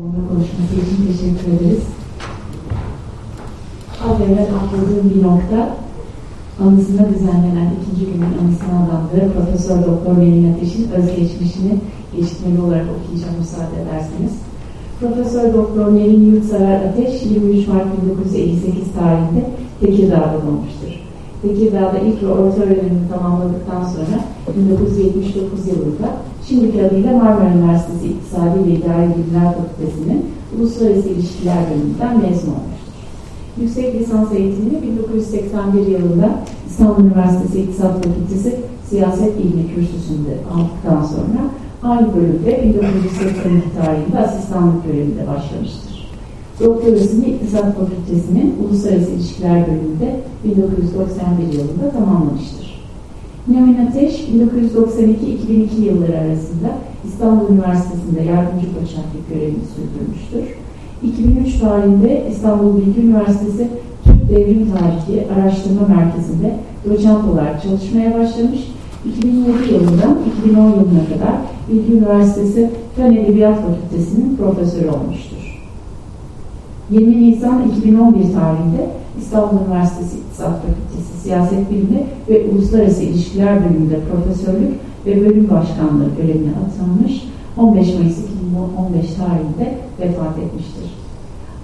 Onunla konuşması için teşekkür ederiz. Az evvel atladığım bir nokta, anısına düzenlenen ikinci günün anısına adandığı Profesör Doktor Nevin Ateş'in özgeçmişini eşitmeli olarak okuyacağım müsaade ederseniz. Profesör Doktor Nevin Yurtsever Ateş 23 Mart 1958 tarihinde Tekirdağ'da doğmuştur. Tekirdağ'da ilk ve orta öğrenimini tamamladıktan sonra 1979 yılında şimdiki adıyla Marmara Üniversitesi İktisadi ve İdari Bilimler Fakültesi'nin Uluslararası İlişkiler bölümünden mezun olmuştur. Yüksek lisans eğitimini 1981 yılında İstanbul Üniversitesi İktisat Fakültesi Siyaset Bilimi Kürsüsü'nde aldıktan sonra aynı bölümde 1982 tarihinde asistanlık görevinde başlamıştır. Doktorasını İktisat Fakültesi'nin Uluslararası İlişkiler bölümünde 1991 yılında tamamlamıştır. Nevin Ateş, 1992-2002 yılları arasında İstanbul Üniversitesi'nde yardımcı doçentlik görevini sürdürmüştür. 2003 tarihinde İstanbul Bilgi Üniversitesi Türk Devrim Tarihi Araştırma Merkezi'nde doçent olarak çalışmaya başlamış. 2007 yılından 2010 yılına kadar Bilgi Üniversitesi Fen Edebiyat Fakültesi'nin profesörü olmuştur. 20 Nisan 2011 tarihinde İstanbul Üniversitesi İktisat Fakültesi Siyaset Bilimi ve Uluslararası İlişkiler Bölümünde profesörlük ve bölüm başkanlığı görevine atanmış 15 Mayıs 2015 tarihinde vefat etmiştir.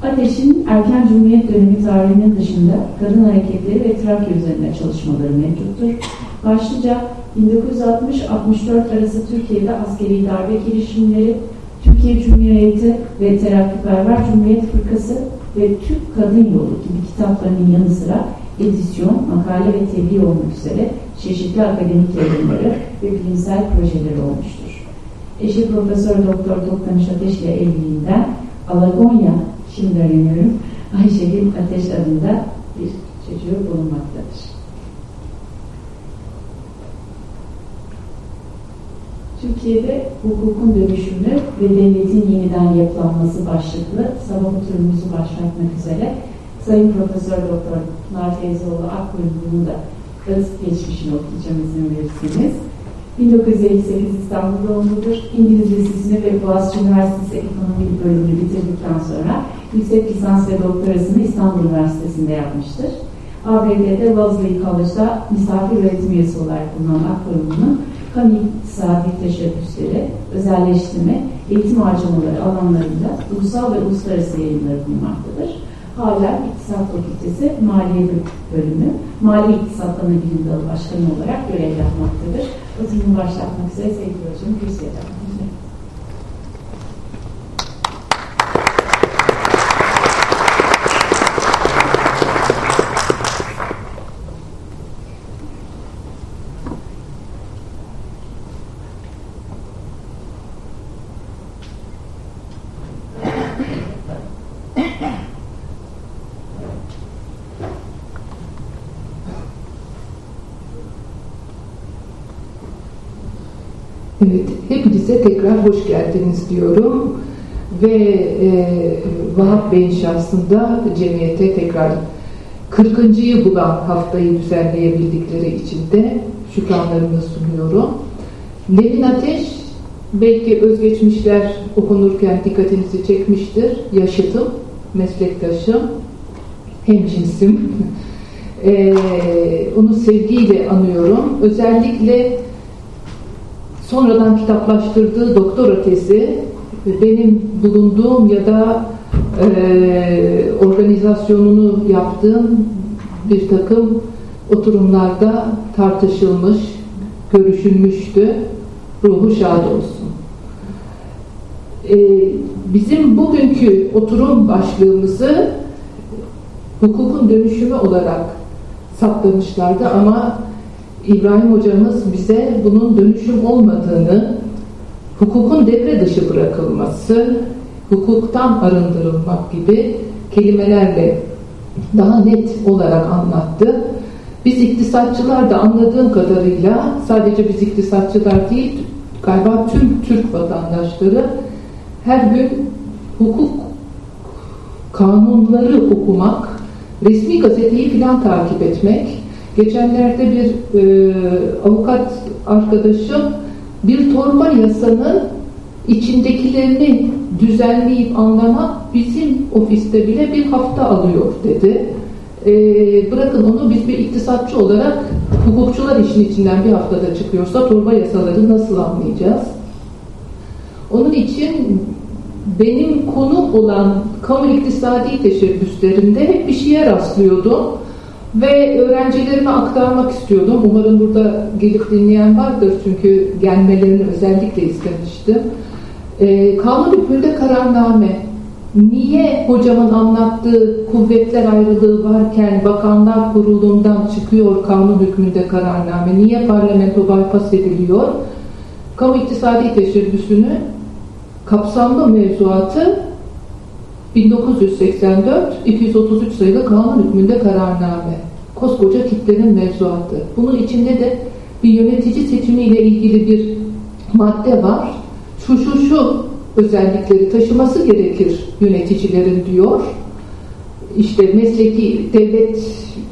Ateş'in erken Cumhuriyet dönemi tarihinin dışında kadın hareketleri ve Trakya üzerine çalışmaları mevcuttur. Başlıca 1960-64 arası Türkiye'de askeri darbe girişimleri, Türkiye Cumhuriyeti ve Terakkiperver Cumhuriyet Fırkası ve Türk Kadın Yolu gibi kitaplarının yanı sıra edisyon, makale ve tebliğ olmak üzere çeşitli akademik yayınları ve bilimsel projeleri olmuştur. Eşi Profesör Doktor Toktanış Ateş ile evliliğinden Alagonya, şimdi öğreniyorum, Ayşegül Ateş adında bir çocuğu bulunmaktadır. Türkiye'de hukukun dönüşümü ve devletin yeniden yapılanması başlıklı sabah oturumumuzu başlatmak üzere Sayın Profesör Doktor Pınar Feyzoğlu Akbuyumlu'nun da öz geçmişini okuyacağım izin verirseniz. 1958 İstanbul doğumludur. İngiliz Lisesi'ni ve Boğaziçi Üniversitesi Ekonomi bölümünü bitirdikten sonra yüksek lisans ve doktorasını İstanbul Üniversitesi'nde yapmıştır. ABD'de Wellesley College'da misafir öğretim üyesi olarak bulunan Akbuyumlu'nun kamu iktisadi teşebbüsleri, özelleştirme, eğitim harcamaları alanlarında ulusal ve uluslararası yayınları bulunmaktadır. Hala İktisat Fakültesi Maliye Bölümü, Mali İktisat Ana Bilim Dalı Başkanı olarak görev yapmaktadır. Oturumu başlatmak üzere sevgili hocam kürsüye Evet, hepinize tekrar hoş geldiniz diyorum. Ve e, Vahap Bey'in şahsında cemiyete tekrar 40. yıl bulan haftayı düzenleyebildikleri için de şükranlarımı sunuyorum. Nevin Ateş belki özgeçmişler okunurken dikkatinizi çekmiştir. Yaşıtım, meslektaşım, hemcinsim. ee, onu sevgiyle anıyorum. Özellikle sonradan kitaplaştırdığı doktora tezi benim bulunduğum ya da e, organizasyonunu yaptığım bir takım oturumlarda tartışılmış, görüşülmüştü. Ruhu şad olsun. E, bizim bugünkü oturum başlığımızı hukukun dönüşümü olarak saptamışlardı ama İbrahim hocamız bize bunun dönüşüm olmadığını, hukukun devre dışı bırakılması, hukuktan arındırılmak gibi kelimelerle daha net olarak anlattı. Biz iktisatçılar da anladığım kadarıyla sadece biz iktisatçılar değil galiba tüm Türk vatandaşları her gün hukuk kanunları okumak, resmi gazeteyi falan takip etmek, Geçenlerde bir e, avukat arkadaşım bir torba yasanın içindekilerini düzenleyip anlamak bizim ofiste bile bir hafta alıyor dedi. E, bırakın onu biz bir iktisatçı olarak hukukçular işin içinden bir haftada çıkıyorsa torba yasaları nasıl anlayacağız? Onun için benim konu olan kamu iktisadi teşebbüslerimde hep bir şeye rastlıyordum ve öğrencilerime aktarmak istiyordum. Umarım burada gelip dinleyen vardır çünkü gelmelerini özellikle istemiştim. Ee, kanun hükmünde kararname. Niye hocamın anlattığı kuvvetler ayrılığı varken bakanlar kurulundan çıkıyor kanun hükmünde kararname? Niye parlamento bypass ediliyor? Kamu iktisadi teşebbüsünü kapsamlı mevzuatı 1984 233 sayılı kanun hükmünde kararname. Koskoca kitlenin mevzuatı. Bunun içinde de bir yönetici seçimiyle ilgili bir madde var. Şu şu şu özellikleri taşıması gerekir yöneticilerin diyor. İşte mesleki devlet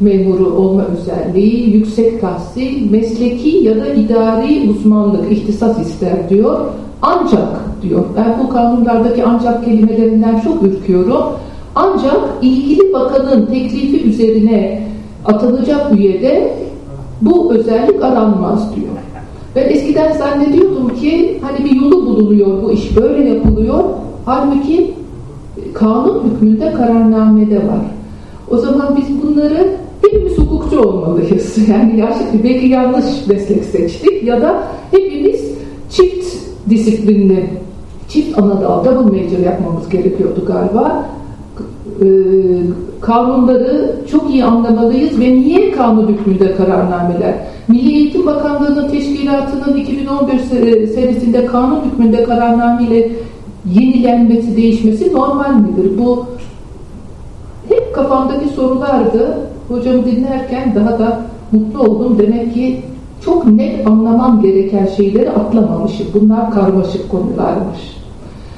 memuru olma özelliği, yüksek tahsil, mesleki ya da idari uzmanlık, ihtisas ister diyor. Ancak diyor, ben bu kanunlardaki ancak kelimelerinden çok ürküyorum. Ancak ilgili bakanın teklifi üzerine atılacak üyede bu özellik aranmaz diyor. Ben eskiden zannediyordum ki hani bir yolu bulunuyor bu iş böyle yapılıyor. Halbuki kanun hükmünde kararnamede var. O zaman biz bunları hepimiz hukukçu olmalıyız. Yani gerçekten belki yanlış meslek seçtik ya da hepimiz çift disiplinli, çift ana dalda bu major yapmamız gerekiyordu galiba. Ee, kanunları çok iyi anlamalıyız ve niye kanun hükmünde kararnameler? Milli Eğitim Bakanlığı'nın teşkilatının 2011 senesinde kanun hükmünde kararname ile yenilenmesi, değişmesi normal midir? Bu hep kafamdaki sorulardı. Hocamı dinlerken daha da mutlu oldum. Demek ki çok net anlamam gereken şeyleri atlamamışım. Bunlar karmaşık konularmış.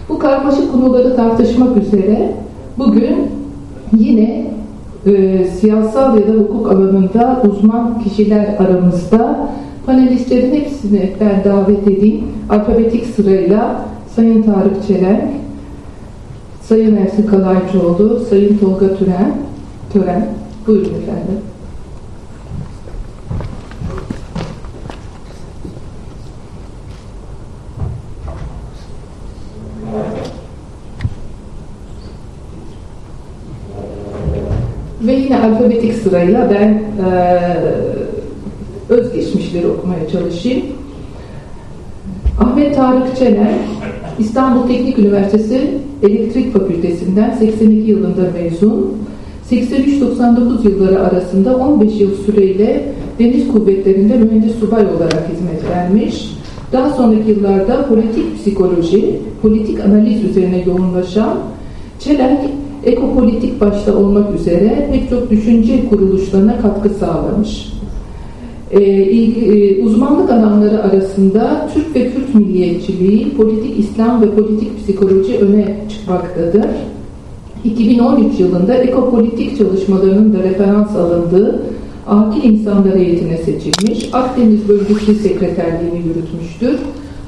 Bu karmaşık konuları tartışmak üzere bugün yine e, siyasal ya da hukuk alanında uzman kişiler aramızda panelistlerin hepsini ben davet edeyim. Alfabetik sırayla Sayın Tarık Çelenk, Sayın Ersin Kalaycıoğlu, Sayın Tolga Türen, Tören. Buyurun efendim. Ve yine alfabetik sırayla ben e, özgeçmişleri okumaya çalışayım. Ahmet Tarık Çener, İstanbul Teknik Üniversitesi Elektrik Fakültesinden 82 yılında mezun. 83-99 yılları arasında 15 yıl süreyle Deniz Kuvvetleri'nde mühendis subay olarak hizmet vermiş. Daha sonraki yıllarda politik psikoloji, politik analiz üzerine yoğunlaşan Çelenk, ekopolitik başta olmak üzere pek çok düşünce kuruluşlarına katkı sağlamış. Ee, e, uzmanlık alanları arasında Türk ve Kürt milliyetçiliği, politik İslam ve politik psikoloji öne çıkmaktadır. 2013 yılında ekopolitik çalışmalarının da referans alındığı akil insanlar heyetine seçilmiş, Akdeniz Bölgesi Sekreterliğini yürütmüştür.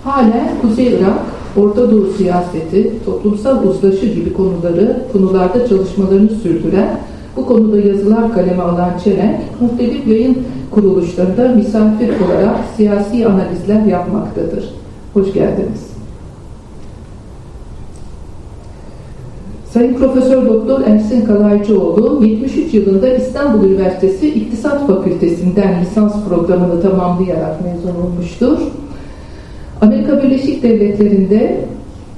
Halen Kuzey Irak, Orta Doğu siyaseti, toplumsal uzlaşı gibi konuları, konularda çalışmalarını sürdüren, bu konuda yazılar kaleme alan Çelenk, muhtelif yayın kuruluşlarında misafir olarak siyasi analizler yapmaktadır. Hoş geldiniz. Sayın Profesör Doktor Ersin Kalaycıoğlu 73 yılında İstanbul Üniversitesi İktisat Fakültesinden lisans programını tamamlayarak mezun olmuştur. Amerika Birleşik Devletleri'nde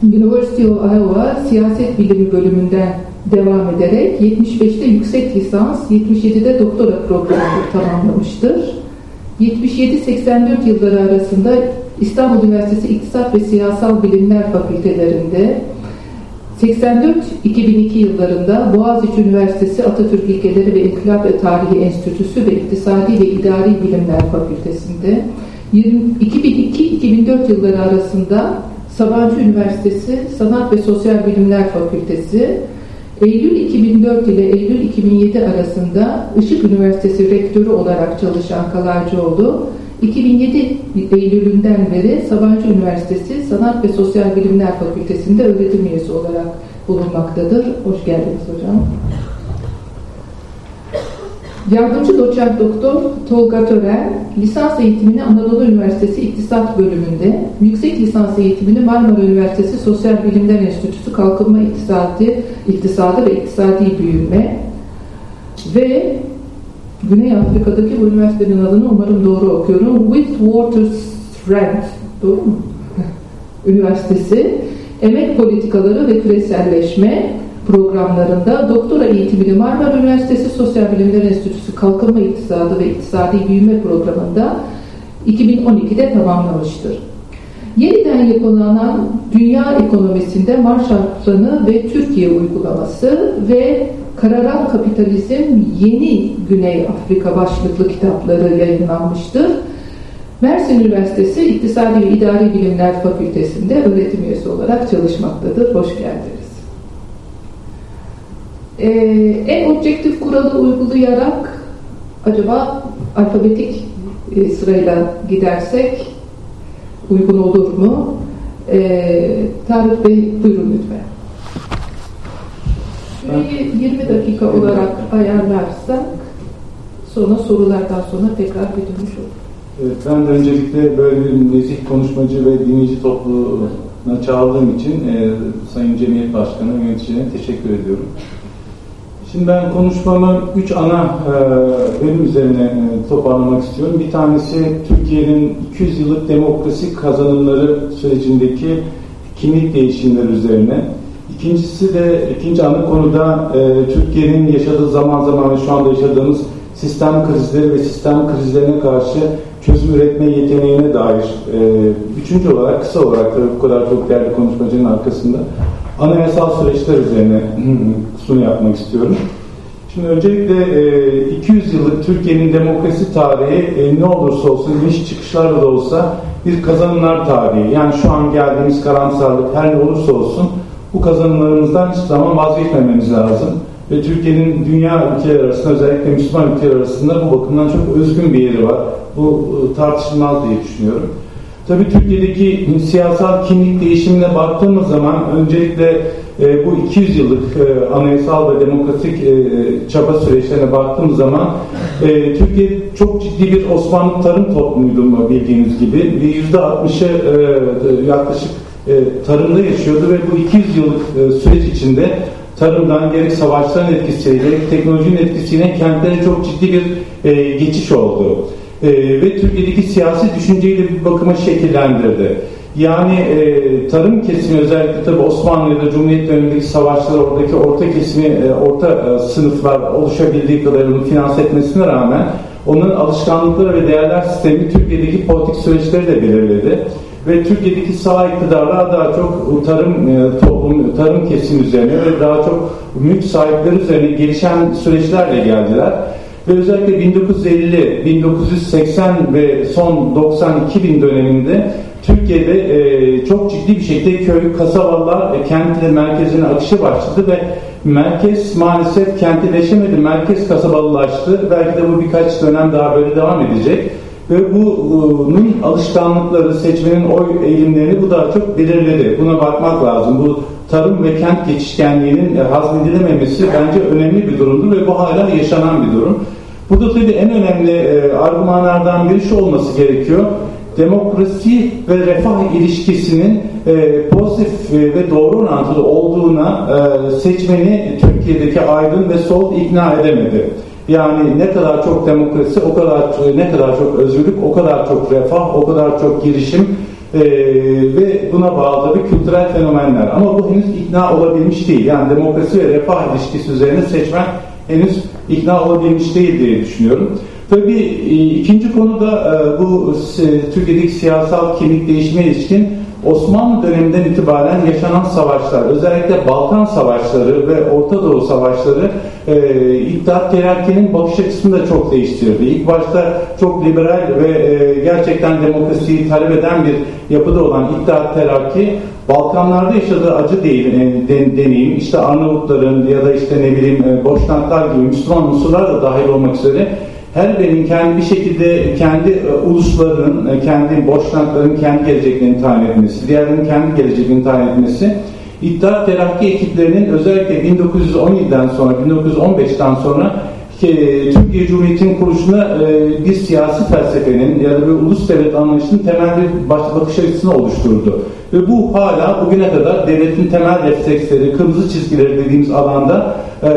University of Iowa Siyaset Bilimi bölümünden devam ederek 75'te yüksek lisans, 77'de doktora programını tamamlamıştır. 77-84 yılları arasında İstanbul Üniversitesi İktisat ve Siyasal Bilimler Fakültelerinde 84-2002 yıllarında Boğaziçi Üniversitesi Atatürk İlkeleri ve İnkılap ve Tarihi Enstitüsü ve İktisadi ve İdari Bilimler Fakültesi'nde 2002-2004 yılları arasında Sabancı Üniversitesi Sanat ve Sosyal Bilimler Fakültesi Eylül 2004 ile Eylül 2007 arasında Işık Üniversitesi Rektörü olarak çalışan Kalaycıoğlu 2007 Eylül'ünden beri Sabancı Üniversitesi Sanat ve Sosyal Bilimler Fakültesi'nde öğretim üyesi olarak bulunmaktadır. Hoş geldiniz hocam. Yardımcı doçent doktor Tolga Tören, lisans eğitimini Anadolu Üniversitesi İktisat Bölümünde, yüksek lisans eğitimini Marmara Üniversitesi Sosyal Bilimler Enstitüsü Kalkınma İktisadi, İktisadı ve İktisadi Büyüme ve Güney Afrika'daki bu üniversitenin adını umarım doğru okuyorum. Witwatersrand, doğru mu? Üniversitesi Emek Politikaları ve Küreselleşme programlarında doktora eğitimini Marmara Üniversitesi Sosyal Bilimler Enstitüsü Kalkınma İktisadı ve İktisadi Büyüme programında 2012'de tamamlamıştır. Yeniden yapılanan dünya ekonomisinde Marshall Planı ve Türkiye uygulaması ve Kararan Kapitalizm Yeni Güney Afrika başlıklı kitapları yayınlanmıştır. Mersin Üniversitesi İktisadi ve İdari Bilimler Fakültesi'nde öğretim üyesi olarak çalışmaktadır. Hoş geldiniz. Ee, en objektif kuralı uygulayarak acaba alfabetik e, sırayla gidersek uygun olur mu? Ee, Tarık Bey buyurun lütfen. Süreyi 20 dakika olarak ayarlarsak sonra sorulardan sonra tekrar bir dönüş olur. Evet, ben de öncelikle böyle bir nezih konuşmacı ve dinleyici topluluğuna çağırdığım için e, Sayın Cemiyet Başkanı yöneticilerine teşekkür ediyorum. Şimdi ben konuşmamı üç ana e, bölüm üzerine e, toparlamak istiyorum. Bir tanesi Türkiye'nin 200 yıllık demokrasi kazanımları sürecindeki kimlik değişimleri üzerine. İkincisi de ikinci ana konuda e, Türkiye'nin yaşadığı zaman zaman ve şu anda yaşadığımız sistem krizleri ve sistem krizlerine karşı çözüm üretme yeteneğine dair e, üçüncü olarak kısa olarak da bu kadar çok değerli konuşmacının arkasında anayasal süreçler üzerine sunu yapmak istiyorum. Şimdi öncelikle e, 200 yıllık Türkiye'nin demokrasi tarihi e, ne olursa olsun iniş çıkışlarla da olsa bir kazanımlar tarihi. Yani şu an geldiğimiz karamsarlık her ne olursa olsun bu kazanımlarımızdan hiç zaman vazgeçmememiz lazım. Ve Türkiye'nin dünya ülkeler arasında özellikle Müslüman ülkeler arasında bu bakımdan çok özgün bir yeri var. Bu e, tartışılmaz diye düşünüyorum. Tabii Türkiye'deki siyasal kimlik değişimine baktığımız zaman öncelikle e, bu 200 yıllık e, anayasal ve demokratik e, çaba süreçlerine baktığımız zaman e, Türkiye çok ciddi bir Osmanlı tarım toplumuydu bildiğiniz gibi. Ve %60'ı e, yaklaşık e, tarımda yaşıyordu ve bu 200 yıllık e, süreç içinde tarımdan gerek savaşların etkisiyle gerek teknolojinin etkisiyle kentlere çok ciddi bir e, geçiş oldu. E, ve Türkiye'deki siyasi düşünceyi de bir bakıma şekillendirdi. Yani e, tarım kesimi özellikle tabi Osmanlı ya da Cumhuriyet dönemindeki savaşlar oradaki orta kesimi, e, orta e, sınıflar oluşabildiği kadar onu finanse etmesine rağmen onun alışkanlıkları ve değerler sistemi Türkiye'deki politik süreçleri de belirledi ve Türkiye'deki sağ iktidarlar daha çok tarım e, toplum, tarım kesimi üzerine ve daha çok mülk sahipleri üzerine gelişen süreçlerle geldiler. Ve özellikle 1950, 1980 ve son 90-2000 döneminde Türkiye'de e, çok ciddi bir şekilde köy, kasabalar, e, kent merkezine akışı başladı ve merkez maalesef kentileşemedi, merkez kasabalılaştı. Belki de bu birkaç dönem daha böyle devam edecek. Ve bunun alışkanlıkları, seçmenin oy eğilimlerini bu daha çok belirledi. Buna bakmak lazım. Bu tarım ve kent geçişkenliğinin hazmedilememesi bence önemli bir durumdur ve bu hala yaşanan bir durum. Burada tabii en önemli e, argümanlardan biri şu olması gerekiyor. Demokrasi ve refah ilişkisinin e, pozitif ve doğru orantılı olduğuna e, seçmeni Türkiye'deki aydın ve sol ikna edemedi. Yani ne kadar çok demokrasi, o kadar ne kadar çok özgürlük, o kadar çok refah, o kadar çok girişim e, ve buna bağlı bir kültürel fenomenler. Ama bu henüz ikna olabilmiş değil. Yani demokrasi ve refah ilişkisi üzerine seçmen henüz ikna olabilmiş değil diye düşünüyorum. Tabii e, ikinci konu da e, bu e, Türkiye'deki siyasal kimlik değişime ilişkin Osmanlı döneminden itibaren yaşanan savaşlar, özellikle Balkan savaşları ve Orta Doğu savaşları e, İttihat Terakki'nin bakış açısını da çok değiştirdi. İlk başta çok liberal ve e, gerçekten demokrasiyi talep eden bir yapıda olan İttihat Terakki Balkanlarda yaşadığı acı değil, e, den, deneyim, işte Arnavutların ya da işte ne bileyim e, Boşnaklar gibi Müslüman unsurlar da dahil olmak üzere her birinin kendi bir şekilde kendi e, uluslarının, e, kendi boşnakların kendi geleceklerini tayin etmesi, diğerlerinin kendi geleceklerini tayin etmesi İttihat Terakki ekiplerinin özellikle 1917'den sonra, 1915'ten sonra Türkiye Cumhuriyeti'nin kuruluşuna e, bir siyasi felsefenin ya da bir ulus devlet anlayışının temel bir bakış açısını oluşturdu. Ve bu hala bugüne kadar devletin temel refleksleri, kırmızı çizgileri dediğimiz alanda e,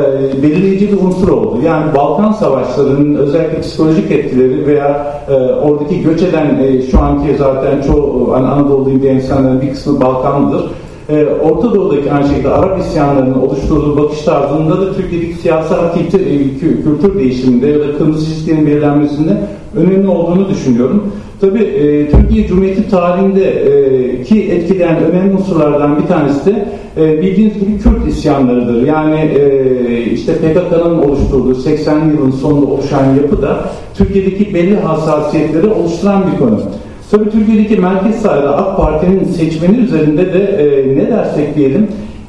belirleyici bir unsur oldu. Yani Balkan Savaşları'nın özellikle psikolojik etkileri veya e, oradaki göç eden şu anki zaten çoğu hani Anadolu gibi insanların bir kısmı Balkanlıdır e, Orta Doğu'daki aynı şekilde Arap isyanlarının oluşturduğu bakış tarzında da Türkiye'deki hareketi, e, kültür değişiminde ya da kırmızı çizginin belirlenmesinde önemli olduğunu düşünüyorum. Tabi e, Türkiye Cumhuriyeti tarihinde e, ki etkileyen önemli unsurlardan bir tanesi de e, bildiğiniz gibi Kürt isyanlarıdır. Yani e, işte PKK'nın oluşturduğu 80'li yılın sonunda oluşan yapı da Türkiye'deki belli hassasiyetleri oluşturan bir konu. Tabii Türkiye'deki merkez sahada AK Parti'nin seçmeni üzerinde de e, ne dersek diyelim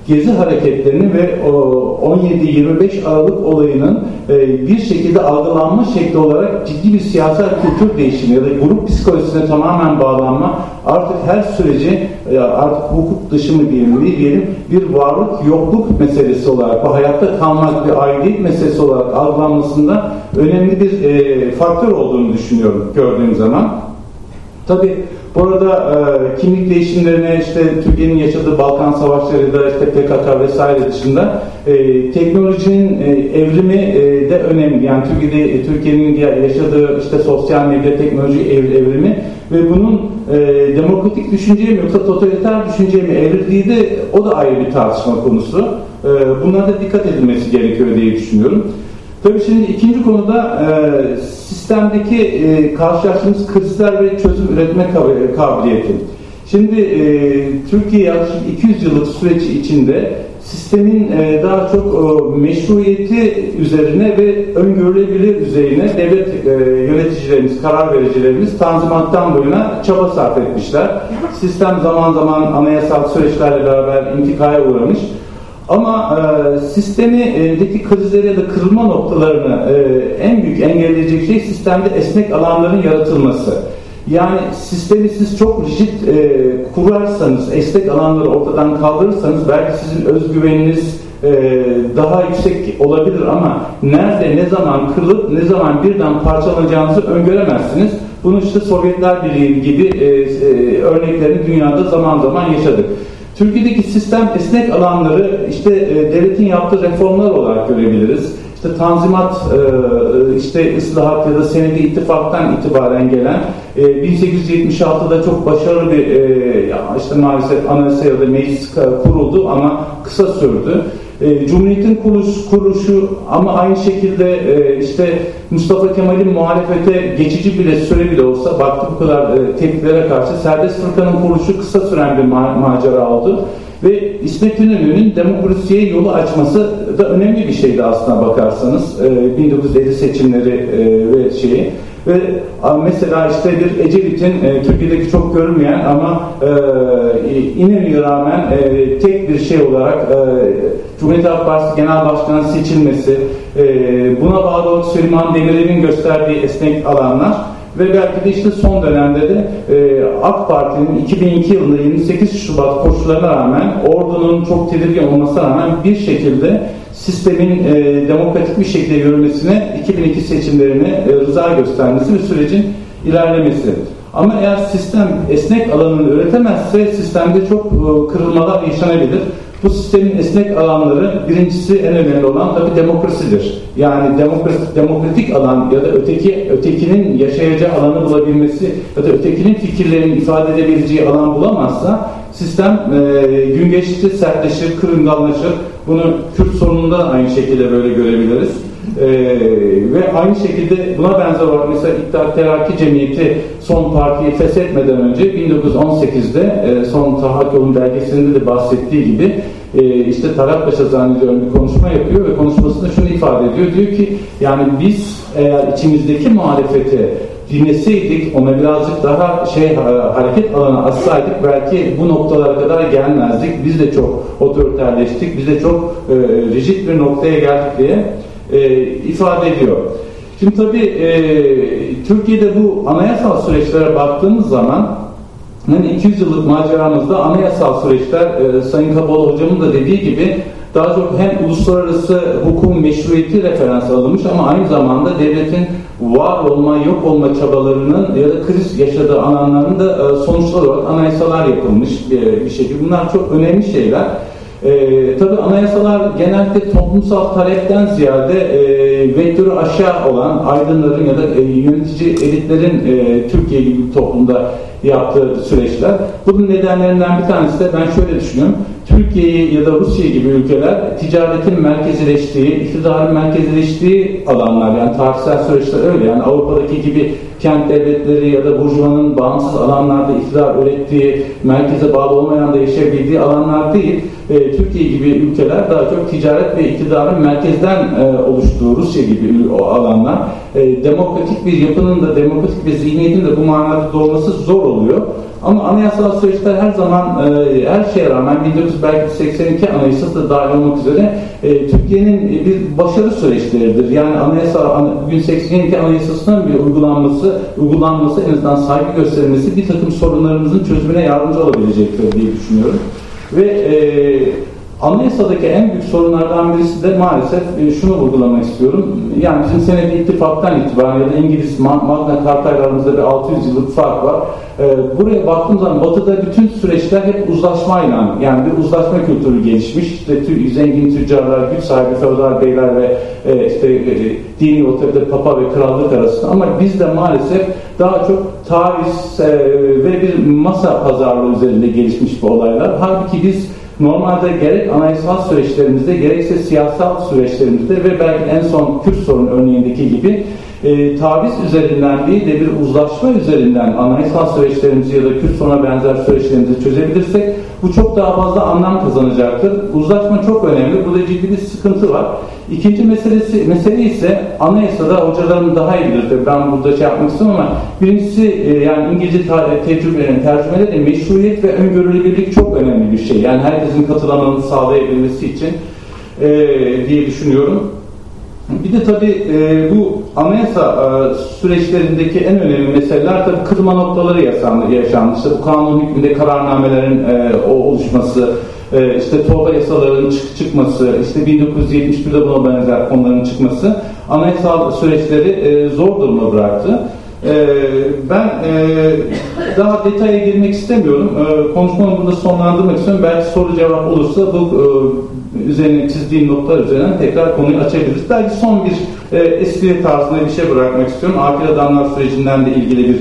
Gezi hareketlerini ve 17-25 Aralık olayının e, bir şekilde algılanma şekli olarak ciddi bir siyasal kültür değişimi ya da grup psikolojisine tamamen bağlanma artık her süreci e, artık hukuk dışı mı diyelim ne diyelim bir varlık yokluk meselesi olarak bu hayatta kalmak bir aidiyet meselesi olarak algılanmasında önemli bir faktör olduğunu düşünüyorum gördüğüm zaman. Tabi burada e, kimlik değişimlerine işte Türkiye'nin yaşadığı Balkan Savaşları da işte PKK vesaire dışında e, teknolojinin e, evrimi e, de önemli. Yani Türkiye'de e, Türkiye'nin yaşadığı işte sosyal medya teknoloji ev, evrimi ve bunun e, demokratik düşünceye mi yoksa totaliter düşünceye mi evrildiği de o da ayrı bir tartışma konusu. E, bunlara da dikkat edilmesi gerekiyor diye düşünüyorum. Tabii şimdi ikinci konuda e, sistemdeki e, karşılaştığımız krizler ve çözüm üretme kabiliyeti. Şimdi e, Türkiye yaklaşık 200 yıllık süreç içinde sistemin e, daha çok e, meşruiyeti üzerine ve öngörülebilir üzerine devlet e, yöneticilerimiz, karar vericilerimiz tanzimattan bu yana çaba sarf etmişler. Sistem zaman zaman anayasal süreçlerle beraber intikaya uğramış. Ama e, sistemdeki krizleri ya da kırılma noktalarını e, en büyük engelleyecek şey sistemde esnek alanların yaratılması. Yani sistemi siz çok rigid e, kurarsanız, esnek alanları ortadan kaldırırsanız belki sizin özgüveniniz e, daha yüksek olabilir ama nerede, ne zaman kırılıp, ne zaman birden parçalanacağınızı öngöremezsiniz. Bunu işte Sovyetler Birliği gibi e, e, örneklerini dünyada zaman zaman yaşadık. Türkiye'deki sistem esnek alanları işte e, devletin yaptığı reformlar olarak görebiliriz. İşte tanzimat, e, işte ıslahat ya da senedi ittifaktan itibaren gelen e, 1876'da çok başarılı bir e, işte maalesef anayasa ya da meclis kuruldu ama kısa sürdü. E, Cumhuriyet'in kuruluş, kuruluşu ama aynı şekilde e, işte Mustafa Kemal'in muhalefete geçici bile süre bile olsa baktı bu kadar e, tepkilere karşı serbest fırkanın kuruluşu kısa süren bir ma macera oldu. Ve İsmet İnönü'nün demokrasiye yolu açması da önemli bir şeydi aslına bakarsanız. E, 1950 seçimleri e, ve şeyi. Ve mesela işte bir Ecevit'in e, Türkiye'deki çok görülmeyen ama e, İnönü'ye rağmen e, tek bir şey olarak e, Cumhuriyet Halk Partisi Genel Başkanı seçilmesi, e, buna bağlı Süleyman Demirel'in gösterdiği esnek alanlar ve belki de işte son dönemde de e, AK Parti'nin 2002 yılında 28 Şubat koşullarına rağmen ordunun çok tedirgin olmasına rağmen bir şekilde sistemin e, demokratik bir şekilde yürümesine 2002 seçimlerine e, rıza göstermesi ve sürecin ilerlemesi. Ama eğer sistem esnek alanını üretemezse sistemde çok e, kırılmalar yaşanabilir. Bu sistemin esnek alanları birincisi en önemli olan tabii demokrasidir. Yani demokratik, demokratik alan ya da öteki ötekinin yaşayacağı alanı bulabilmesi ya da ötekinin fikirlerini ifade edebileceği alan bulamazsa sistem e, gün geçtikçe sertleşir, kırıngallaşır. Bunu Kürt sorununda aynı şekilde böyle görebiliriz. Ee, ve aynı şekilde buna benzer olarak mesela İttihat Terakki Cemiyeti son partiyi feshetmeden önce 1918'de e, son tahakkülün belgesinde de bahsettiği gibi e, işte Talat Paşa zannediyorum bir konuşma yapıyor ve konuşmasında şunu ifade ediyor. Diyor ki yani biz eğer içimizdeki muhalefeti dinleseydik, ona birazcık daha şey hareket alanı açsaydık belki bu noktalara kadar gelmezdik. Biz de çok otoriterleştik, biz de çok e, rigid bir noktaya geldik diye e, ifade ediyor. Şimdi tabii e, Türkiye'de bu anayasal süreçlere baktığımız zaman hani 200 yıllık maceramızda anayasal süreçler e, Sayın Kabalı hocamın da dediği gibi daha çok hem uluslararası hukukun meşruiyeti referans alınmış ama aynı zamanda devletin var olma, yok olma çabalarının ya da kriz yaşadığı alanların da e, sonuçları olarak anayasalar yapılmış bir, bir şekilde. Bunlar çok önemli şeyler. E, tabii anayasalar genelde toplumsal talepten ziyade e, vektörü aşağı olan aydınların ya da e, yönetici elitlerin e, Türkiye gibi toplumda yaptığı süreçler. Bunun nedenlerinden bir tanesi de ben şöyle düşünüyorum. Türkiye'yi ya da Rusya gibi ülkeler ticaretin merkezileştiği, iktidarın merkezileştiği alanlar. Yani tarihsel süreçler öyle. Yani Avrupa'daki gibi kent devletleri ya da burjuvanın bağımsız alanlarda iktidar ürettiği, merkeze bağlı olmayan da yaşayabildiği alanlar değil. E, Türkiye gibi ülkeler daha çok ticaret ve iktidarın merkezden e, oluştuğu Rusya gibi o alanlar. E, demokratik bir yapının da demokratik bir zihniyetin de bu manada doğması zor oluyor. Ama anayasal süreçler her zaman e, her şeye rağmen 1982 Anayasası da dahil olmak üzere e, Türkiye'nin bir başarı süreçleridir. Yani anayasa bugün 82 Anayasası'nın bir uygulanması, uygulanması en azından saygı gösterilmesi bir takım sorunlarımızın çözümüne yardımcı olabilecektir diye düşünüyorum. Ve e, Anayasadaki en büyük sorunlardan birisi de maalesef e, şunu vurgulamak istiyorum. Yani bizim senedi ittifaktan itibaren ya da İngiliz Magna Carta aramızda bir 600 yıllık fark var. E, buraya baktığım zaman batıda bütün süreçler hep uzlaşmayla yani bir uzlaşma kültürü gelişmiş. İşte zengin tüccarlar, güç sahibi feodal beyler ve e, işte dini otorite papa ve krallık arasında ama bizde maalesef daha çok taviz ve bir masa pazarlığı üzerinde gelişmiş bu olaylar. Halbuki biz Normalde gerek anayasal süreçlerimizde gerekse siyasal süreçlerimizde ve belki en son Kürt sorun örneğindeki gibi e, taviz üzerinden değil de bir uzlaşma üzerinden anayasal süreçlerimizi ya da Kürt soruna benzer süreçlerimizi çözebilirsek bu çok daha fazla anlam kazanacaktır. Uzlaşma çok önemli. Burada ciddi bir sıkıntı var. İkinci meselesi, mesele ise anayasada hocalarım daha iyi bilir. Ben burada şey yapmak istiyorum ama birincisi e, yani İngilizce tecrübelerin tercümeleri meşruiyet ve öngörülebilirlik çok önemli bir şey. Yani herkesin katılamanını sağlayabilmesi için e, diye düşünüyorum. Bir de tabii e, bu anayasa e, süreçlerindeki en önemli meseleler tabii kırma noktaları yaşandı. yaşandı. İşte bu kanun hükmünde kararnamelerin e, oluşması, işte torba yasaların çık çıkması, işte 1971'de buna benzer konuların çıkması anayasal süreçleri zor duruma bıraktı. Ben daha detaya girmek istemiyorum. Konuşmamı burada sonlandırmak istiyorum. Belki soru cevap olursa bu üzerine çizdiğim notlar üzerinden tekrar konuyu açabiliriz. Belki son bir e, espri tarzında bir şey bırakmak istiyorum. Akil adamlar sürecinden de ilgili bir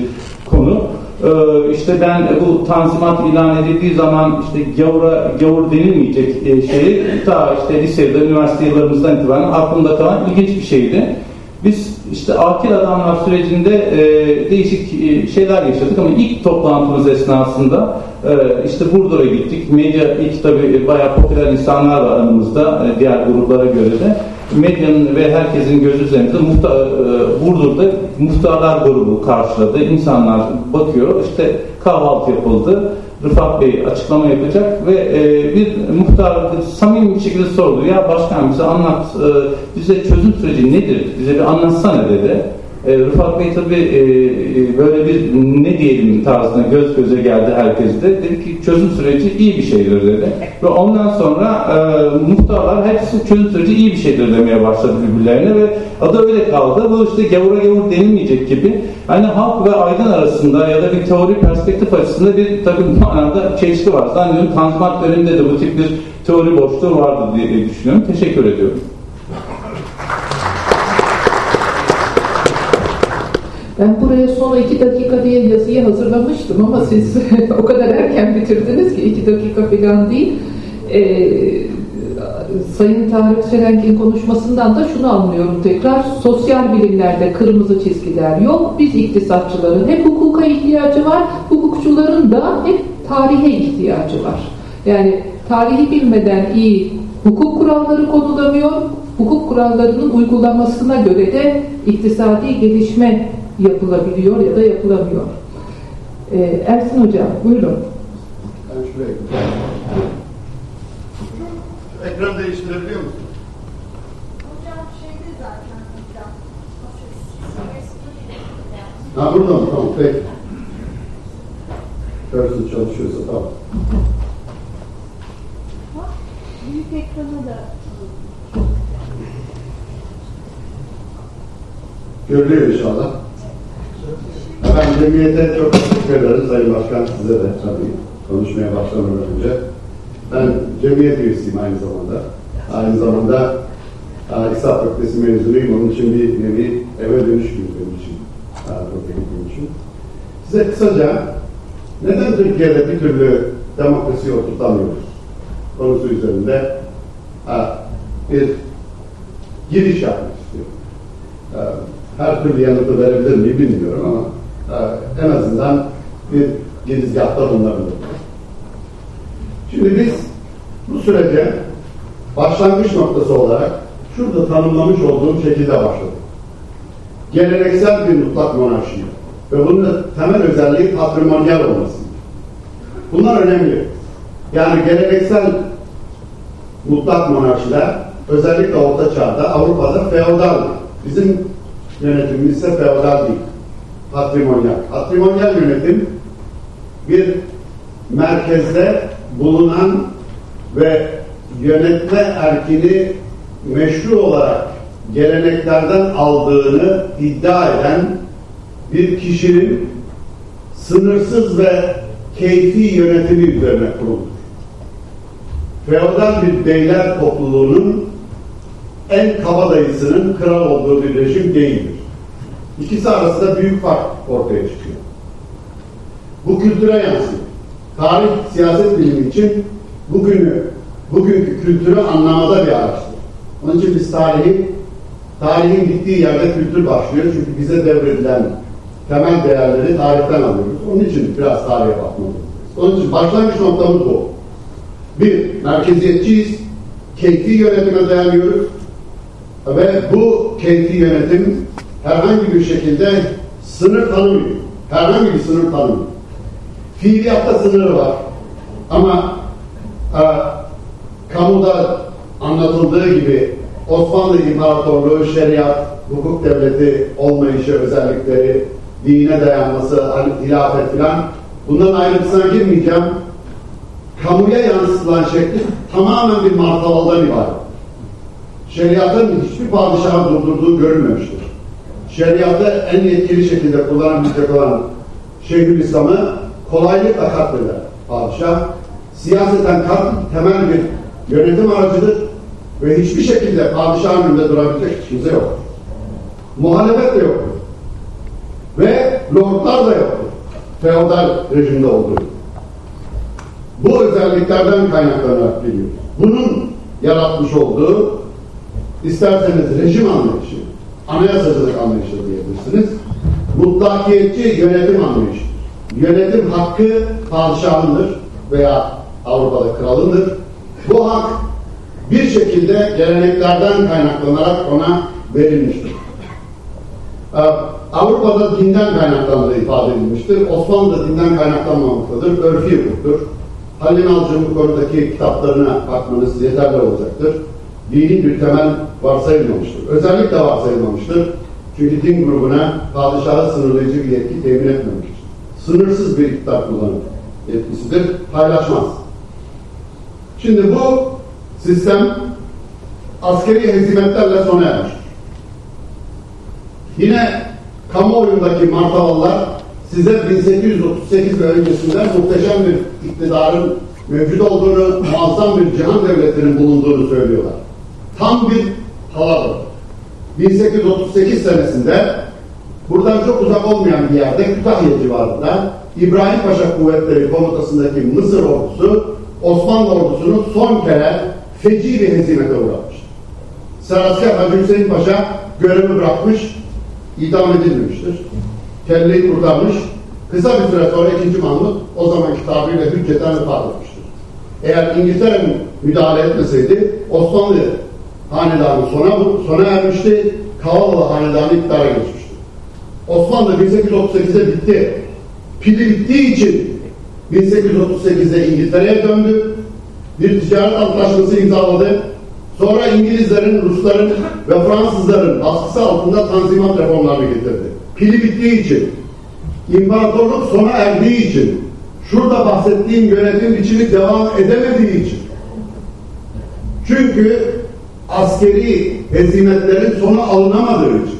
konu. E, işte ben bu tanzimat ilan edildiği zaman işte gavura, gavur denilmeyecek e, şeyi ta işte lisede, üniversite yıllarımızdan itibaren aklımda kalan ilginç bir şeydi. Biz işte akil adamlar sürecinde e, değişik e, şeyler yaşadık ama ilk toplantımız esnasında e, işte Burdur'a gittik. Medya ilk tabi bayağı popüler insanlar var aramızda e, diğer gruplara göre de. Medyanın ve herkesin gözü üzerinde muhtar, e, Burdur'da muhtarlar grubu karşıladı. İnsanlar bakıyor işte kahvaltı yapıldı. Rıfat Bey açıklama yapacak ve e, bir muhtar samimi bir şekilde sordu. Ya başkan bize anlat, e, bize çözüm süreci nedir? Bize bir anlatsana dedi. E, Rıfat Bey tabi e, e, böyle bir ne diyelim tarzına göz göze geldi herkes de. Dedi ki çözüm süreci iyi bir şeydir dedi. Ve ondan sonra e, muhtarlar hepsi çözüm süreci iyi bir şeydir demeye başladı birbirlerine ve adı öyle kaldı. Bu işte gavura gavur denilmeyecek gibi. Hani halk ve aydın arasında ya da bir teori perspektif açısında bir bu manada çelişki var. Zannediyorum Tanzimat döneminde de bu tip bir teori boşluğu vardı diye düşünüyorum. Teşekkür ediyorum. Ben buraya son iki dakika diye yazıyı hazırlamıştım ama siz o kadar erken bitirdiniz ki iki dakika falan değil. Ee, Sayın Tarık Serenk'in konuşmasından da şunu anlıyorum tekrar. Sosyal bilimlerde kırmızı çizgiler yok. Biz iktisatçıların hep hukuka ihtiyacı var. Hukukçuların da hep tarihe ihtiyacı var. Yani tarihi bilmeden iyi hukuk kuralları konulamıyor. Hukuk kurallarının uygulamasına göre de iktisadi gelişme yapılabiliyor ya da yapılamıyor. Ee, Ersin Hocam buyurun. Ben şuraya Ekran değiştirebiliyor musun? Hocam şeyde zaten hocam. Ha burada mı? Tamam peki. Cursor çalışıyorsa tamam. Büyük ekrana da Görülüyor inşallah. Efendim cemiyete çok teşekkür ederiz. Sayın Başkan size de tabii konuşmaya başlamadan önce. Ben cemiyet üyesiyim aynı zamanda. Aynı zamanda e, İktisat Fakültesi mezunuyum. Onun için bir nevi eve dönüş gibi benim için. e, Fakültenin için. Size kısaca neden Türkiye'de bir türlü demokrasiyi oturtamıyoruz konusu üzerinde e, bir giriş yapmak istiyorum. Her türlü yanıtı verebilir miyim bilmiyorum ama en azından bir girizgahta bulunabilirim. Şimdi biz bu sürece başlangıç noktası olarak şurada tanımlamış olduğum şekilde başladık. Geleneksel bir mutlak monarşi ve bunun temel özelliği patrimonyal olması. Bunlar önemli. Yani geleneksel mutlak monarşiler özellikle Orta Çağ'da Avrupa'da feodal. Bizim yönetimimiz ise feodal değil. Patrimonyal. Patrimonyal yönetim bir merkezde bulunan ve yönetme erkini meşru olarak geleneklerden aldığını iddia eden bir kişinin sınırsız ve keyfi yönetimi üzerine kurulur. Feodal bir beyler topluluğunun en kabadayısının kral olduğu bir rejim değildir. İkisi arasında büyük fark ortaya çıkıyor. Bu kültüre yansıyor. Tarih siyaset bilimi için bugünü, bugünkü kültürü anlamada bir araçtır. Onun için biz tarihi, tarihin bittiği yerde kültür başlıyor. Çünkü bize devredilen temel değerleri tarihten alıyoruz. Onun için biraz tarihe bakmalıyız. Onun için başlangıç noktamız bu. Bir, merkeziyetçiyiz. Keyfi yönetime dayanıyoruz. Ve bu keyfi yönetim herhangi bir şekilde sınır tanımıyor. Herhangi bir sınır tanımıyor. Fiiliyatta sınırı var. Ama e, kamuda anlatıldığı gibi Osmanlı İmparatorluğu şeriat, hukuk devleti olmayışı özellikleri, dine dayanması, hani hilafet filan bunların ayrıntısına girmeyeceğim. Kamuya yansıtılan şekli tamamen bir martavaldan ibaret. Şeriatın hiçbir padişahın durdurduğu görülmemiştir. Şeriatı en yetkili şekilde kullanabilecek olan Şeyhülislam'ı kolaylıkla katleder padişah. Siyaseten kat, temel bir yönetim aracıdır ve hiçbir şekilde padişahın önünde durabilecek kimse yok. Muhalefet de yoktur. Ve lordlar da yoktur. Feodal rejimde olduğu. Bu özelliklerden kaynaklanarak geliyor. Bunun yaratmış olduğu isterseniz rejim anlayışı, anayasacılık anlayışı diyebilirsiniz. Mutlakiyetçi yönetim anlayışı. Yönetim hakkı padişahındır veya Avrupa'da kralındır. Bu hak bir şekilde geleneklerden kaynaklanarak ona verilmiştir. Ee, Avrupa'da dinden kaynaklandığı ifade edilmiştir. Osmanlı'da dinden kaynaklanmamaktadır. Örfi hukuktur. Halil Nalcı'nın bu konudaki kitaplarına bakmanız yeterli olacaktır. Dini bir temel varsayılmamıştır. Özellikle varsayılmamıştır. Çünkü din grubuna padişahı sınırlayıcı bir yetki temin etmemiştir. Sınırsız bir iktidar kullanım yetkisidir. Paylaşmaz. Şimdi bu sistem askeri hezimetlerle sona ermiştir. Yine kamuoyundaki martavallar size 1838 ve öncesinden muhteşem bir iktidarın mevcut olduğunu, muazzam bir cihan devletinin bulunduğunu söylüyorlar. Tam bir havadır. 1838 senesinde buradan çok uzak olmayan bir yerde Kütahya civarında İbrahim Paşa Kuvvetleri Komutası'ndaki Mısır ordusu Osmanlı ordusunu son kere feci bir hezimete uğratmıştır. Serasker Hacı Hüseyin Paşa görevi bırakmış, idam edilmemiştir. Kelleyi kurtarmış. Kısa bir süre sonra 2. Mahmut o zamanki tabiriyle hüccetten vefat etmiştir. Eğer İngiltere müdahale etmeseydi Osmanlı hanedanı sona, sona ermişti. Kavalalı hanedanı iktidara geçmişti. Osmanlı 1838'e bitti. Pili bittiği için 1838'de İngiltere'ye döndü. Bir ticaret antlaşması imzaladı. Sonra İngilizlerin, Rusların ve Fransızların baskısı altında tanzimat reformlarını getirdi. pili bittiği için, imparatorluk sona erdiği için, şurada bahsettiğim yönetim biçimi devam edemediği için. Çünkü askeri hezimetlerin sonu alınamadığı için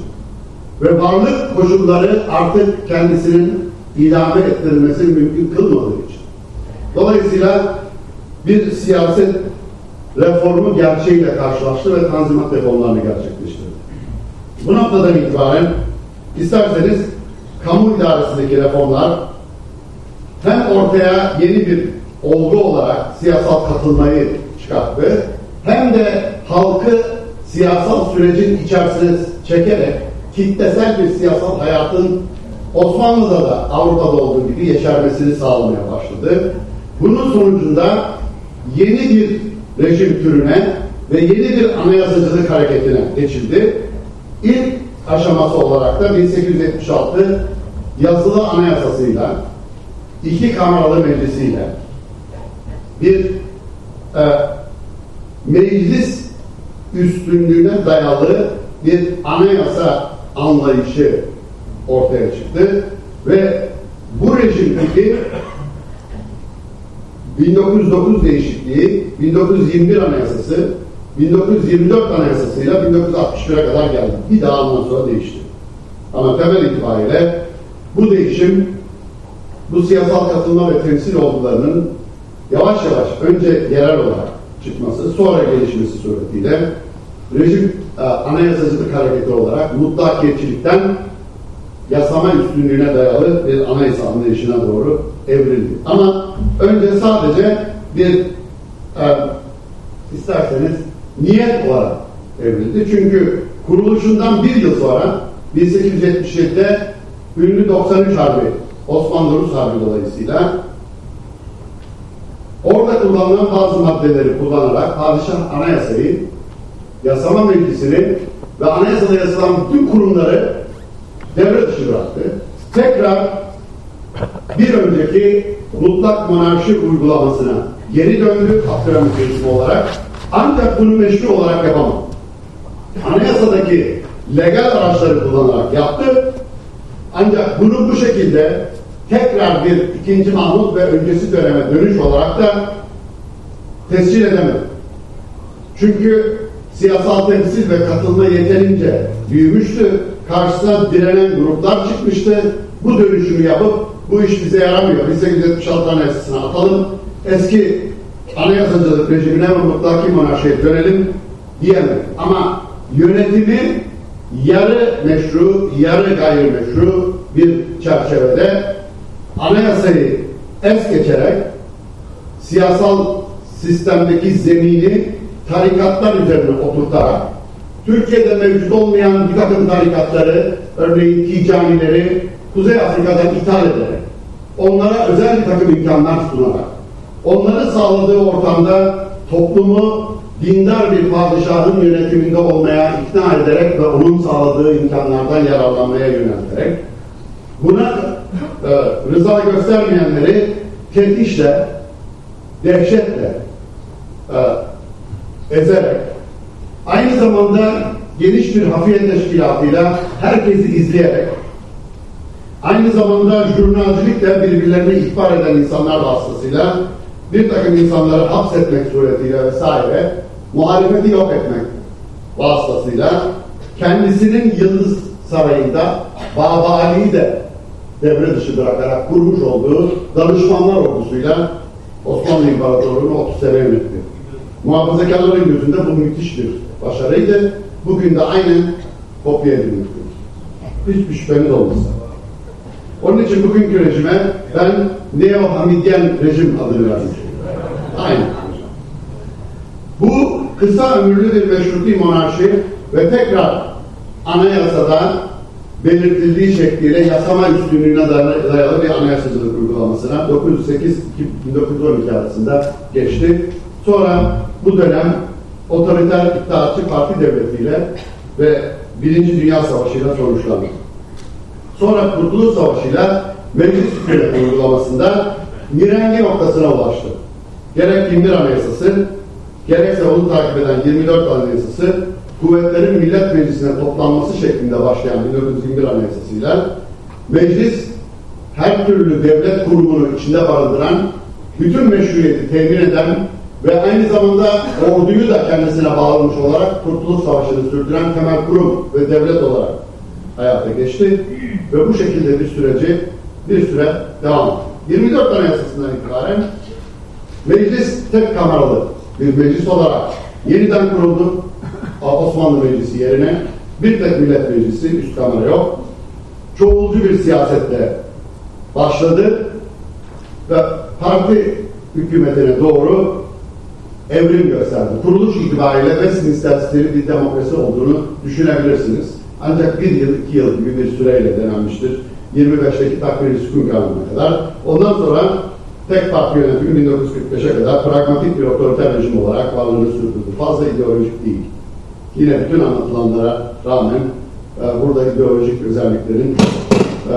ve varlık koşulları artık kendisinin idame ettirilmesi mümkün kılmadığı için. Dolayısıyla bir siyaset reformu gerçeğiyle karşılaştı ve tanzimat reformlarını gerçekleştirdi. Bu noktadan itibaren isterseniz kamu idaresindeki reformlar hem ortaya yeni bir olgu olarak siyasal katılmayı çıkarttı hem de halkı siyasal sürecin içerisine çekerek kitlesel bir siyasal hayatın Osmanlı'da da Avrupa'da olduğu gibi yeşermesini sağlamaya başladı. Bunun sonucunda yeni bir rejim türüne ve yeni bir anayasacılık hareketine geçildi. İlk aşaması olarak da 1876 yazılı anayasasıyla iki kameralı meclisiyle bir e, meclis üstünlüğüne dayalı bir anayasa anlayışı ortaya çıktı ve bu rejimdeki 1909 değişikliği, 1921 anayasası, 1924 anayasasıyla 1961'e kadar geldi. Bir daha ondan sonra değişti. Ama temel itibariyle bu değişim, bu siyasal katılma ve temsil olgularının yavaş yavaş önce yerel olarak çıkması, sonra gelişmesi suretiyle rejim e, anayasacılık hareketi olarak mutlakiyetçilikten yasama üstünlüğüne dayalı bir anayasa anlayışına doğru evrildi. Ama önce sadece bir e, isterseniz niyet olarak evrildi. Çünkü kuruluşundan bir yıl sonra 1877'de ünlü 93 Harbi, Osmanlı-Rus Harbi dolayısıyla orada kullanılan bazı maddeleri kullanarak padişah anayasayı, yasama meclisini ve anayasada yazılan bütün kurumları devre dışı bıraktı. Tekrar bir önceki mutlak monarşi uygulamasına geri döndü Abdülhamit rejimi olarak. Ancak bunu meşru olarak yapamadı. Anayasadaki legal araçları kullanarak yaptı. Ancak bunu bu şekilde tekrar bir ikinci Mahmut ve öncesi döneme dönüş olarak da tescil edemedi. Çünkü siyasal temsil ve katılma yeterince büyümüştü. Karşısına direnen gruplar çıkmıştı. Bu dönüşümü yapıp bu iş bize yaramıyor. 1876 Anayasası'na atalım. Eski anayasacılık rejimine ve mutlaki monarşiye dönelim diyemedi. Ama yönetimi yarı meşru, yarı gayrimeşru bir çerçevede anayasayı es geçerek siyasal sistemdeki zemini tarikatlar üzerine oturtarak Türkiye'de mevcut olmayan bir takım tarikatları, örneğin ticanileri Kuzey Afrika'dan ithal ederek, onlara özel bir takım imkanlar sunarak, onları sağladığı ortamda toplumu dindar bir padişahın yönetiminde olmaya ikna ederek ve onun sağladığı imkanlardan yararlanmaya yönelterek, buna e, rıza göstermeyenleri teftişle, dehşetle e, ezerek, aynı zamanda geniş bir hafiye teşkilatıyla herkesi izleyerek, aynı zamanda jurnalcilikle birbirlerini ihbar eden insanlar vasıtasıyla bir takım insanları hapsetmek suretiyle vesaire muhalefeti yok etmek vasıtasıyla kendisinin Yıldız Sarayı'nda Baba Ali'yi de devre dışı bırakarak kurmuş olduğu danışmanlar ordusuyla Osmanlı İmparatorluğu'nu 30 sene yönetti. Muhafazakarların gözünde bu müthiş bir başarıydı. Bugün de aynen kopya edilmektedir. Hiçbir şüpheniz olmasın. Onun için bugünkü rejime ben Neo-Hamidyen rejim adını verdim. Aynen. Bu kısa ömürlü bir meşruti monarşi ve tekrar anayasada belirtildiği şekliyle yasama üstünlüğüne dayalı bir anayasacılık uygulamasına 908-1912 arasında geçti. Sonra bu dönem otoriter iddiatçı parti devletiyle ve Birinci Dünya Savaşı ile sonuçlandı. Sonra Kurtuluş Savaşı'yla meclis hükümeti uygulamasında mirengi noktasına ulaştı. Gerek 21 Anayasası, gerekse onu takip eden 24 Anayasası kuvvetlerin millet meclisine toplanması şeklinde başlayan 1921 Anayasası'yla meclis her türlü devlet kurumunu içinde barındıran, bütün meşruiyeti temin eden ve aynı zamanda orduyu da kendisine bağlamış olarak Kurtuluş Savaşı'nı sürdüren temel kurum ve devlet olarak hayata geçti ve bu şekilde bir süreci bir süre devam etti. 24 Anayasası'ndan itibaren meclis tek kameralı bir meclis olarak yeniden kuruldu. Osmanlı Meclisi yerine bir tek millet meclisi, üst kamera yok. Çoğulcu bir siyasetle başladı ve parti hükümetine doğru evrim gösterdi. Kuruluş itibariyle Westminster stili bir demokrasi olduğunu düşünebilirsiniz. Ancak bir yıl, iki yıl gibi bir süreyle denenmiştir. 25'teki takvir sükun kanununa kadar. Ondan sonra tek parti yönetimi 1945'e kadar pragmatik bir otoriter rejim olarak varlığını sürdürdü. Fazla ideolojik değil. Yine bütün anlatılanlara rağmen e, burada ideolojik özelliklerin e,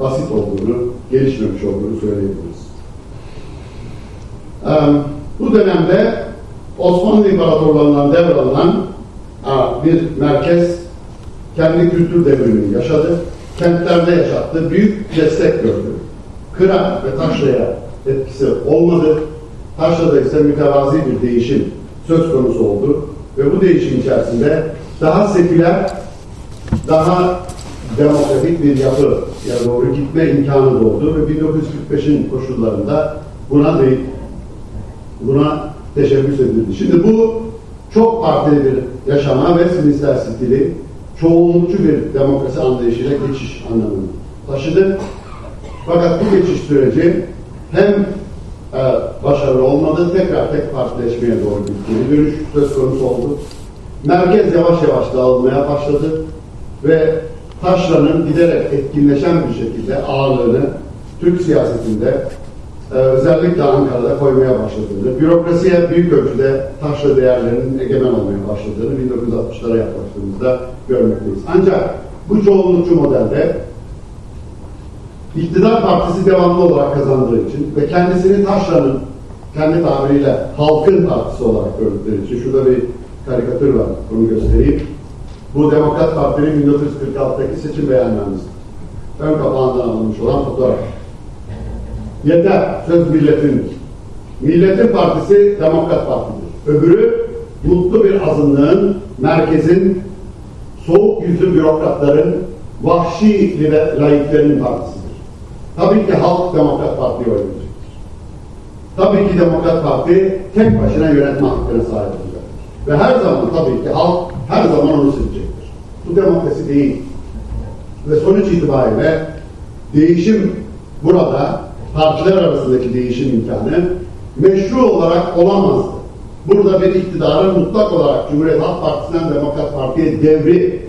basit olduğunu, gelişmemiş olduğunu söyleyebiliriz. E, bu dönemde Osmanlı İmparatorluğu'ndan devralınan bir merkez kendi kültür devrimini yaşadı. Kentlerde yaşattı. Büyük destek gördü. Kıra ve Taşra'ya etkisi olmadı. Taşra'da ise mütevazi bir değişim söz konusu oldu. Ve bu değişim içerisinde daha seküler, daha demokratik bir yapıya doğru gitme imkanı doğdu ve 1945'in koşullarında buna değil, buna teşebbüs edildi. Şimdi bu çok partili bir yaşama ve Westminster stili çoğunlukçu bir demokrasi anlayışıyla geçiş anlamını taşıdı. Fakat bu geçiş süreci hem e, başarılı olmadı, tekrar tek partileşmeye doğru bir dönüş söz konusu oldu. Merkez yavaş yavaş dağılmaya başladı ve Taşra'nın giderek etkinleşen bir şekilde ağırlığını Türk siyasetinde e, özellikle Ankara'da koymaya başladığını, bürokrasiye büyük ölçüde taşra değerlerinin egemen olmaya başladığını 1960'lara yaklaştığımızda görmekteyiz. Ancak bu çoğunlukçu modelde iktidar partisi devamlı olarak kazandığı için ve kendisini taşranın kendi tabiriyle halkın partisi olarak gördükleri için şurada bir karikatür var, bunu göstereyim. Bu Demokrat Parti'nin 1946'daki seçim beyannamesi. Ön kapağından alınmış olan fotoğraf. Yeter, söz milletin. Milletin partisi Demokrat Parti'dir. Öbürü mutlu bir azınlığın, merkezin, soğuk yüzlü bürokratların, vahşi laiklerin partisidir. Tabii ki halk Demokrat Parti'ye oy verecektir. Tabii ki Demokrat Parti tek başına yönetme hakkına sahip olacaktır. Ve her zaman tabii ki halk her zaman onu seçecektir. Bu demokrasi değil. Ve sonuç itibariyle değişim burada partiler arasındaki değişim imkanı meşru olarak olamazdı. Burada bir iktidarın mutlak olarak Cumhuriyet Halk Partisi'nden Demokrat Parti'ye devri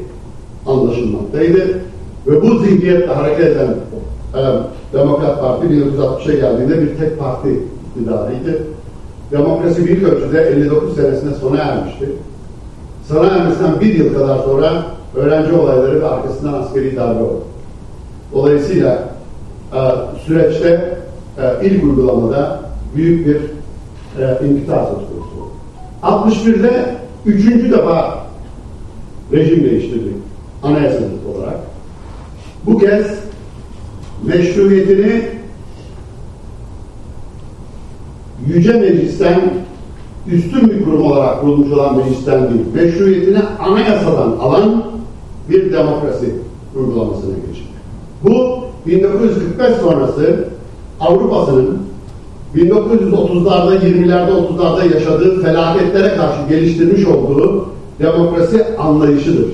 anlaşılmaktaydı. Ve bu zihniyetle hareket eden e, Demokrat Parti 1960'a geldiğinde bir tek parti iktidarıydı. Demokrasi bir ölçüde 59 senesinde sona ermişti. Sona ermesinden bir yıl kadar sonra öğrenci olayları ve arkasından askeri darbe oldu. Dolayısıyla e, süreçte e, ilk uygulamada büyük bir e, inkıta söz konusu oldu. 61'de üçüncü defa rejim değiştirdik anayasal olarak. Bu kez meşruiyetini Yüce Meclis'ten üstün bir kurum olarak kurulmuş olan meclisten değil, meşruiyetini anayasadan alan bir demokrasi uygulamasına geçildi. Bu 1945 sonrası Avrupa'sının 1930'larda, 20'lerde, 30'larda yaşadığı felaketlere karşı geliştirmiş olduğu demokrasi anlayışıdır.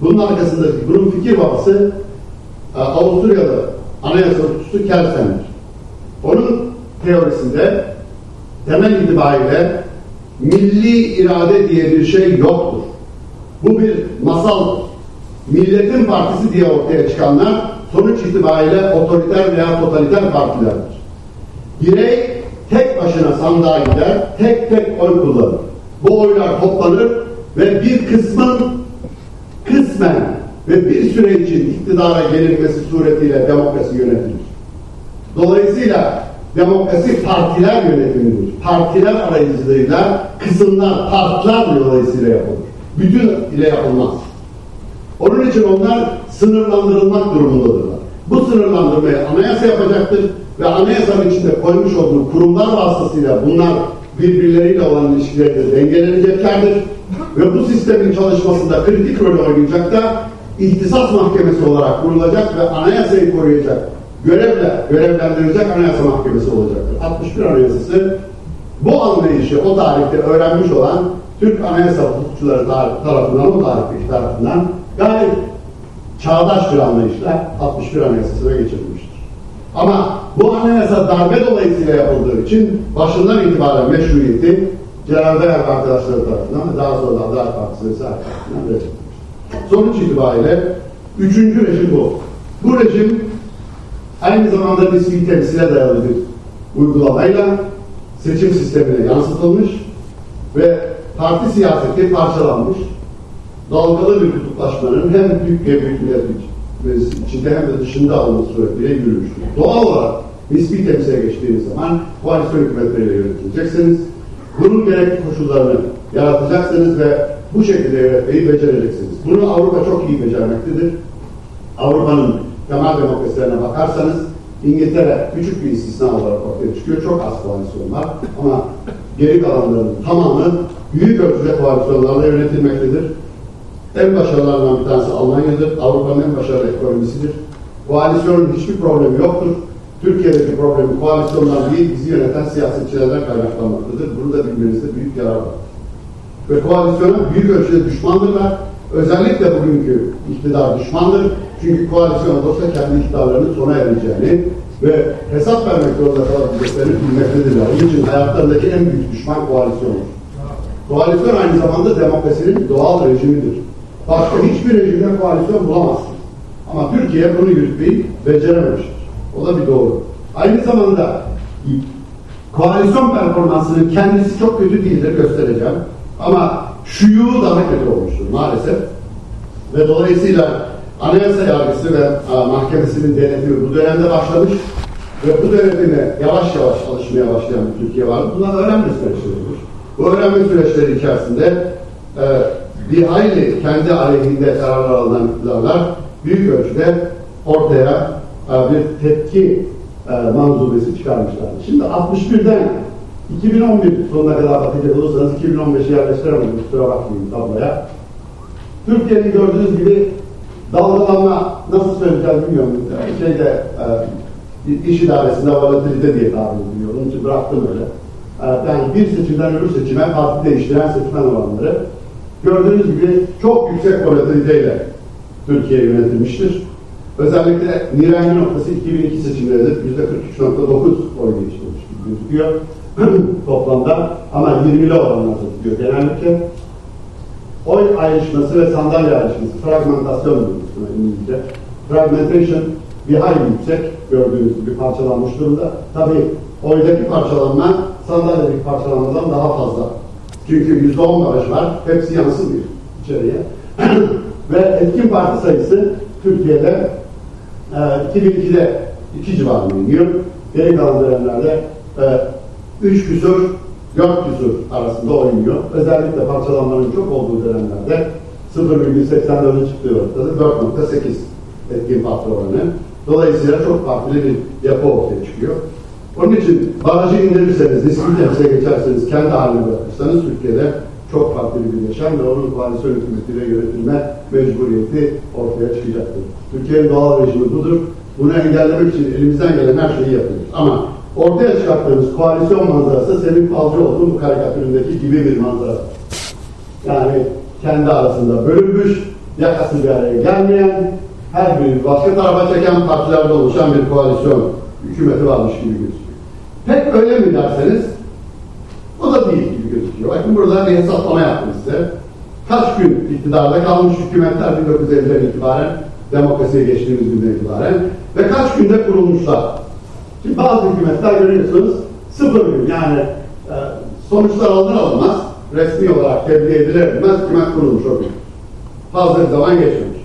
Bunun arkasındaki bunun fikir babası e, Avusturyalı anayasa hukukçusu Kelsen'dir. Onun teorisinde temel itibariyle milli irade diye bir şey yoktur. Bu bir masal. Milletin partisi diye ortaya çıkanlar sonuç itibariyle otoriter veya totaliter partilerdir. Birey tek başına sandığa gider, tek tek oy kullanır. Bu oylar toplanır ve bir kısmın kısmen ve bir süre için iktidara gelinmesi suretiyle demokrasi yönetilir. Dolayısıyla demokrasi partiler yönetimidir. Partiler arayıcılığıyla kısımlar, partiler dolayısıyla yapılır. bütün ile yapılmaz. Onun için onlar sınırlandırılmak durumundadırlar. Bu sınırlandırmayı anayasa yapacaktır ve anayasanın içinde koymuş olduğu kurumlar vasıtasıyla bunlar birbirleriyle olan ilişkilerinde dengeleneceklerdir. Ve bu sistemin çalışmasında kritik rol oynayacak da ihtisas mahkemesi olarak kurulacak ve anayasayı koruyacak görevle görevlendirecek anayasa mahkemesi olacaktır. 61 Anayasası bu anlayışı o tarihte öğrenmiş olan Türk anayasa hukukçuları tarafından, o tarihteki tarafından gayet çağdaş bir anlayışla 61 Anayasası'na geçirilmiştir. Ama bu anayasa darbe dolayısıyla yapıldığı için başından itibaren meşruiyeti Celal Bayar arkadaşları tarafından daha sonra Adalet Partisi vesaire tarafından reddedilmiştir. Sonuç itibariyle üçüncü rejim bu. Bu rejim aynı zamanda nispi temsile dayalı bir uygulamayla seçim sistemine yansıtılmış ve parti siyaseti parçalanmış, dalgalı bir kutuplaşmanın hem Büyük Millet içinde hem de dışında alınması suretiyle yürümüştür. Doğal olarak nispi temsile geçtiğiniz zaman koalisyon hükümetleriyle yönetileceksiniz. Bunun gerekli koşullarını yaratacaksınız ve bu şekilde yönetmeyi becereceksiniz. Bunu Avrupa çok iyi becermektedir. Avrupa'nın temel demokrasilerine bakarsanız İngiltere küçük bir istisna olarak ortaya çıkıyor. Çok az koalisyon var ama geri kalanların tamamı büyük ölçüde koalisyonlarla yönetilmektedir. En başarılarından bir tanesi Almanya'dır. Avrupa'nın en başarılı ekonomisidir. Koalisyonun hiçbir problemi yoktur. Türkiye'deki problemi koalisyonlar değil, bizi yöneten siyasetçilerden kaynaklanmaktadır. Bunu da bilmenizde büyük yarar var. Ve koalisyona büyük ölçüde düşmandırlar. Özellikle bugünkü iktidar düşmandır. Çünkü koalisyon olursa kendi iktidarlarının sona ereceğini ve hesap vermek zorunda kalabileceklerini bilmektedirler. Onun için hayatlarındaki en büyük düşman koalisyondur. Koalisyon aynı zamanda demokrasinin doğal rejimidir. Başka hiçbir rejimde koalisyon bulamazsınız. Ama Türkiye bunu yürütmeyi becerememiştir. O da bir doğru. Aynı zamanda koalisyon performansının kendisi çok kötü değildir göstereceğim. Ama şuyu daha kötü olmuştur maalesef. Ve dolayısıyla anayasa yargısı ve mahkemesinin denetimi bu dönemde başlamış ve bu denetime yavaş yavaş alışmaya başlayan bir Türkiye var. Bunlar öğrenme süreçleridir. Bu öğrenme süreçleri içerisinde e, bir hayli kendi aleyhinde kararlar alınan iktidarlar büyük ölçüde ortaya e, bir tepki e, manzumesi çıkarmışlardı. Şimdi 61'den 2011 sonuna kadar bakacak olursanız 2015'i yerleştiremedim kusura bakmayın tabloya. Türkiye'nin gördüğünüz gibi dalgalanma nasıl söyleyeceğim bilmiyorum. Şeyde e, iş idaresinde volatilite diye tabir ediliyor. Onun için bıraktım öyle. Yani bir seçimden öbür seçime parti değiştiren seçmen oranları gördüğünüz gibi çok yüksek volatiliteyle Türkiye yönetilmiştir. Özellikle nirengi noktası 2002 seçimlerinde %43.9 oy geçmiş gibi gözüküyor toplamda ama 20'li oranlar tutuyor genellikle. Oy ayrışması ve sandalye ayrışması, fragmentasyon diyoruz İngilizce. Fragmentation bir hayli yüksek gördüğünüz gibi parçalanmış durumda. Tabi oydaki parçalanma sandalyedeki parçalanmadan daha fazla. Çünkü yüzde on baraj var. Hepsi yansımıyor içeriye. ve etkin parti sayısı Türkiye'de e, 2002'de 2 civarında iniyor. Geri kalan dönemlerde e, 3 küsur 4 küsur arasında oynuyor. Özellikle parçalanmanın çok olduğu dönemlerde 0,84'ün çıktığı ortada 4.8 etkin parti oranı. Dolayısıyla çok farklı bir yapı ortaya çıkıyor. Onun için barajı indirirseniz, nispi temsile geçerseniz, kendi haline bırakırsanız Türkiye'de çok farklı bir yaşam ve onun koalisyon hükümetiyle yönetilme mecburiyeti ortaya çıkacaktır. Türkiye'nin doğal rejimi budur. Bunu engellemek için elimizden gelen her şeyi yapıyoruz. Ama ortaya çıkarttığımız koalisyon manzarası Semih Balcıoğlu'nun bu karikatüründeki gibi bir manzara. Yani kendi arasında bölünmüş, yakası bir araya gelmeyen, her biri başka tarafa çeken partilerde oluşan bir koalisyon hükümeti varmış gibi gözüküyor. Pek öyle mi derseniz o da değil gibi gözüküyor. Bakın burada bir hesaplama yaptım size. Kaç gün iktidarda kalmış hükümetler 1950'den itibaren demokrasiye geçtiğimiz günden itibaren ve kaç günde kurulmuşlar. Şimdi bazı hükümetler görüyorsunuz sıfır gün yani e, sonuçlar alınır alınmaz resmi olarak tebliğ edilir edilmez hükümet kurulmuş o gün. Fazla zaman geçmemiş.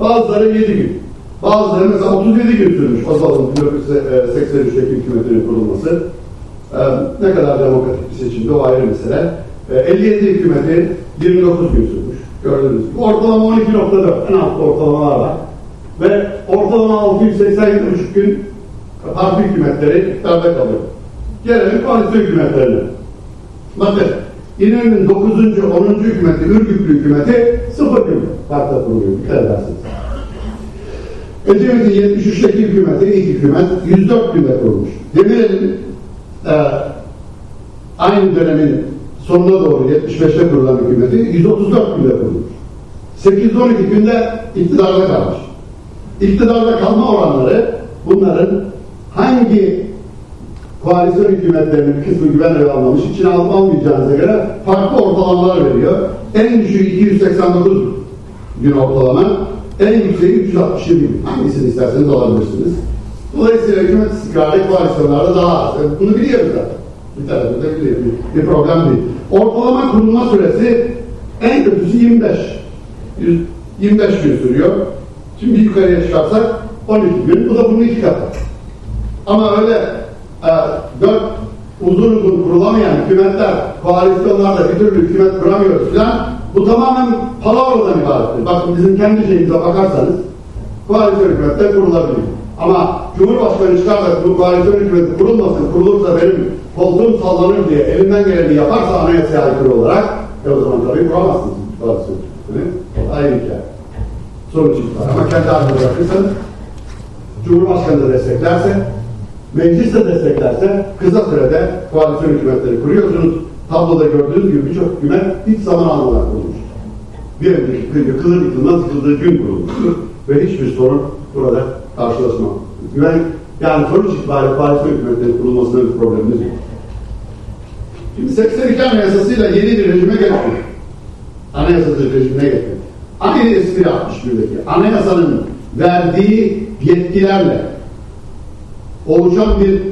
Bazıları 7 gün. Bazıları mesela 37 gün sürmüş Ozal'ın 1983'teki hükümetinin kurulması. Ee, ne kadar demokratik bir seçimdi o ayrı mesele. Ee, 57 hükümeti 29 gün sürmüş. Gördünüz gibi. Ortalama 12.4 en alt ortalamalar var. Ve ortalama 687,5 gün parti hükümetleri iktidarda kalıyor. Gelelim koalisyon hükümetlerine. Bakın İnönü'nün 9. 10. hükümeti, Ürgüplü hükümeti sıfır gün parti kuruluyor. Dikkat edersiniz. Ecevit'in 73'teki hükümeti, ilk hükümet 104 günde kurulmuş. Demirel'in e, aynı dönemin sonuna doğru 75'te kurulan hükümeti 134 günde kurulmuş. 812 günde iktidarda kalmış. İktidarda kalma oranları bunların hangi koalisyon hükümetlerinin bir kısmı güven oyu almamış, içine alıp almayacağınıza göre farklı ortalamalar veriyor. En düşüğü 289 gün ortalama, en yükseği 367 gün. Hangisini isterseniz alabilirsiniz. Dolayısıyla hükümet istikrarı koalisyonlarda daha az. Bunu biliyoruz zaten. Bir tarafı da biliyor. Bir, problem değil. Ortalama kurulma süresi en kötüsü 25. 25 gün sürüyor. Şimdi yukarıya çıkarsak 12 gün. Bu da bunun iki katı. Ama öyle e, dört uzun uzun kurulamayan hükümetler, koalisyonlarda bir türlü hükümet kuramıyoruz falan. Bu tamamen palavradan ibarettir. Bakın bizim kendi şeyimize bakarsanız koalisyon hükümetler kurulabilir. Ama Cumhurbaşkanı çıkar da bu koalisyon hükümeti kurulmasın, kurulursa benim koltuğum sallanır diye elinden geleni yaparsa anayasaya aykırı olarak e o zaman tabii kuramazsınız koalisyon hükümetini. Ayrı hikaye. Sonuç itibariyle. Ama kendi haline bırakırsanız Cumhurbaşkanı da desteklerse meclis de desteklerse kısa sürede koalisyon hükümetleri kuruyorsunuz. Tabloda gördüğünüz gibi birçok hükümet hiç zaman almadan kurulmuş. Bir önceki yıkılır yıkılmaz yıkıldığı gün kurulmuştur. Ve hiçbir sorun burada karşılaşma. Güven, yani sonuç itibariyle koalisyon hükümetleri kurulmasında bir problemimiz yok. Şimdi 82 Anayasası'yla yeni bir rejime geçtik. Anayasası rejimine geçtik. Aynı espri 61'deki. Anayasanın verdiği yetkilerle oluşan bir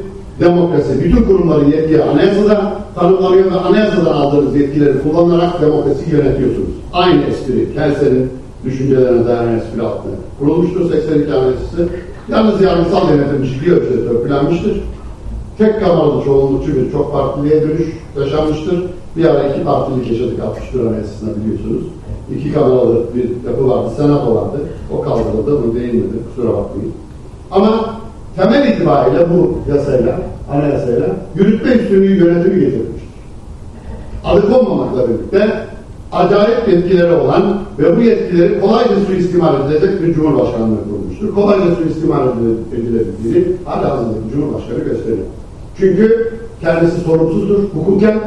demokrasi. Bütün kurumların yetkileri anayasada tanımlanıyor ve anayasadan aldığınız yetkileri kullanarak demokrasiyi yönetiyorsunuz. Aynı espri. Kelser'in düşüncelerine dayanan espri altında. Kurulmuştur 82 Anayasası. Yalnız yargısal yönetim ciddi ölçüde törpülenmiştir. Tek kameralı çoğunlukçu bir çok partiliye dönüş yaşanmıştır. Bir ara iki partilik yaşadık 64 Anayasası'nda biliyorsunuz. İki kameralı bir yapı vardı, senato vardı. O kaldırıldı, bunu değinmedi, kusura bakmayın. Ama temel itibariyle bu yasayla, anayasayla yürütme üstünlüğü yönetimi getirmiştir. Adı konmamakla birlikte acayip yetkileri olan ve bu yetkileri kolayca suistimal edilecek bir cumhurbaşkanlığı kurmuştur. Kolayca suistimal edilebildiğini hala hazırdaki cumhurbaşkanı gösteriyor. Çünkü kendisi sorumsuzdur, hukuken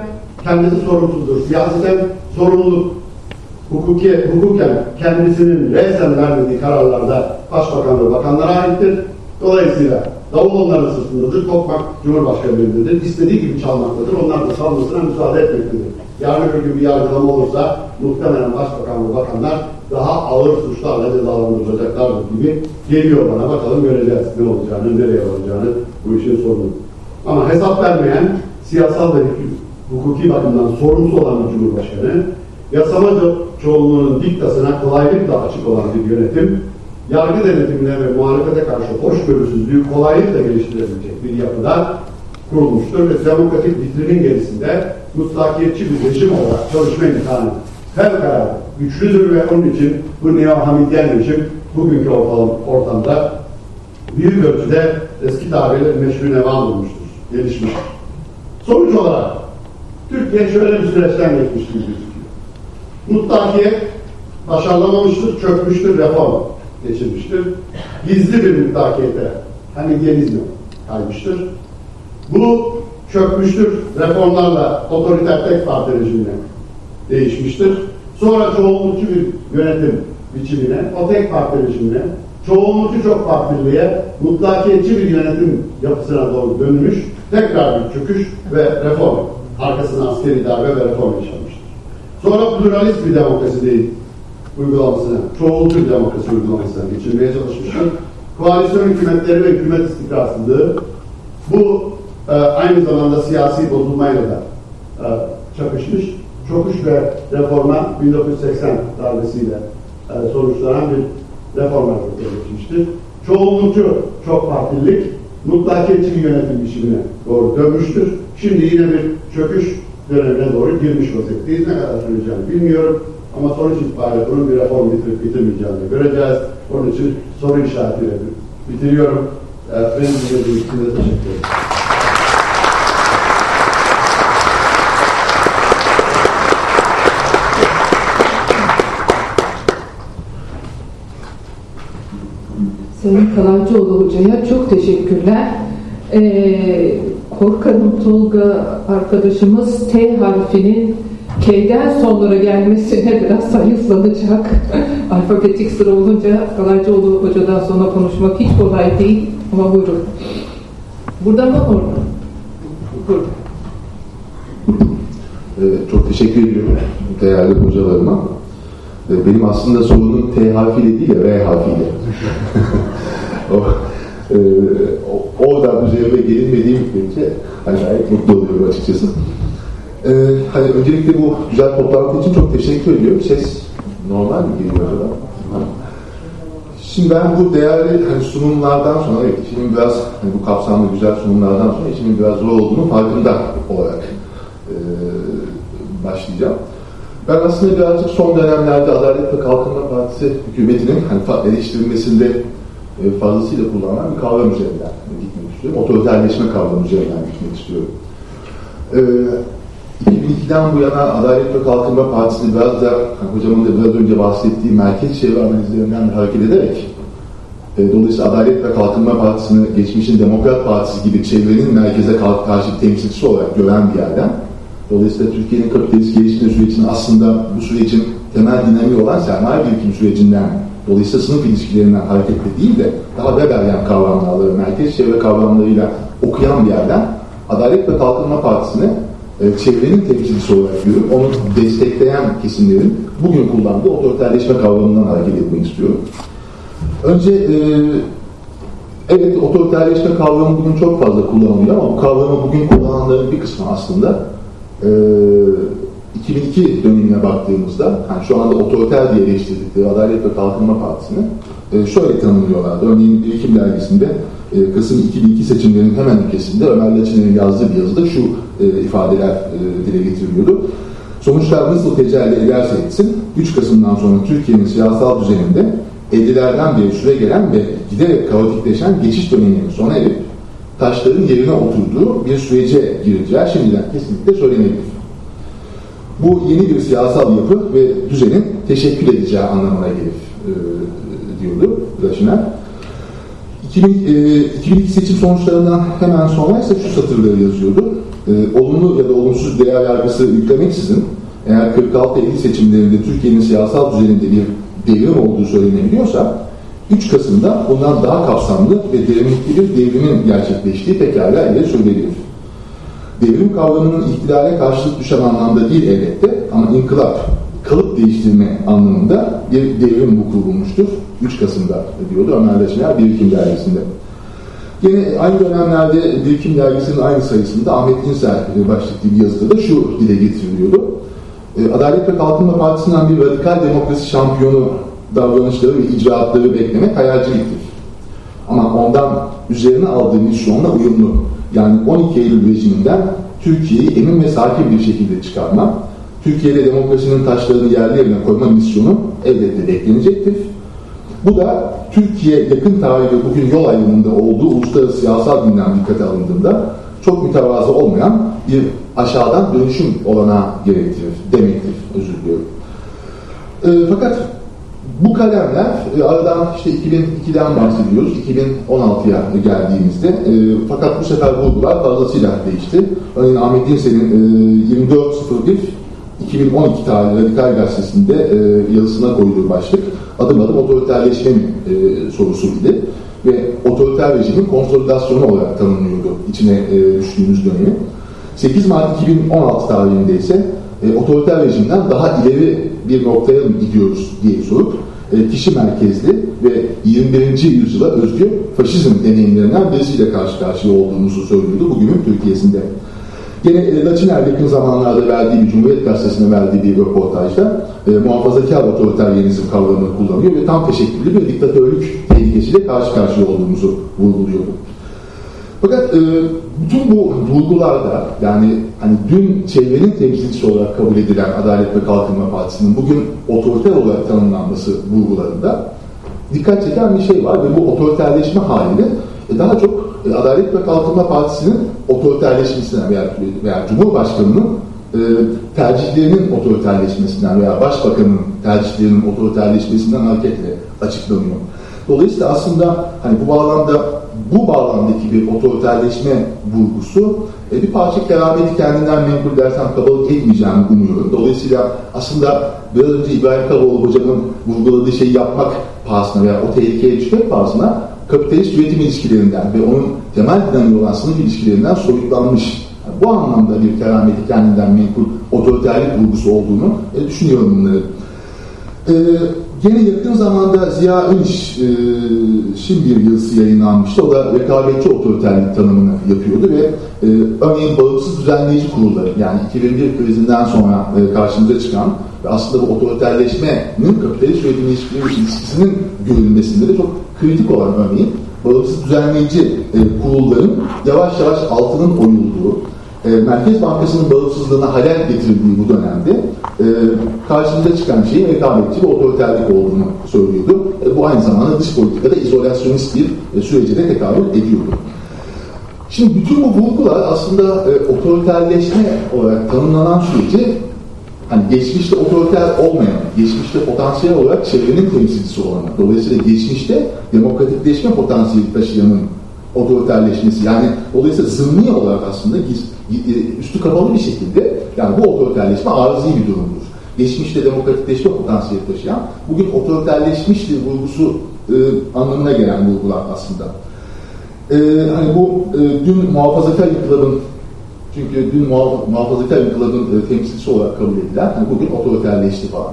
kendisi sorumsuzdur, siyaseten sorumluluk hukuki, hukuken kendisinin resen vermediği kararlarda başbakan ve bakanlara aittir. Dolayısıyla davul onların sırtındadır, tokmak Cumhurbaşkanı elindedir. İstediği gibi çalmaktadır. Onlar da çalmasına müsaade etmektedir. Yarın bir gün bir yargılama olursa muhtemelen başbakan ve bakanlar daha ağır suçlarla cezalandırılacaklardır gibi geliyor bana. Bakalım göreceğiz ne olacağını, nereye varacağını bu işin sorunu. Ama hesap vermeyen, siyasal ve hukuki bakımdan sorumsuz olan bir Cumhurbaşkanı, yasama çoğunluğunun diktasına kolaylıkla açık olan bir yönetim, yargı denetimine ve muhalefete karşı hoşgörüsüzlüğü kolaylıkla geliştirebilecek bir yapıda kurulmuştur ve demokratik vitrinin gerisinde mutlakiyetçi bir rejim olarak çalışma imkanı fevkalade güçlüdür ve onun için bu neo-hamidyen rejim bugünkü ortamda büyük ölçüde eski tabirle meşru nevan bulmuştur, gelişmiştir. Sonuç olarak Türkiye şöyle bir süreçten geçmiş gibi gözüküyor. Mutlakiyet başarılamamıştır, çökmüştür, reform geçirmiştir. Gizli bir mutlakiyete, hani diyenizme kaymıştır. Bu çökmüştür, reformlarla otoriter tek parti rejimine değişmiştir. Sonra çoğunlukçu bir yönetim biçimine, o tek parti rejimine, çoğunlukçu çok partililiğe, mutlakiyetçi bir yönetim yapısına doğru dönmüş, tekrar bir çöküş ve reform. Arkasına askeri darbe ve reform yaşanmıştır. Sonra pluralist bir demokrasi değil uygulamasına, çoğulcu bir demokrasi uygulamasına geçirmeye çalışmıştır. Koalisyon hükümetleri ve hükümet istikrarsızlığı bu e, aynı zamanda siyasi bozulmayla da e, çakışmış. Çokuş ve reforma 1980 darbesiyle e, sonuçlanan bir reforma geçmiştir. Çoğunlukçu çok partililik mutlakiyetçi bir yönetim biçimine doğru dönmüştür. Şimdi yine bir çöküş dönemine doğru girmiş vaziyetteyiz. Ne kadar süreceğini bilmiyorum. Ama sonuç itibariyle bunun bir reform bitirip bitirmeyeceğini göreceğiz. Onun için soru işaretiyle bitiriyorum. Beni dinlediğiniz için de teşekkür ederim. Sayın Kalaycıoğlu Hoca'ya çok teşekkürler. Ee, Korkanım Tolga arkadaşımız T harfinin K'den sonlara gelmesine biraz sayıslanacak. Alfabetik sıra olunca Kalaycıoğlu Hoca'dan sonra konuşmak hiç kolay değil. Ama buyurun. Burada mı orada? Burada. Ee, çok teşekkür ediyorum değerli hocalarıma. Ee, benim aslında sorunum T harfiyle değil de R harfiyle. o, e, oradan üzerime gelinmediği müddetçe hani gayet mutlu oluyorum açıkçası. Ee, hani öncelikle bu güzel toplantı için çok teşekkür ediyorum. Ses normal mi geliyor acaba? Şimdi ben bu değerli hani sunumlardan sonra, evet, işimin biraz hani bu kapsamlı güzel sunumlardan sonra işimin biraz zor olduğunu farkında olarak e, başlayacağım. Ben aslında birazcık son dönemlerde Adalet ve Kalkınma Partisi hükümetinin hani eleştirilmesinde e, fazlasıyla kullanılan bir kavram üzerinden gitmek istiyorum. Otoriterleşme kavramı üzerinden gitmek istiyorum. E, 2002'den bu yana Adalet ve Kalkınma Partisi'ni biraz da hocamın da biraz önce bahsettiği merkez çevre analizlerinden hareket ederek e, dolayısıyla Adalet ve Kalkınma Partisi'ni geçmişin Demokrat Partisi gibi çevrenin merkeze karşı temsilcisi olarak gören bir yerden Dolayısıyla Türkiye'nin kapitalist gelişme sürecinin aslında bu sürecin temel dinamiği olan sermaye birikim sürecinden dolayısıyla sınıf ilişkilerinden hareketle değil de daha Weberyen kavramları, merkez çevre kavramlarıyla okuyan bir yerden Adalet ve Kalkınma Partisi'ni çevrenin temsilcisi olarak görüp onu destekleyen kesimlerin bugün kullandığı otoriterleşme kavramından hareket etmek istiyorum. Önce e, evet otoriterleşme kavramı bugün çok fazla kullanılıyor ama bu kavramı bugün kullananların bir kısmı aslında e, 2002 dönemine baktığımızda yani şu anda otoriter diye eleştirdikleri Adalet ve Kalkınma Partisi'ni e, şöyle tanımlıyorlardı. Örneğin Birikim Dergisi'nde e, Kasım 2002 seçimlerinin hemen öncesinde Ömer Laçiner'in yazdığı bir yazıda şu e, ifadeler e, dile getiriliyordu. Sonuçlar nasıl tecelli ederse etsin 3 Kasım'dan sonra Türkiye'nin siyasal düzeninde 50'lerden beri süre gelen ve giderek kaotikleşen geçiş döneminin sona erip taşların yerine oturduğu bir sürece gireceği şimdiden kesinlikle söylenebilir. Bu yeni bir siyasal yapı ve düzenin teşekkür edeceği anlamına gelir e, diyordu Raşiner. 2000, e, 2002 seçim sonuçlarından hemen sonra ise şu satırları yazıyordu. E, olumlu ya da olumsuz değer yargısı yüklemeksizin eğer 46-50 seçimlerinde Türkiye'nin siyasal düzeninde bir devrim olduğu söylenebiliyorsa 3 Kasım'da bundan daha kapsamlı ve derinlikli bir devrimin gerçekleştiği pekala ile söylenebilir. Devrim kavramının ihtidale karşılık düşen anlamda değil elbette ama inkılap, kalıp değiştirme anlamında bir devrim vuku bulmuştur. 3 Kasım'da diyordu Ömer Leşiner Birikim Dergisi'nde. Yine aynı dönemlerde Birikim Dergisi'nin aynı sayısında Ahmet İnsel başlıklı bir yazıda da şu dile getiriliyordu. E, Adalet ve Kalkınma Partisi'nden bir radikal demokrasi şampiyonu davranışları ve icraatları beklemek hayalciliktir. Ama ondan üzerine aldığı misyonla uyumlu. Yani 12 Eylül rejiminden Türkiye'yi emin ve sakin bir şekilde çıkarma, Türkiye'de demokrasinin taşlarını yerli yerine koyma misyonu elbette beklenecektir. Bu da Türkiye yakın tarih ve bugün yol ayrımında olduğu uluslararası siyasal gündem dikkate alındığında çok mütevazı olmayan bir aşağıdan dönüşüm olana gerektirir demektir. Özür diliyorum. E, fakat bu kalemler e, aradan işte 2002'den bahsediyoruz. 2016'ya geldiğimizde e, fakat bu sefer vurgular fazlasıyla değişti. Örneğin Ahmet İnsel'in e, 24.01 2012 tarihli Radikal Gazetesi'nde e, yazısına koyduğu başlık adım adım otoriterleşme mi e, sorusuydu. Ve otoriter rejimin konsolidasyonu olarak tanımlıyordu içine e, düştüğümüz dönemi. 8 Mart 2016 tarihinde ise e, otoriter rejimden daha ileri bir noktaya mı gidiyoruz diye sorup e, kişi merkezli ve 21. yüzyıla özgü faşizm deneyimlerinden birisiyle karşı karşıya olduğumuzu söylüyordu bugünün Türkiye'sinde. Yine e, Latiner yakın zamanlarda verdiği Cumhuriyet Gazetesi'ne verdiği bir röportajda e, muhafazakar otoriteryenizm kavramını kullanıyor ve tam teşekküllü bir diktatörlük tehlikesiyle karşı karşıya olduğumuzu vurguluyordu. Fakat e, bütün bu vurgularda yani hani dün çevrenin temsilcisi olarak kabul edilen Adalet ve Kalkınma Partisi'nin bugün otoriter olarak tanımlanması vurgularında dikkat çeken bir şey var ve bu otoriterleşme halini e, daha çok Adalet ve Kalkınma Partisi'nin otoriterleşmesinden veya, veya Cumhurbaşkanı'nın e, tercihlerinin otoriterleşmesinden veya Başbakan'ın tercihlerinin otoriterleşmesinden hareketle açıklanıyor. Dolayısıyla aslında hani bu bağlamda bu bağlamdaki bir otoriterleşme vurgusu e, bir parça kerameti kendinden menkul dersem kabalık etmeyeceğimi umuyorum. Dolayısıyla aslında biraz önce İbrahim Karaoğlu hocamın vurguladığı şeyi yapmak pahasına veya o tehlikeye düşmek pahasına kapitalist üretim ilişkilerinden ve onun temel dinamiği olan sınıf ilişkilerinden soyutlanmış. Yani bu anlamda bir kerameti kendinden menkul otoriterlik vurgusu olduğunu e, düşünüyorum bunları. Ee, gene yakın zamanda Ziya Ünş'in e, bir yazısı yayınlanmıştı. O da rekabetçi otoriterlik tanımını yapıyordu ve e, örneğin bağımsız düzenleyici kurulları yani 2001 krizinden sonra e, karşımıza çıkan ve aslında bu otoriterleşmenin kapitalist üretim ilişkisinin görülmesinde de çok kritik olan örneğin bağımsız düzenleyici e, kurulların yavaş yavaş altının oyulduğu, e, Merkez Bankası'nın bağımsızlığına halel getirildiği bu dönemde e, karşımıza çıkan şeyin rekabetçi ve otoriterlik olduğunu söylüyordu. E, bu aynı zamanda dış politikada izolasyonist bir e, sürece de tekabül ediyordu. Şimdi bütün bu vurgular aslında e, otoriterleşme olarak tanımlanan süreci hani geçmişte otoriter olmayan, geçmişte potansiyel olarak çevrenin temsilcisi olan, dolayısıyla geçmişte demokratikleşme potansiyeli taşıyanın otoriterleşmesi yani dolayısıyla zımni olarak aslında üstü kapalı bir şekilde yani bu otoriterleşme arızi bir durumdur. Geçmişte demokratikleşme potansiyeli taşıyan bugün otoriterleşmiştir vurgusu e, anlamına gelen vurgular aslında. E, hani bu e, dün muhafazakar inkılabın çünkü dün muhaf muhafazakar inkılabın e, temsilcisi olarak kabul edilen hani bugün otoriterleşti falan.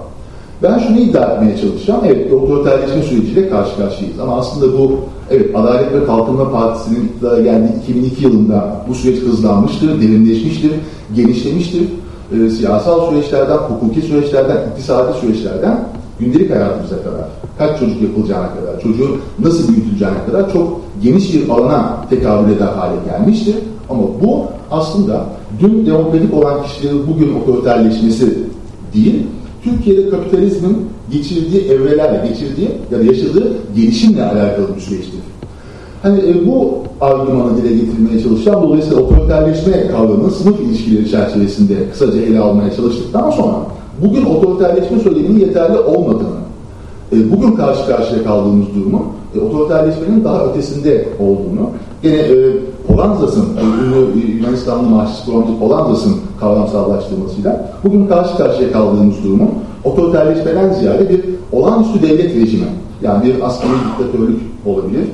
Ben şunu iddia etmeye çalışacağım. Evet otoriterleşme süreciyle karşı karşıyayız. Ama aslında bu evet Adalet ve Kalkınma Partisi'nin iktidara geldiği 2002 yılında bu süreç hızlanmıştır, derinleşmiştir, genişlemiştir. E, siyasal süreçlerden, hukuki süreçlerden, iktisadi süreçlerden gündelik hayatımıza kadar, kaç çocuk yapılacağına kadar, çocuğun nasıl büyütüleceğine kadar çok geniş bir alana tekabül eder hale gelmiştir. Ama bu aslında dün demokratik olan kişilerin bugün otoriterleşmesi değil, Türkiye'de kapitalizmin geçirdiği evrelerle, geçirdiği ya da yaşadığı gelişimle alakalı bir süreçtir. Hani e, bu argümanı dile getirmeye çalışacağım. Dolayısıyla otoriterleşme kavramını sınıf ilişkileri çerçevesinde kısaca ele almaya çalıştıktan sonra bugün otoriterleşme söyleminin yeterli olmadığını, e, bugün karşı karşıya kaldığımız durumu e, otoriterleşmenin daha ötesinde olduğunu, gene e, Polanzas'ın, ünlü Yunanistanlı marşist programcı Polanzas'ın kavramsallaştırmasıyla bugün karşı karşıya kaldığımız durumun otoriterleşmeden ziyade bir olağanüstü devlet rejimi, yani bir askeri diktatörlük olabilir.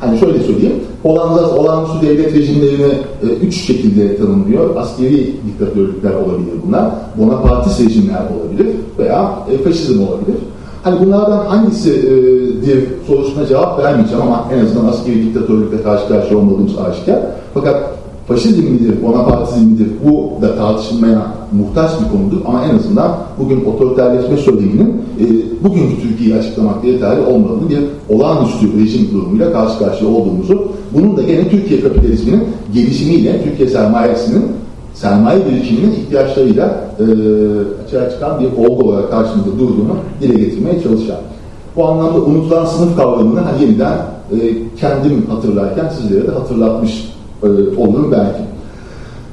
Hani şöyle söyleyeyim, Polanzas olağanüstü devlet rejimlerini e, üç şekilde tanımlıyor. Askeri diktatörlükler olabilir bunlar, Bonapartist rejimler olabilir veya e, faşizm olabilir. Hani bunlardan hangisidir sorusuna cevap vermeyeceğim ama en azından askeri diktatörlükle karşı karşıya olmadığımız aşikar. Fakat faşizm midir, bonapartizm midir bu da tartışılmaya muhtaç bir konudur ama en azından bugün otoriterleşme söyleminin e, bugünkü Türkiye'yi açıklamakta yeterli olmadığını bir olağanüstü rejim durumuyla karşı karşıya olduğumuzu, bunun da gene Türkiye kapitalizminin gelişimiyle Türkiye sermayesinin sermaye birikiminin ihtiyaçlarıyla e, açığa çıkan bir olgu olarak karşımızda durduğunu dile getirmeye çalışacağım. Bu anlamda unutulan sınıf kavramını hani yeniden e, kendim hatırlarken sizlere de hatırlatmış e, olurum belki.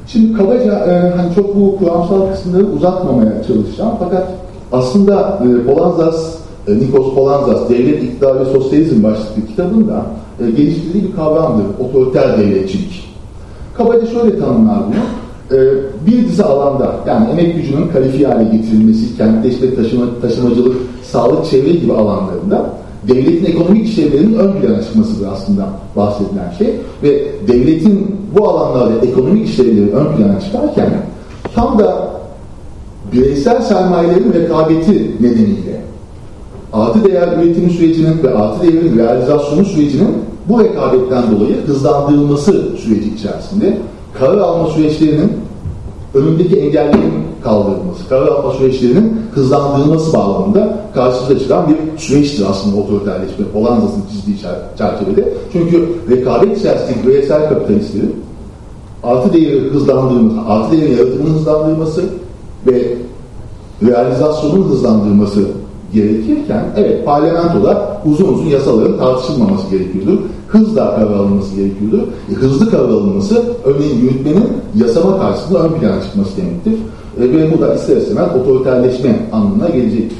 Şimdi kabaca e, hani çok bu kuramsal kısımları uzatmamaya çalışacağım. Fakat aslında e, Polanzas, e, Nikos Polanzas, Devlet, İktidar ve Sosyalizm başlıklı kitabında e, geliştirdiği bir kavramdır. Otoriter devletçilik. Kabaca şöyle tanımlar bunu. Ee, bir dizi alanda yani emek gücünün kalifiye hale getirilmesi, kentleşme, taşıma, taşımacılık, sağlık, çevre gibi alanlarında devletin ekonomik işlevlerinin ön plana çıkmasıdır aslında bahsedilen şey. Ve devletin bu alanlarda ekonomik işlevleri ön plana çıkarken tam da bireysel sermayelerin rekabeti nedeniyle artı değer üretimi sürecinin ve artı değerin realizasyonu sürecinin bu rekabetten dolayı hızlandırılması süreci içerisinde karar alma süreçlerinin önündeki engellerin kaldırılması, karar alma süreçlerinin hızlandırılması bağlamında karşımıza çıkan bir süreçtir aslında otoriterleşme. Hollanda'sın çizdiği çerçevede. Çünkü rekabet içerisindeki bireysel kapitalistlerin artı değeri hızlandırılması, artı değerin yaratımının hızlandırılması ve realizasyonun hızlandırılması gerekirken evet parlamentoda uzun uzun yasaların tartışılmaması gerekiyordu. Hızla karar alınması gerekiyordu. E, hızlı karar alınması örneğin yürütmenin yasama karşısında ön plana çıkması demektir. Ve bu da ister istemez otoriterleşme anlamına gelecektir.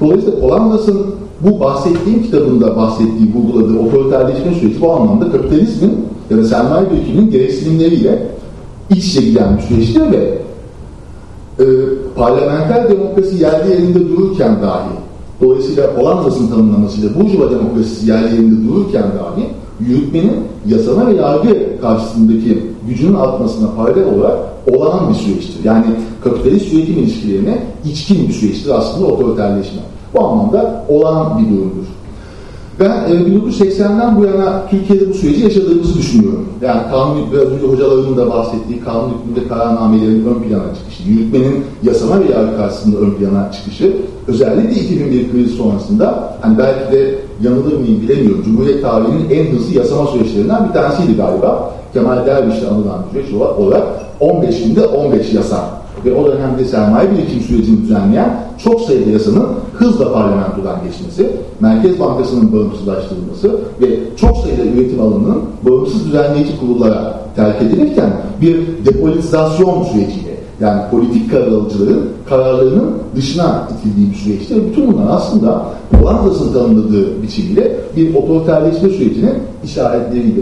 Dolayısıyla Hollanda'sın bu bahsettiğim kitabında bahsettiği, vurguladığı otoriterleşme süreci bu anlamda kapitalizmin ya da sermaye birikiminin gereksinimleriyle iç içe giden bir süreçtir ve e, parlamenter demokrasi yerli yerinde dururken dahi dolayısıyla Hollanda'sın tanımlamasıyla Burjuva demokrasisi yerli yerinde dururken dahi yürütmenin yasama ve yargı karşısındaki gücünün artmasına paralel olarak olağan bir süreçtir. Yani kapitalist üretim ilişkilerine içkin bir süreçtir aslında otoriterleşme. Bu anlamda olağan bir durumdur. Ben e, 1980'den bu yana Türkiye'de bu süreci yaşadığımızı düşünüyorum. Yani kanun biraz önce hocalarının da bahsettiği kanun hükmünde kararnamelerin ön plana çıkışı, yürütmenin yasama ve yargı karşısında ön plana çıkışı, özellikle 2001 krizi sonrasında, hani belki de yanılır mıyım bilemiyorum, Cumhuriyet tarihinin en hızlı yasama süreçlerinden bir tanesiydi galiba. Kemal Derviş'le anılan süreç olarak 15 günde 15 yasa. Ve o dönemde sermaye birikim sürecini düzenleyen çok sayıda yasanın hızla parlamentodan geçmesi, Merkez Bankası'nın bağımsızlaştırılması ve çok sayıda üretim alanının bağımsız düzenleyici kurullara terk edilirken bir depolitizasyon süreciyle yani politik karar alıcıların kararlarının dışına itildiği bir süreçte bütün bunlar aslında Hollanda'sın tanımladığı biçimiyle bir otoriterleşme sürecinin işaretleriydi.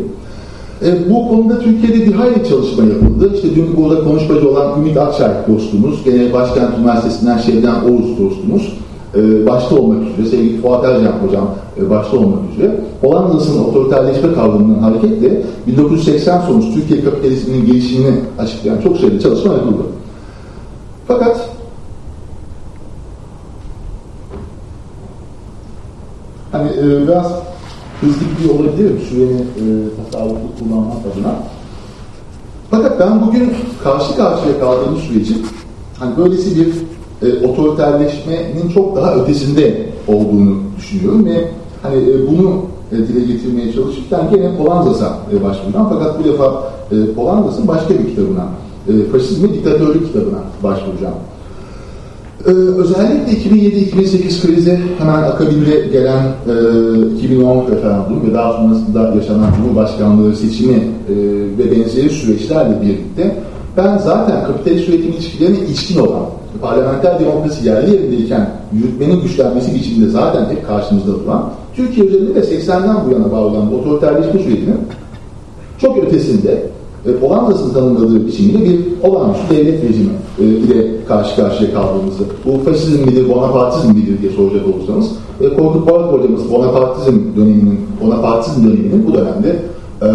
E, bu konuda Türkiye'de bir hayli çalışma yapıldı. İşte dün burada konuşmacı olan Ümit Akçay dostumuz, Genel Başkent Üniversitesi'nden Şevden Oğuz dostumuz, e, başta olmak üzere, sevgili Fuat Ercan hocam e, başta olmak üzere, Hollanda'sının otoriterleşme kavramından hareketle 1980 sonrası Türkiye kapitalizminin gelişimini açıklayan çok sayıda çalışma yapıldı. Fakat hani e, biraz hızlı gidiyor olabilirim süreni e, tasarruflu kullanmak adına. Fakat ben bugün karşı karşıya kaldığımız sürecin hani böylesi bir e, otoriterleşmenin çok daha ötesinde olduğunu düşünüyorum ve hani e, bunu e, dile getirmeye çalışırken gene Polanzas'a e, başvuracağım. Fakat bu defa e, Polanzas'ın başka bir kitabına, e, Faşizm ve Diktatörlük kitabına başvuracağım. Ee, özellikle 2007-2008 krizi hemen akabinde gelen e, 2010 referandum ve daha sonrasında yaşanan Cumhurbaşkanlığı seçimi e, ve benzeri süreçlerle birlikte ben zaten kapitalist üretim ilişkilerine içkin olan parlamenter demokrasi yerli yerindeyken yürütmenin güçlenmesi biçiminde zaten hep karşımızda duran Türkiye üzerinde de 80'den bu yana var olan otoriterleşme sürecinin çok ötesinde e, Hollanda'sın tanımladığı biçimiyle bir olağanüstü devlet rejimi e, ile karşı karşıya kaldığımızı, bu faşizm midir, bonapartizm midir diye soracak olursanız, e, Korkut Barat hocamız bonapartizm döneminin, bonapartizm döneminin bu dönemde e,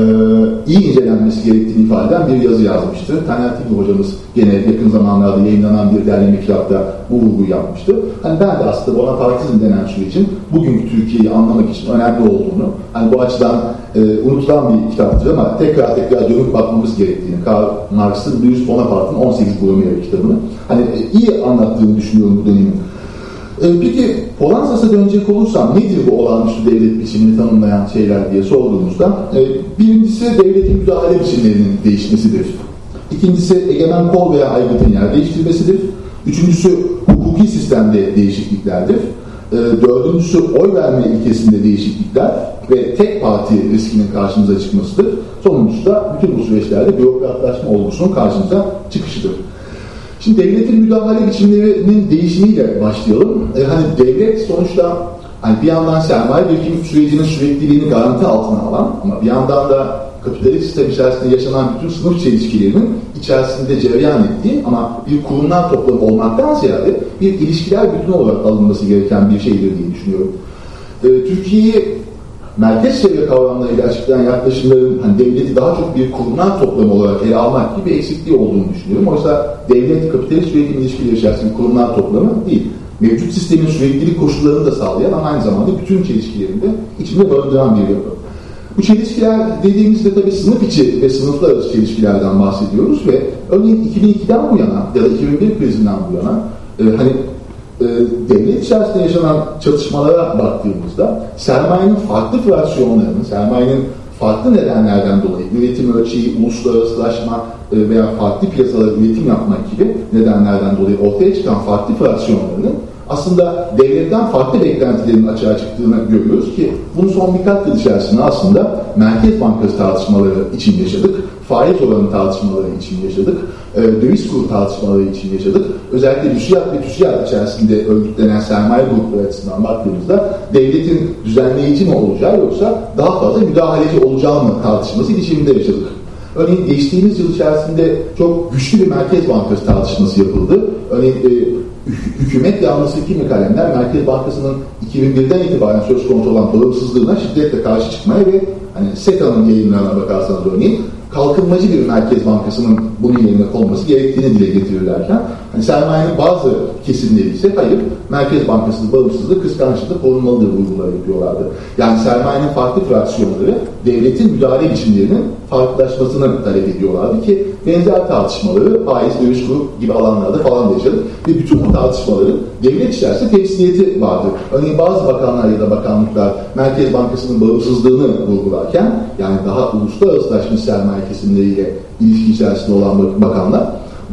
iyi incelenmesi gerektiğini ifade eden bir yazı yazmıştı. Taner Tilli hocamız gene yakın zamanlarda yayınlanan bir derleme kitapta bu vurguyu yapmıştı. Hani ben de aslında Bonapartizm denen sürecin bugünkü Türkiye'yi anlamak için önemli olduğunu, hani bu açıdan e, unutulan bir kitaptır ama tekrar tekrar dönüp bakmamız gerektiğini, Karl Marx'ın Louis Bonaparte'ın 18 Brumaire kitabını hani e, iyi anlattığını düşünüyorum bu dönemin. E, peki Polansas'a dönecek olursam nedir bu olağanüstü devlet biçimini tanımlayan şeyler diye sorduğumuzda e, birincisi devletin müdahale biçimlerinin değişmesidir. İkincisi egemen kol veya aygıtın yer değiştirmesidir. Üçüncüsü hukuki sistemde değişikliklerdir. E, dördüncüsü oy verme ilkesinde değişiklikler ve tek parti riskinin karşımıza çıkmasıdır. Sonuncusu da bütün bu süreçlerde bürokratlaşma olgusunun karşımıza çıkışıdır. Şimdi devletin müdahale biçimlerinin değişimiyle başlayalım. E, hani devlet sonuçta hani bir yandan sermaye birikim sürecinin sürekliliğini garanti altına alan ama bir yandan da kapitalist sistem içerisinde yaşanan bütün sınıf çelişkilerinin içerisinde cereyan ettiği ama bir kurumlar toplamı olmaktan ziyade bir ilişkiler bütün olarak alınması gereken bir şeydir diye düşünüyorum. E, Türkiye'yi merkez seviye kavramlarıyla açıklayan yaklaşımların hani devleti daha çok bir kurumlar toplamı olarak ele almak gibi eksikliği olduğunu düşünüyorum. Oysa devlet kapitalist üretim ilişkileri içerisinde kurumlar toplamı değil. Mevcut sistemin süreklilik koşullarını da sağlayan ama aynı zamanda bütün çelişkilerini de içinde barındıran bir yapı. Bu çelişkiler dediğimizde tabii sınıf içi ve sınıflar arası çelişkilerden bahsediyoruz ve Örneğin 2002'den bu yana ya da 2001 krizinden bu yana e, hani e, devlet içerisinde yaşanan çatışmalara baktığımızda sermayenin farklı fraksiyonlarının, sermayenin farklı nedenlerden dolayı üretim ölçeği, uluslararasılaşma e, veya farklı piyasalara üretim yapmak gibi nedenlerden dolayı ortaya çıkan farklı fraksiyonlarının aslında devletten farklı beklentilerin açığa çıktığını görüyoruz ki bunu son birkaç yıl içerisinde aslında Merkez Bankası tartışmaları için yaşadık, faiz oranı tartışmaları için yaşadık, e, döviz kuru tartışmaları için yaşadık. Özellikle TÜSİAD ve TÜSİAD içerisinde örgütlenen sermaye grupları açısından baktığımızda devletin düzenleyici mi olacağı yoksa daha fazla müdahaleci olacağı mı tartışması ilişiminde yaşadık. Örneğin geçtiğimiz yıl içerisinde çok güçlü bir Merkez Bankası tartışması yapıldı. Örneğin e, hükümet yanlısı kimi kalemler Merkez Bankası'nın 2001'den itibaren söz konusu olan bağımsızlığına şiddetle karşı çıkmaya ve hani SETA'nın yayınlarına bakarsanız örneğin kalkınmacı bir Merkez Bankası'nın bunun yerine konması gerektiğini dile getirirlerken hani sermayenin bazı kesimleri ise hayır Merkez Bankası'nın bağımsızlığı kıskançlıkla korunmalıdır vurguları yapıyorlardı. Yani sermayenin farklı fraksiyonları devletin müdahale biçimlerinin farklılaşmasını talep ediyorlardı ki benzer tartışmaları faiz, döviz kuru gibi alanlarda falan da yaşadık. Ve bütün bu tartışmaların devlet içerisinde temsiliyeti vardı. Örneğin bazı bakanlar ya da bakanlıklar Merkez Bankası'nın bağımsızlığını vurgularken yani daha uluslararasılaşmış sermaye kesimleriyle ilişki içerisinde olan bakanlar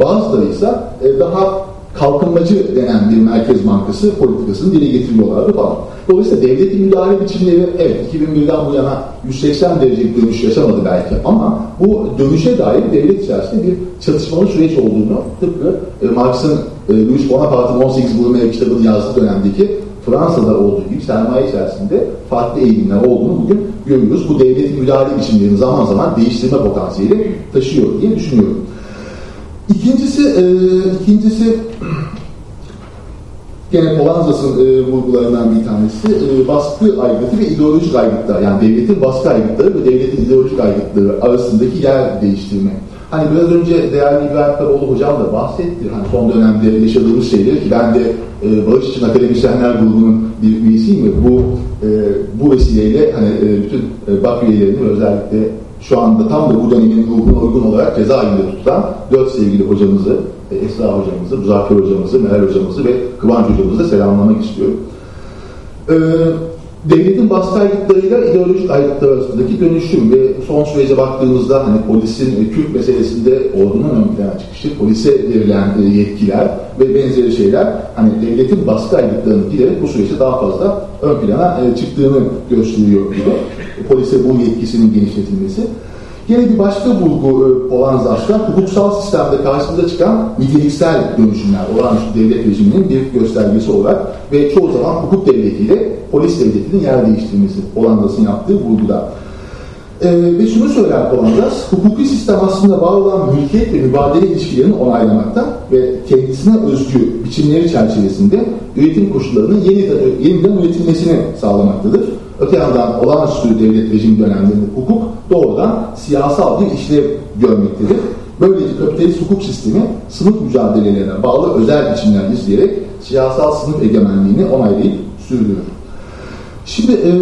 bazıları ise e, daha kalkınmacı denen bir Merkez Bankası politikasını dile getiriyorlardı falan. Dolayısıyla devletin müdahale biçimleri evet 2001'den bu yana 180 derecelik dönüş yaşamadı belki ama bu dönüşe dair devlet içerisinde bir çatışmalı süreç olduğunu tıpkı e, Marx'ın e, Louis Bonaparte'ın 18 Brumaire kitabını yazdığı dönemdeki Fransa'da olduğu gibi sermaye içerisinde farklı eğilimler olduğunu bugün görüyoruz. Bu devletin müdahale biçimlerini zaman zaman değiştirme potansiyeli taşıyor diye düşünüyorum. İkincisi, e, ikincisi gene Polanzas'ın e, vurgularından bir tanesi e, baskı aygıtı ve ideolojik aygıtlar. Yani devletin baskı aygıtları ve devletin ideolojik aygıtları arasındaki yer değiştirme. Hani biraz önce değerli İbrahim Karoğlu hocam da bahsetti. Hani son dönemde yaşadığımız şeyleri ki ben de e, Barış için Akademisyenler grubunun bir üyesiyim ve bu e, bu vesileyle hani e, bütün e, BAK üyelerini özellikle şu anda tam da bu dönemin ruhuna uygun olarak cezaevinde tutulan dört sevgili hocamızı, e, Esra hocamızı, Muzaffer hocamızı, Meral hocamızı ve Kıvanç hocamızı selamlamak istiyorum. Ee, devletin baskı aygıtlarıyla ideolojik aygıtlar arasındaki dönüşüm ve son sürece baktığımızda hani polisin e, Kürt meselesinde ordunun ön plana çıkışı, polise verilen e, yetkiler ve benzeri şeyler hani devletin baskı aygıtlarının giderek bu süreçte daha fazla ön plana çıktığını gösteriyor. Polise bu yetkisinin genişletilmesi. Yine bir başka vurgu e, olan zaten hukuksal sistemde karşımıza çıkan niteliksel dönüşümler, olağanüstü devlet rejiminin bir göstergesi olarak ve çoğu zaman hukuk devletiyle polis devletinin yer değiştirmesi Hollanda'sın yaptığı vurguda. Ee, ve şunu söyler Hollandas, hukuki sistem aslında var olan mülkiyet ve mübadele ilişkilerini onaylamakta ve kendisine özgü biçimleri çerçevesinde üretim koşullarının yeniden, yeniden üretilmesini sağlamaktadır. Öte yandan olağanüstü devlet rejim dönemlerinde hukuk doğrudan siyasal bir işlev görmektedir. Böylece kapitalist hukuk sistemi sınıf mücadelelerine bağlı özel biçimler izleyerek siyasal sınıf egemenliğini onaylayıp sürdürür. Şimdi e,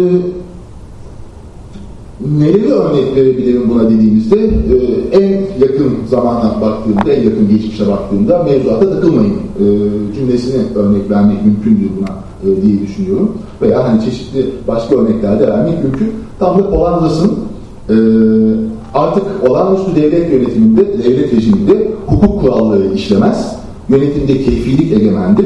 neleri örnek verebilirim buna dediğimizde e, en yakın zamana baktığımda, en yakın geçmişe baktığımda mevzuata takılmayın e, cümlesini örnek vermek mümkündür buna e, diye düşünüyorum. Veya hani çeşitli başka örneklerde vermek mümkün. Tam da Hollanda'sın e, artık olağanüstü devlet yönetiminde, devlet rejiminde hukuk kuralları işlemez. Yönetimde keyfilik egemendir.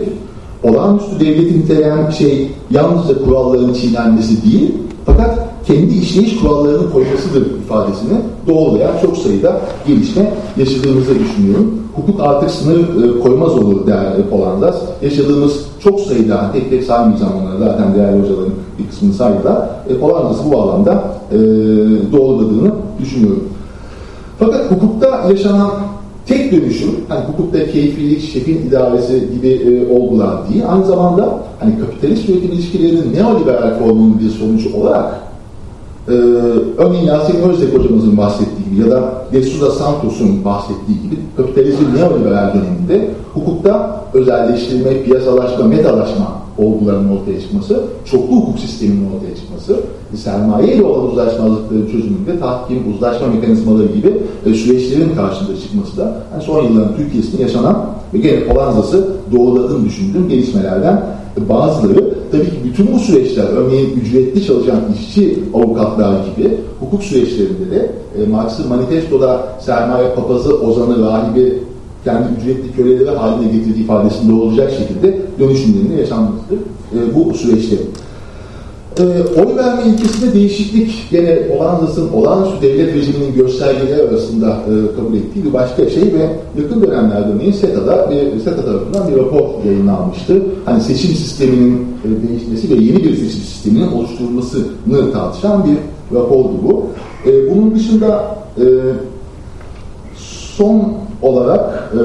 Olağanüstü devleti niteleyen şey yalnızca kuralların çiğnenmesi değil, fakat kendi işleyiş kurallarının koymasıdır ifadesini doğrulayan çok sayıda gelişme yaşadığımızı düşünüyorum. Hukuk artık sınır e, koymaz olur değerli Polandas. Yaşadığımız çok sayıda, tek tek saymayacağım onları zaten değerli hocaların bir kısmını saydılar. E, Polandas'ı bu alanda e, doğruladığını düşünüyorum. Fakat hukukta yaşanan tek dönüşüm, hani hukukta keyfilik, şefin idaresi gibi e, olgular değil, aynı zamanda hani kapitalist üretim ilişkilerinin neoliberal formunun bir sonucu olarak ee, örneğin Yasemin Özek hocamızın bahsettiği gibi ya da De Souza Santos'un bahsettiği gibi kapitalizmin neoliberal döneminde hukukta özelleştirme, piyasalaşma, metalaşma olguların ortaya çıkması, çoklu hukuk sisteminin ortaya çıkması, sermaye ile olan uzlaşmazlıkların çözümünde tahkim, uzlaşma mekanizmaları gibi e, süreçlerin karşında çıkması da yani son yılların Türkiye'sinde yaşanan ve gene Polanzası doğruladığını düşündüğüm gelişmelerden bazıları. Tabii ki bütün bu süreçler, örneğin ücretli çalışan işçi avukatlar gibi hukuk süreçlerinde de e, Marx'ın manifestoda sermaye papazı, ozanı, rahibi kendi ücretli köleleri haline getirdiği ifadesinde olacak şekilde dönüşümlerinde yaşanmıştır e, bu süreçte. E, oy verme ilkesinde değişiklik gene Hollanda'sın olağanüstü devlet rejiminin göstergeleri arasında e, kabul ettiği bir başka şey ve yakın dönemlerde örneğin SETA'da bir SETA tarafından bir rapor yayınlanmıştı. Hani seçim sisteminin e, değişmesi ve yeni bir seçim sisteminin oluşturulmasını tartışan bir rapordu bu. E, bunun dışında e, son olarak e,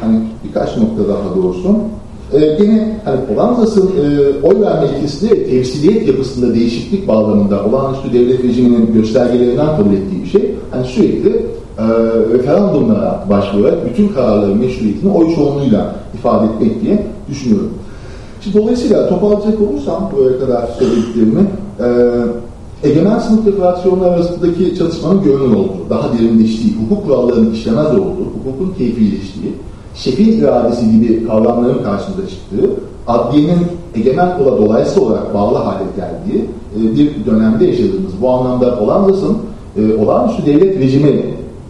hani birkaç nokta daha doğrusu e, gene hani Hollanda'sın e, oy verme ilkesinde temsiliyet yapısında değişiklik bağlamında olağanüstü devlet rejiminin göstergelerinden kabul ettiği bir şey hani sürekli e, referandumlara başvurarak bütün kararların meşruiyetini oy çoğunluğuyla ifade etmek diye düşünüyorum. Şimdi dolayısıyla toparlayacak olursam buraya kadar söylediklerimi e, egemen sınıf deklarasyonları arasındaki çalışmanın görünür olduğu, daha derinleştiği, hukuk kurallarının işlemez olduğu, hukukun keyfileştiği, şefin iradesi gibi kavramların karşımıza çıktığı, adliyenin egemen kola dolayısıyla olarak bağlı hale geldiği e, bir dönemde yaşadığımız bu anlamda Hollanda'sın e, olağanüstü devlet rejimi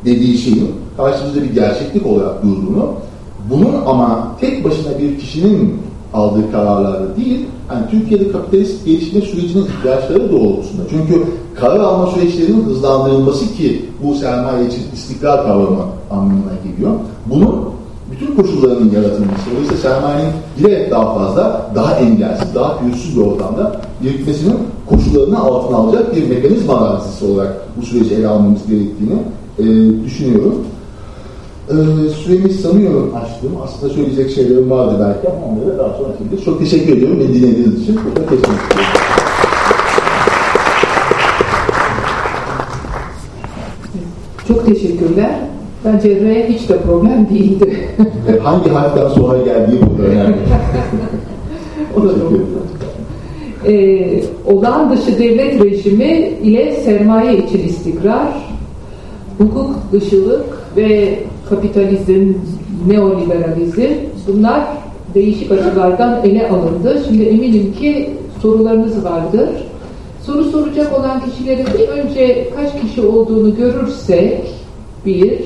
dediği şeyin karşımızda bir gerçeklik olarak durduğunu, bunun ama tek başına bir kişinin aldığı kararlarda değil, yani Türkiye'de kapitalist gelişme sürecinin ihtiyaçları doğrultusunda. Çünkü karar alma süreçlerinin hızlandırılması ki bu sermaye için istikrar kavramı anlamına geliyor. Bunun bütün koşullarının yaratılması, dolayısıyla sermayenin giderek daha fazla, daha engelsiz, daha pürüzsüz bir ortamda birikmesinin koşullarını altına alacak bir mekanizma analizisi olarak bu süreci ele almamız gerektiğini e, düşünüyorum. E, süremiz sanıyorum açtım. Aslında söyleyecek şeylerim vardı belki ama onları daha sonra şimdi. Çok teşekkür ediyorum beni dinlediğiniz için. Çok teşekkür ederim. Çok teşekkürler. Bence R hiç de problem değildi. Hangi harften sonra geldiği burada önemli. o da doğru. Ee, olağan dışı devlet rejimi ile sermaye için istikrar, hukuk dışılık ve kapitalizm, neoliberalizm bunlar değişik açılardan ele alındı. Şimdi eminim ki sorularınız vardır. Soru soracak olan kişilerin önce kaç kişi olduğunu görürsek bir,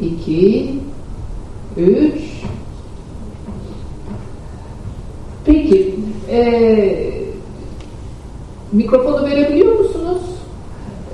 iki, üç peki e, mikrofonu verebiliyor musunuz?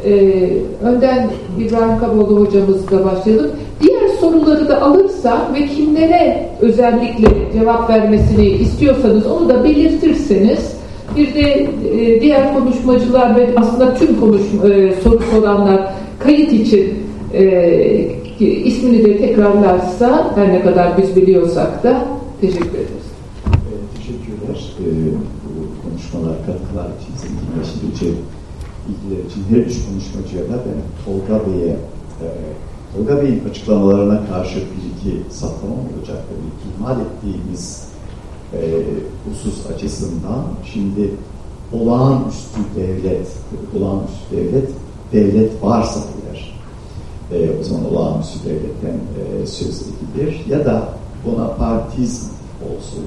E, önden İbrahim Kaboğlu hocamızla başlayalım. Diğer soruları da alırsa ve kimlere özellikle cevap vermesini istiyorsanız onu da belirtirseniz bir de e, diğer konuşmacılar ve aslında tüm konuşma, e, soru soranlar kayıt için e, ismini de tekrarlarsa her ne kadar biz biliyorsak da teşekkür ederiz. E, teşekkürler. E, bu konuşmalar, katkılar için, zenginleştirici bilgiler için her üç konuşmacıya da ben Tolga Bey'e e, Tolga Bey'in açıklamalarına karşı bir iki saptama olacak ki? İhmal ettiğimiz e, husus açısından şimdi olağanüstü devlet, olağanüstü devlet, devlet varsa eğer e, o zaman olağanüstü devletten e, söz edilir. Ya da Bonapartizm olsun,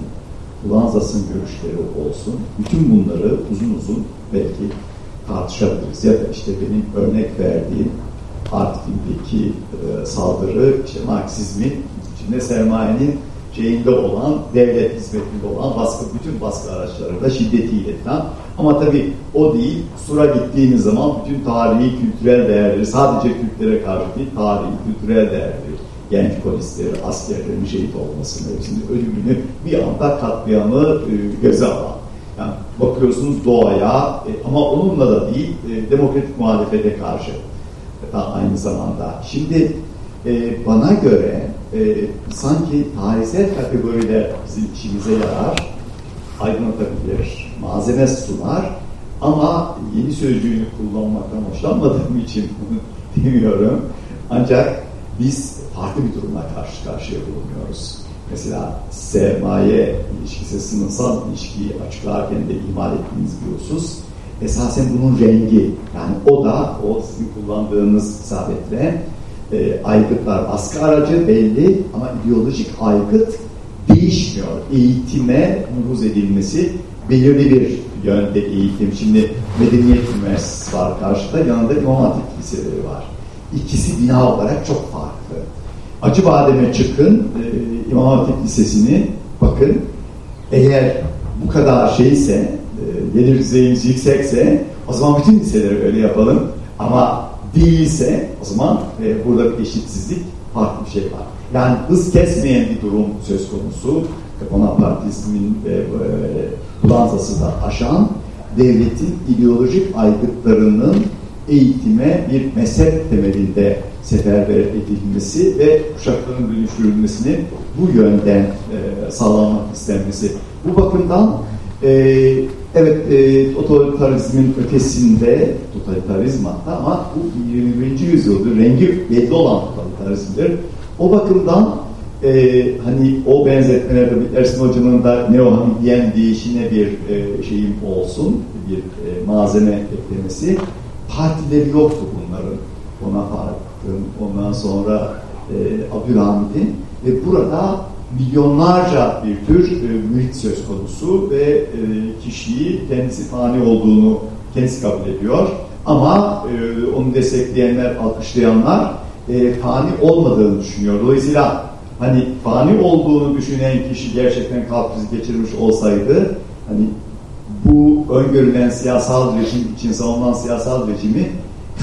Ulanzas'ın görüşleri olsun, bütün bunları uzun uzun belki tartışabiliriz. Ya da işte benim örnek verdiğim Artvin'deki e, saldırı, işte Marksizmin içinde sermayenin şeyinde olan, devlet hizmetinde olan baskı, bütün baskı araçlarında şiddetiyle falan. Ama tabii o değil, Sur'a gittiğiniz zaman bütün tarihi, kültürel değerleri, sadece Türklere karşı değil, tarihi, kültürel değerleri, genç polisleri, askerlerin şehit olmasını, şimdi ölümünü bir anda katliamı e, göze alan. Yani bakıyorsunuz doğaya e, ama onunla da değil, e, demokratik muhalefete karşı da aynı zamanda. Şimdi e, bana göre e, sanki tarihsel kategoriler bizim işimize yarar, aydınlatabilir, malzeme sunar ama yeni sözcüğünü kullanmaktan hoşlanmadığım için bunu demiyorum. Ancak biz farklı bir durumla karşı karşıya bulunuyoruz. Mesela sermaye ilişkisi, sınıfsal ilişkiyi açıklarken de ihmal ettiğiniz bir husus. Esasen bunun rengi, yani o da o sizin kullandığınız isabetle e, aygıtlar askı aracı belli ama ideolojik aygıt değişmiyor. Eğitime nüfuz edilmesi belirli bir yönde eğitim. Şimdi Medeniyet Üniversitesi var karşıda, yanında İmam Hatip liseleri var. İkisi bina olarak çok farklı. Acıbadem'e çıkın, e, İmam Hatip Lisesi'ni bakın. Eğer bu kadar şeyse, e, gelir düzeyimiz yüksekse o zaman bütün liseleri öyle yapalım. Ama değilse o zaman e, burada bir eşitsizlik farklı bir şey var. Yani hız kesmeyen bir durum söz konusu. Bonapartizmin e, e, Fransa'sı da aşan devletin ideolojik aygıtlarının eğitime bir mezhep temelinde seferber edilmesi ve kuşakların dönüştürülmesini bu yönden e, sağlamak istenmesi. Bu bakımdan e, evet e, otoritarizmin ötesinde totalitarizm hatta ama bu 21. yüzyıldır rengi belli olan totalitarizmdir. O bakımdan e, hani o benzetmelerde Ersin Hoca'nın da neo-Hamidiyen deyişine bir e, şeyim olsun, bir e, malzeme eklemesi. Partileri yoktu bunların. Ondan sonra e, Abdülhamid'in ve burada milyonlarca bir tür e, mürit söz konusu ve e, kişiyi kendisi fani olduğunu kendisi kabul ediyor. Ama e, onu destekleyenler, alkışlayanlar e, fani olmadığını düşünüyor. Dolayısıyla hani fani olduğunu düşünen kişi gerçekten kalp krizi geçirmiş olsaydı hani bu öngörülen siyasal rejim için savunulan siyasal rejimi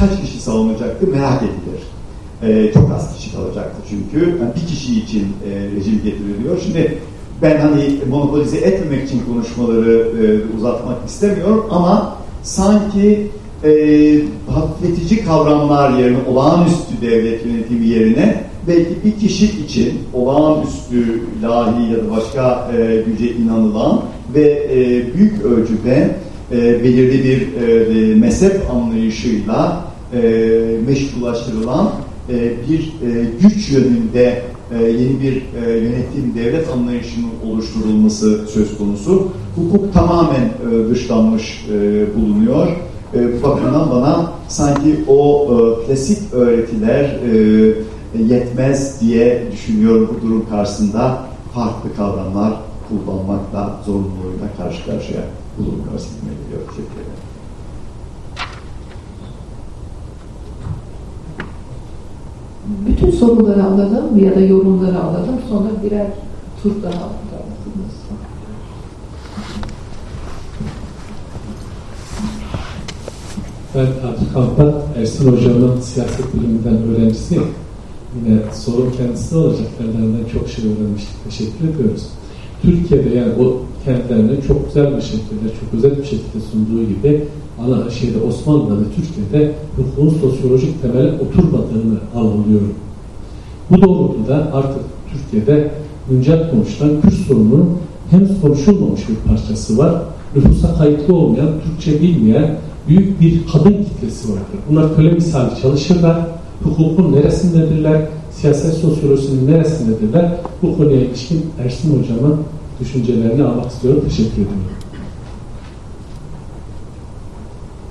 kaç kişi savunacaktı merak edilir. Ee, çok az kişi kalacaktı çünkü. Yani bir kişi için e, rejim getiriliyor. Şimdi ben hani monopolize etmemek için konuşmaları e, uzatmak istemiyorum ama sanki e, hafifletici kavramlar yerine olağanüstü devlet yönetimi yerine belki bir kişi için olağanüstü ilahi ya da başka e, güce inanılan ve e, büyük ölçüde e, belirli bir e, mezhep anlayışıyla e, meşrulaştırılan e, bir e, güç yönünde e, yeni bir e, yönetim devlet anlayışının oluşturulması söz konusu. Hukuk tamamen e, dışlanmış e, bulunuyor. E, bu bakımdan bana sanki o e, klasik öğretiler e, yetmez diye düşünüyorum bu durum karşısında farklı kavramlar kullanmakla zorunluluğuyla karşı karşıya geliyor. Teşekkür ederim. Bütün soruları alalım ya da yorumları alalım. Sonra birer tur daha alalım. Ben Atik Alpa, Ersin Hocam'ın siyaset biliminden öğrencisiyim. Yine sorun kendisi olacak. Benden çok şey öğrenmiştik. Teşekkür ediyoruz. Türkiye'de yani o kentlerinde çok güzel bir şekilde, çok özel bir şekilde sunduğu gibi ana şeyde Osmanlı'da Türkiye'de hukukun sosyolojik temeli oturmadığını anlıyorum. Bu doğrultuda artık Türkiye'de güncel konuşulan Kürt sorununun hem konuşulmamış bir parçası var, nüfusa kayıtlı olmayan, Türkçe bilmeyen büyük bir kadın kitlesi vardır. Bunlar köle misali çalışırlar, hukukun neresindedirler, siyaset sosyolojisinin neresindedirler? Bu konuya ilişkin Ersin Hocam'ın düşüncelerini almak istiyorum. Teşekkür ediyorum.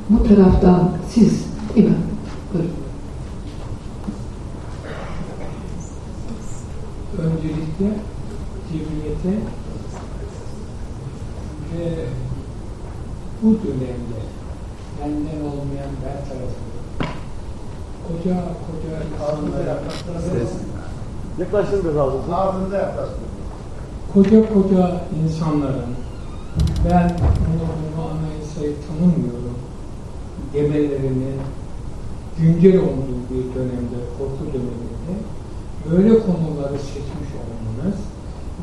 Bu taraftan siz, mi? Buyurun. Öncelikle cemiyete ve bu dönemde benden olmayan ben tarafından koca koca ağzında yaprakları Yaklaştın biraz ağzınıza. Ağzında yaklaştın. Koca koca insanların ben bunu, bunu anayasayı tanımıyorum demelerinin güncel olduğu bir dönemde, korku döneminde böyle konuları seçmiş olmanız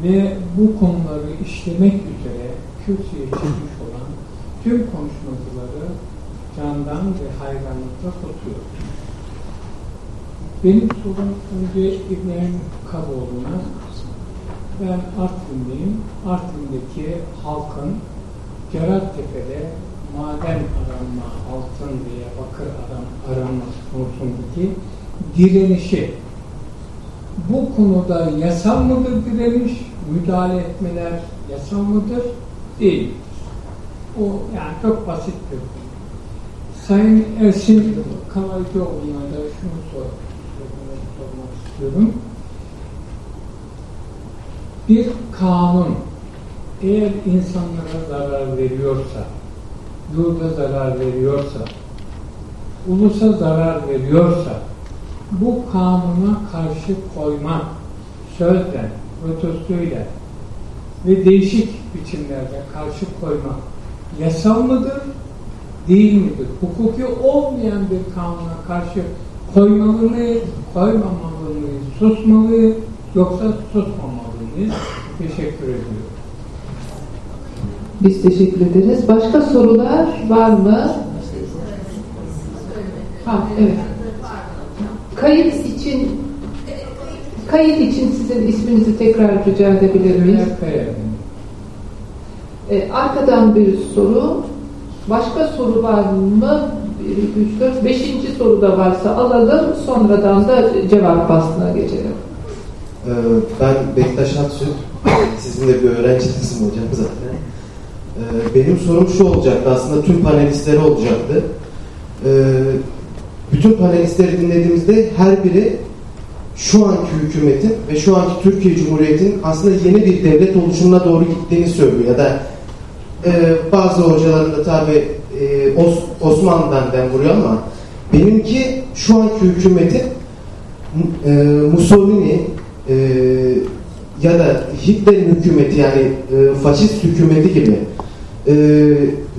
ve bu konuları işlemek üzere kürsüye çıkmış olan tüm konuşmacıları candan ve hayranlıkla tutuyor. Benim sorum önce İbrahim Kaboğlu'na. Ben Artvinliyim. Artvin'deki halkın Cerattepe'de maden aranma, altın veya bakır aram, aranması konusundaki direnişi bu konuda yasal mıdır direniş, müdahale etmeler yasal mıdır? Değil. O yani çok basit bir konu. Sayın Ersin Kalaycıoğlu'na da şunu sor, sormak istiyorum. Bir kanun eğer insanlara zarar veriyorsa, yurda zarar veriyorsa, ulusa zarar veriyorsa, bu kanuna karşı koyma sözle, protestuyla ve değişik biçimlerde karşı koyma yasal mıdır, değil midir? Hukuki olmayan bir kanuna karşı koymalı mı, koymamalı mıyız, susmalı yoksa susmamalı mıyız? Teşekkür ediyorum. Biz teşekkür ederiz. Başka sorular var mı? Ha, evet. Kayıt için kayıt için sizin isminizi tekrar rica edebilir miyiz? Ee, arkadan bir soru. Başka soru var mı? 1, 3, 4, 5. soru da varsa alalım. Sonradan da cevap faslına geçelim. Ee, ben Bektaş Aksüt. Sizin de bir öğrencinizim hocam zaten. Ee, benim sorum şu olacaktı. Aslında tüm panelistlere olacaktı. Ee, bütün panelistleri dinlediğimizde her biri şu anki hükümetin ve şu anki Türkiye Cumhuriyeti'nin aslında yeni bir devlet oluşumuna doğru gittiğini söylüyor. Ya da e, bazı hocaların da tabi e, Os, Osmanlı'dan den vuruyor ama benimki şu anki hükümetin e, Mussolini e, ya da Hitler'in hükümeti yani e, faşist hükümeti gibi e,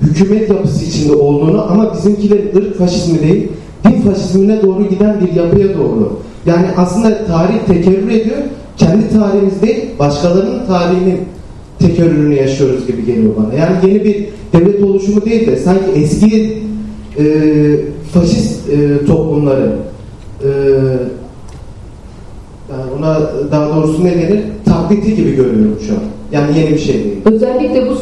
hükümet yapısı içinde olduğunu ama bizimkiler ırk faşizmi değil din faşizmine doğru giden bir yapıya doğru. Yani aslında tarih tekerrür ediyor. Kendi tarihimiz değil, başkalarının tarihinin tekerrürünü yaşıyoruz gibi geliyor bana. Yani yeni bir devlet oluşumu değil de sanki eski e, faşist e, toplumları e, ona daha doğrusu ne denir? Taklidi gibi görüyorum şu an. Yani yeni bir şey değil. Özellikle bu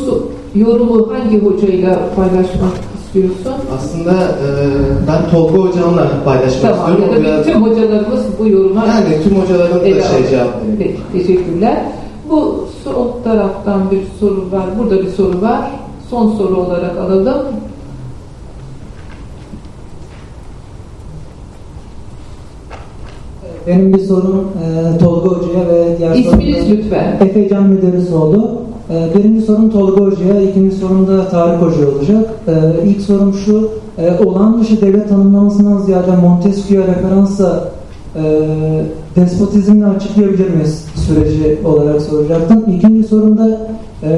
yorumu hangi hocayla paylaşmak istiyorsun? Aslında e, ben Tolga hocamla paylaşmak tamam, istiyorum. Ya da tüm hocalarımız bu yoruma yani tüm hocalarımız da şey cevap Peki, teşekkürler. Bu sol taraftan bir soru var. Burada bir soru var. Son soru olarak alalım. Benim bir sorum e, Tolga Hoca'ya ve diğer İsminiz lütfen. Efecan Müderrisoğlu. E, birinci sorum Tolga Hoca'ya, ikinci sorum da Tarık Hoca olacak. E, ilk sorum şu, e, olan dışı devlet tanımlamasından ziyade Montesquieu'ya referansla e, despotizmle açıklayabilir miyiz süreci olarak soracaktım. İkinci sorumda e,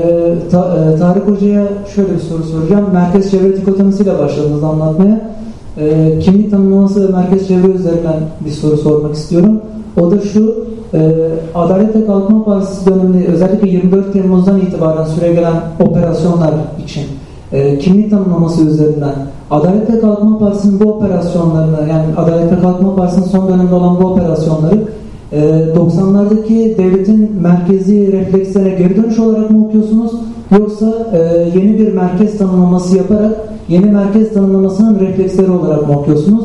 ta, e, Tarık Hoca'ya şöyle bir soru soracağım. Merkez çevre dikotomisiyle başladınız anlatmaya. E, kimlik tanımlaması ve merkez çevre üzerinden bir soru sormak istiyorum. O da şu, e, Adalet ve Kalkınma Partisi döneminde özellikle 24 Temmuz'dan itibaren süre gelen operasyonlar için e, kimlik tanımlaması üzerinden Adalet ve Kalkınma Partisi'nin bu operasyonlarını yani Adalet ve Kalkınma Partisi'nin son dönemde olan bu operasyonları e, 90'lardaki devletin merkezi reflekslerine geri dönüş olarak mı okuyorsunuz? Yoksa e, yeni bir merkez tanımlaması yaparak yeni merkez tanımlamasının refleksleri olarak mı okuyorsunuz?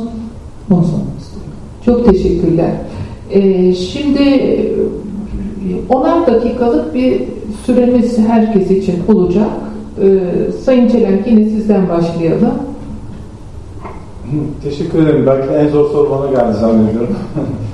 Onu sormak istiyorum. Çok teşekkürler. Ee, şimdi onar dakikalık bir süremiz herkes için olacak. Ee, Sayın Çelenk yine sizden başlayalım. Teşekkür ederim. Belki en zor soru bana geldi zannediyorum.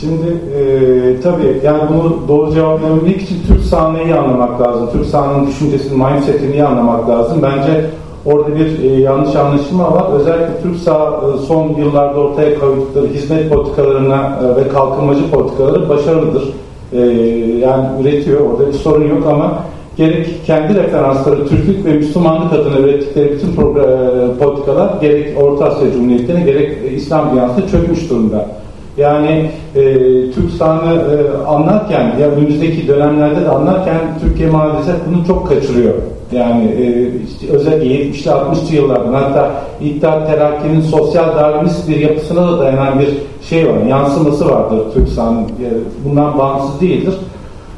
Şimdi e, tabii yani bunu doğru cevaplayabilmek için Türk sahanını iyi anlamak lazım. Türk sahanının düşüncesini, mindsetini anlamak lazım. Bence orada bir e, yanlış anlaşılma var. Özellikle Türk saha e, son yıllarda ortaya koydukları hizmet politikalarına e, ve kalkınmacı politikaları başarılıdır. E, yani üretiyor, orada bir sorun yok ama gerek kendi referansları Türklük ve Müslümanlık adına ürettikleri bütün e, politikalar gerek Orta Asya Cumhuriyeti'ne gerek İslam dünyasında çökmüş durumda. Yani e, Türk sahanı e, anlarken ya önümüzdeki dönemlerde de anlarken Türkiye maalesef bunu çok kaçırıyor. Yani e, işte özellikle 70'li 60'lı yıllardan hatta İttihat Terakki'nin sosyal darwinist bir yapısına da dayanan bir şey var, yansıması vardır Türk sahanı. E, bundan bağımsız değildir.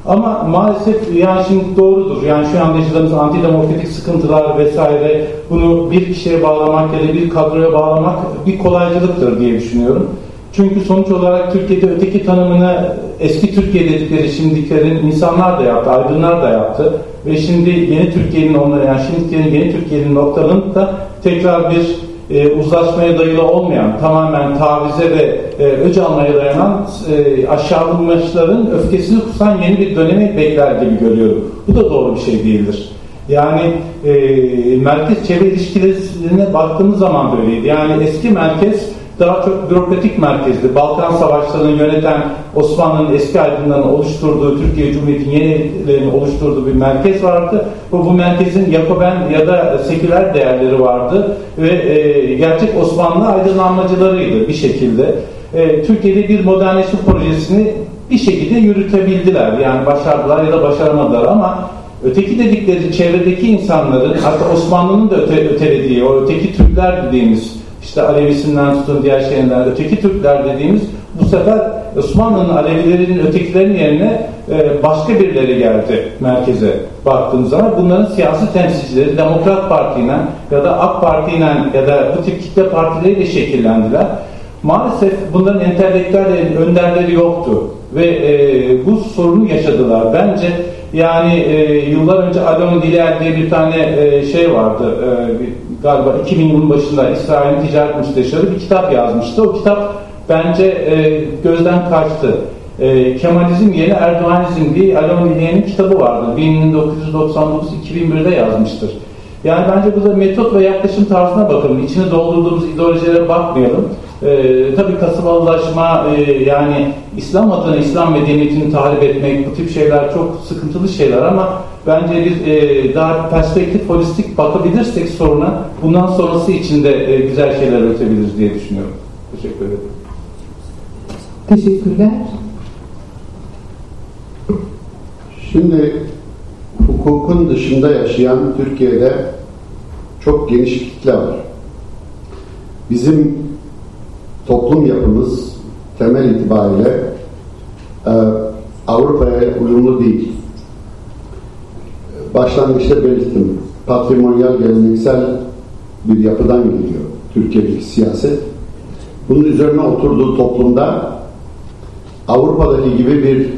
Ama maalesef yani şimdi doğrudur. Yani şu anda yaşadığımız antidemokratik sıkıntılar vesaire bunu bir kişiye bağlamak ya da bir kadroya bağlamak bir kolaycılıktır diye düşünüyorum. Çünkü sonuç olarak Türkiye'de öteki tanımını eski Türkiye dedikleri şimdikilerin insanlar da yaptı, aydınlar da yaptı. Ve şimdi yeni Türkiye'nin onları yani şimdiki yeni Türkiye'nin noktalarını da tekrar bir e, uzlaşmaya dayalı olmayan, tamamen tavize ve e, öc almaya dayanan e, aşağılanmışların öfkesini kusan yeni bir dönemi bekler gibi görüyorum. Bu da doğru bir şey değildir. Yani e, merkez çevre ilişkilerine baktığımız zaman böyleydi. Yani eski merkez daha çok bürokratik merkezdi. Balkan Savaşları'nı yöneten Osmanlı'nın eski aydınlarını oluşturduğu, Türkiye Cumhuriyeti'nin yenilerini oluşturduğu bir merkez vardı. Bu, bu merkezin Yakoben ya da seküler değerleri vardı ve e, gerçek Osmanlı aydınlanmacılarıydı bir şekilde. E, Türkiye'de bir modernleşme projesini bir şekilde yürütebildiler. Yani başardılar ya da başaramadılar ama öteki dedikleri çevredeki insanların hatta Osmanlı'nın da öte, ötelediği o öteki Türkler dediğimiz işte Alevisinden tutun diğer şeyler, öteki Türkler dediğimiz bu sefer Osmanlı'nın Alevilerinin ötekilerin yerine e, başka birileri geldi merkeze baktığımız zaman. Bunların siyasi temsilcileri Demokrat Parti'yle ya da AK Parti'yle ya da bu tip kitle partileriyle şekillendiler. Maalesef bunların entelektüel önderleri yoktu ve e, bu sorunu yaşadılar. Bence yani e, yıllar önce Alon Diler diye bir tane e, şey vardı. E, bir, galiba 2000 yılın başında İsrail'in ticaret müsteşarı bir kitap yazmıştı. O kitap bence e, gözden kaçtı. E, Kemalizm yerine Erdoğanizm diye Alon Diler'in kitabı vardı. 1999-2001'de yazmıştır. Yani bence burada metot ve yaklaşım tarzına bakalım. İçine doldurduğumuz ideolojilere bakmayalım. Ee, tabii kasıbalılaşma e, yani İslam adına İslam medeniyetini tahrip etmek bu tip şeyler çok sıkıntılı şeyler ama bence bir e, daha perspektif holistik bakabilirsek soruna bundan sonrası için de e, güzel şeyler üretebiliriz diye düşünüyorum. Teşekkür ederim. Teşekkürler. Şimdi hukukun dışında yaşayan Türkiye'de çok geniş kitle var. Bizim toplum yapımız temel itibariyle e, Avrupa'ya uyumlu değil. Başlangıçta belirttim. Patrimonyal, geleneksel bir yapıdan geliyor Türkiye'deki siyaset. Bunun üzerine oturduğu toplumda Avrupa'daki gibi bir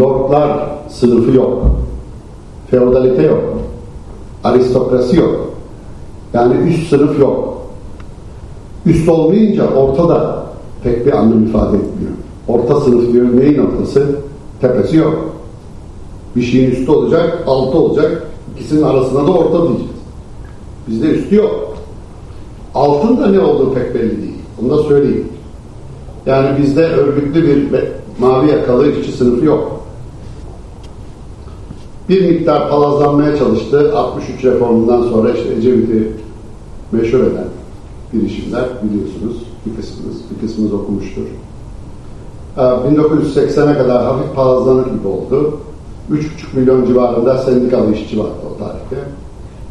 lordlar sınıfı yok. Feodalite yok. Aristokrasi yok. Yani üst sınıf yok. Üst olmayınca orta da pek bir anlam ifade etmiyor. Orta sınıf diyor. Neyin ortası? Tepesi yok. Bir şeyin üstü olacak, altı olacak. İkisinin arasında da orta diyeceğiz. Bizde üstü yok. Altın da ne olduğu pek belli değil. Onu da söyleyeyim. Yani bizde örgütlü bir mavi yakalı işçi sınıfı yok. Bir miktar palazlanmaya çalıştı. 63 reformundan sonra işte Ecevit'i meşhur eden girişimler biliyorsunuz. Bir kısmınız, bir kısmınız okumuştur. 1980'e kadar hafif palazlanır gibi oldu. 3,5 milyon civarında sendikalı işçi vardı o tarihte.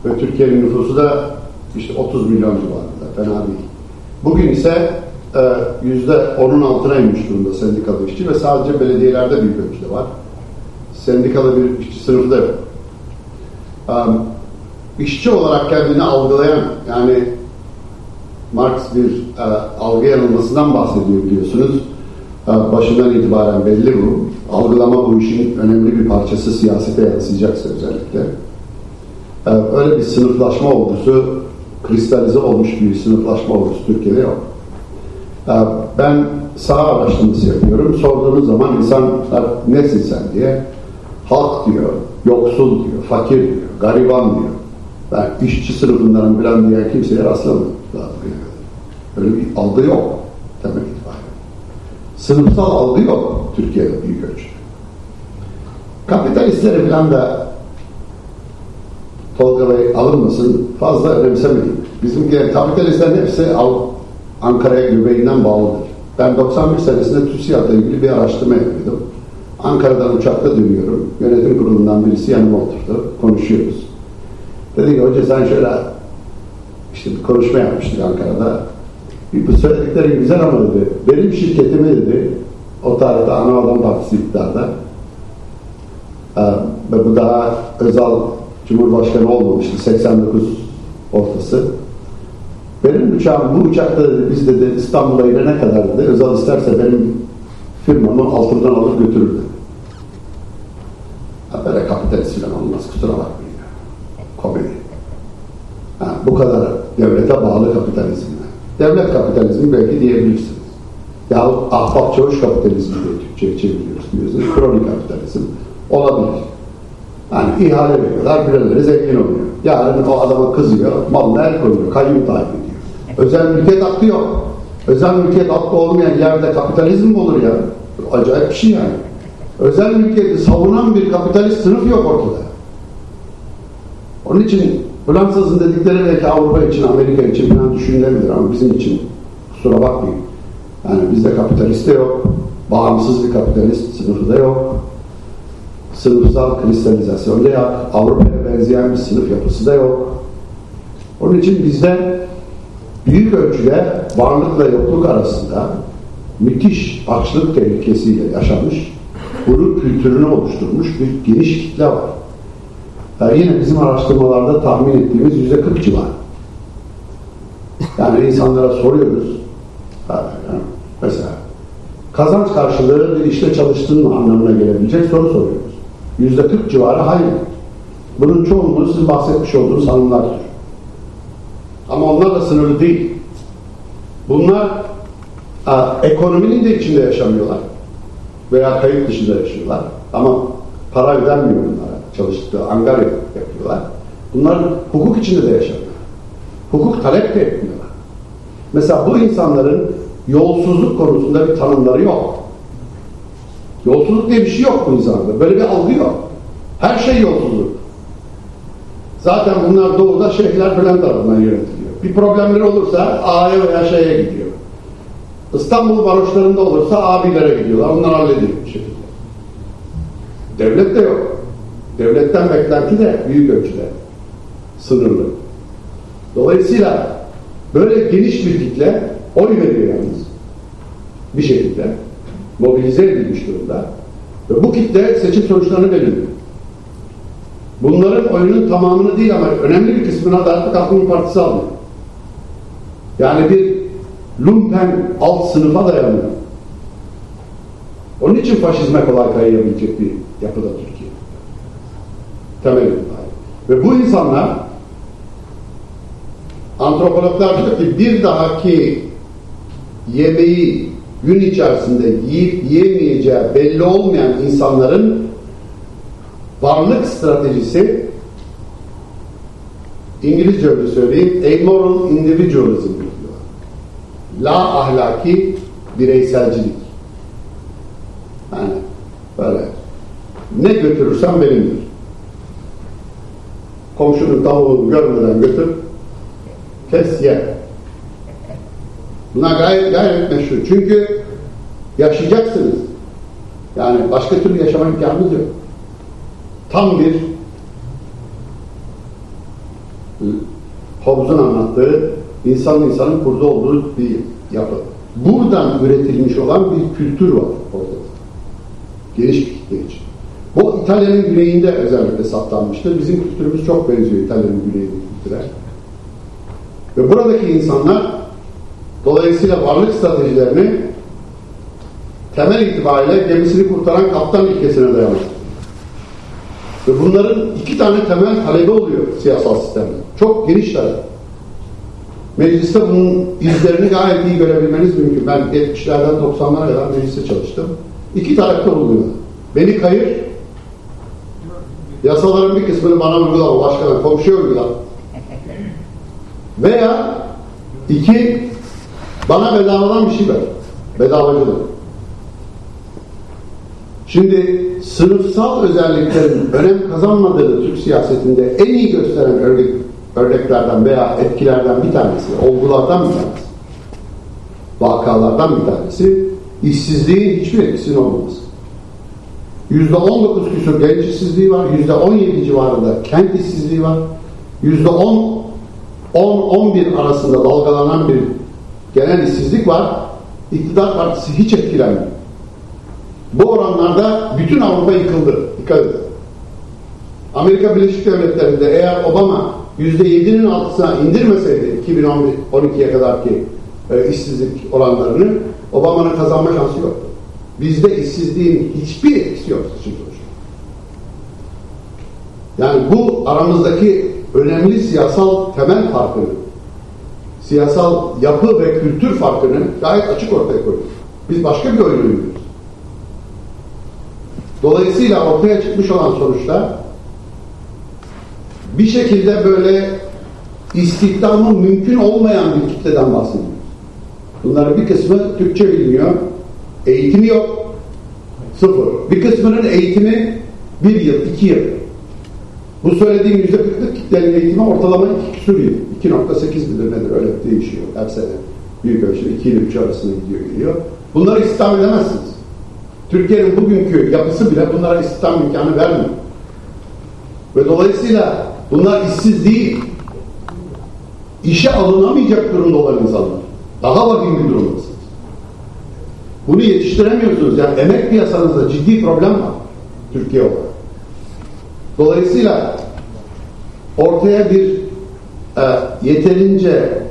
Ve Türkiye'nin nüfusu da işte 30 milyon civarında. Fena değil. Bugün ise yüzde onun altına inmiş durumda sendikalı işçi ve sadece belediyelerde büyük ölçüde var. Sendikalı bir işçi sınıfı da yok. Um, işçi olarak kendini algılayan yani Marx bir e, algı yanılmasından bahsediyor biliyorsunuz. E, başından itibaren belli bu. Algılama bu işin önemli bir parçası siyasete yansıyacaksa özellikle. E, öyle bir sınıflaşma olgusu, kristalize olmuş bir sınıflaşma olgusu Türkiye'de yok. E, ben sağ araştırması yapıyorum. Sorduğunuz zaman insanlar nesin sen diye halk diyor, yoksul diyor, fakir diyor, gariban diyor. Ben işçi sınıfından bilen diye kimseye rastlamadım daha bugüne Öyle bir algı yok temel itibariyle. Sınıfsal algı yok Türkiye'de büyük ölçüde. Kapitalistleri falan da Tolga Bey alınmasın fazla önemsemedim. Bizimkiler kapitalistlerin hepsi Ankara'ya göbeğinden bağlıdır. Ben 91 senesinde TÜSİAD'la ilgili bir araştırma yapıyordum. Ankara'dan uçakta dönüyorum. Yönetim kurulundan birisi yanıma oturdu. Konuşuyoruz. Dedi ki hoca sen şöyle işte bir konuşma yapmıştık Ankara'da. Bu söyledikleri güzel ama dedi. Benim şirketime dedi o tarihte ana adam partisi iktidarda ee, ve bu daha Özal Cumhurbaşkanı olmamıştı 89 ortası. Benim uçağım bu uçakta dedi, biz dedi İstanbul'a inene kadar dedi, Özal isterse benim firmamı altından alır götürür dedi. Ha, böyle kapitalist falan olmaz kusura bakmayın. Komedi. Ha, bu kadar devlete bağlı kapitalizm. Devlet kapitalizmi belki diyebilirsiniz. Yahut ahbap çavuş kapitalizmi diye Türkçe'ye çeviriyoruz diyorsunuz. Kronik kapitalizm olabilir. Yani ihale veriyorlar, birileri zengin oluyor. Yarın o adama kızıyor, malına el koyuyor, kayyum tayin ediyor. Özel mülkiyet hakkı yok. Özel mülkiyet hakkı olmayan yerde kapitalizm mi olur ya? Acayip bir şey yani. Özel mülkiyeti savunan bir kapitalist sınıf yok ortada. Onun için Fransız'ın dedikleri belki Avrupa için, Amerika için falan düşünülebilir ama bizim için kusura bakmayın. Yani bizde kapitalist de yok, bağımsız bir kapitalist sınıfı da yok, sınıfsal kristalizasyon da yok, Avrupa'ya benzeyen bir sınıf yapısı da yok. Onun için bizde büyük ölçüde varlıkla yokluk arasında müthiş açlık tehlikesiyle yaşamış, grup kültürünü oluşturmuş bir geniş kitle var. Yani yine bizim araştırmalarda tahmin ettiğimiz yüzde 40 civarı. Yani insanlara soruyoruz. Mesela kazanç karşılığı bir işte çalıştığın mı anlamına gelebilecek soru soruyoruz. Yüzde 40 civarı hayır. Bunun çoğunluğu siz bahsetmiş olduğunuz hanımlardır. Ama onlar da sınırlı değil. Bunlar a, ekonominin de içinde yaşamıyorlar. Veya kayıt dışında yaşıyorlar. Ama para ödenmiyor bunlara. Çalıştıkları angarya yapıyorlar. Bunlar hukuk içinde de yaşamıyorlar. Hukuk talep de etmiyorlar. Mesela bu insanların yolsuzluk konusunda bir tanımları yok. Yolsuzluk diye bir şey yok bu insanlarda. Böyle bir algı yok. Her şey yolsuzluk. Zaten bunlar doğuda şeyhler falan tarafından yönetiliyor. Bir problemleri olursa A'ya veya şeye gidiyor. İstanbul baroşlarında olursa abilere gidiyorlar. Onlar hallediyor bir şekilde. Devlet de yok. Devletten beklenti de büyük ölçüde sınırlı. Dolayısıyla böyle geniş bir kitle oy veriyor yalnız. Bir şekilde. Mobilize edilmiş durumda. Ve bu kitle seçim sonuçlarını belirliyor. Bunların oyunun tamamını değil ama önemli bir kısmını Adalet Kalkınma Partisi alıyor. Yani bir lumpen alt sınıfa dayanıyor. Onun için faşizme kolay kayabilecek bir yapıda Türkiye. Temel. Ve bu insanlar antropologlar diyor ki bir dahaki yemeği gün içerisinde yiyip yiyemeyeceği belli olmayan insanların varlık stratejisi İngilizce öyle söyleyeyim amoral individualism diyor. La ahlaki bireyselcilik. Yani böyle ne götürürsem benimdir. Komşunun tavuğunu görmeden götür kes ye. Buna gayet, gayet meşhur. Çünkü yaşayacaksınız. Yani başka türlü yaşama imkanınız yok. Tam bir Hobbes'un anlattığı insan insanın kurdu olduğu bir yapı. Buradan üretilmiş olan bir kültür var orada. Geniş bir kitle için. Bu İtalya'nın güneyinde özellikle saptanmıştır. Bizim kültürümüz çok benziyor İtalya'nın güneyindeki kültüre. Ve buradaki insanlar dolayısıyla varlık stratejilerini temel itibariyle gemisini kurtaran kaptan ilkesine dayanır. Ve bunların iki tane temel talebi oluyor siyasal sistemde. Çok geniş talep. Mecliste bunun izlerini gayet iyi görebilmeniz mümkün. Ben 70'lerden 90'lara kadar mecliste çalıştım. İki talepte oluyor. Beni kayır, yasaların bir kısmını bana uygulama başkana, komşuya uygula. Veya iki, bana bedavadan bir şey ver. Bedavacılık. Şimdi sınıfsal özelliklerin önem kazanmadığını Türk siyasetinde en iyi gösteren örnek, örneklerden veya etkilerden bir tanesi, olgulardan bir tanesi, vakalardan bir tanesi, işsizliğin hiçbir etkisinin olmaması. Yüzde on dokuz küsur genç işsizliği var, yüzde on yedi civarında kent işsizliği var, yüzde on 10-11 arasında dalgalanan bir genel işsizlik var. İktidar partisi hiç etkilenmiyor. Bu oranlarda bütün Avrupa yıkıldı. Dikkat edin. Amerika Birleşik Devletleri'nde eğer Obama %7'nin altına indirmeseydi 2012'ye kadarki e, işsizlik oranlarını Obama'nın kazanma şansı yok. Bizde işsizliğin hiçbir etkisi yok. Yani bu aramızdaki önemli siyasal temel farkını, siyasal yapı ve kültür farkını gayet açık ortaya koyuyor. Biz başka bir oyun oynuyoruz. Dolayısıyla ortaya çıkmış olan sonuçlar bir şekilde böyle istihdamın mümkün olmayan bir kitleden bahsediyoruz. Bunların bir kısmı Türkçe bilmiyor, eğitimi yok, sıfır. Bir kısmının eğitimi bir yıl, iki yıl. Bu söylediğim yüzde kırklık kitlenin eğitimi ortalama iki küsur yıl. 2.8 midir nedir öyle değişiyor her sene. Büyük ölçüde 2 ile 3 arasında gidiyor geliyor. Bunları istihdam edemezsiniz. Türkiye'nin bugünkü yapısı bile bunlara istihdam imkanı vermiyor. Ve dolayısıyla bunlar işsiz değil. İşe alınamayacak durumda olan insanlar. Daha vahim bir durumdasınız. Bunu yetiştiremiyorsunuz. Yani emek piyasanızda ciddi problem var. Türkiye olarak. Dolayısıyla ortaya bir e, yeterince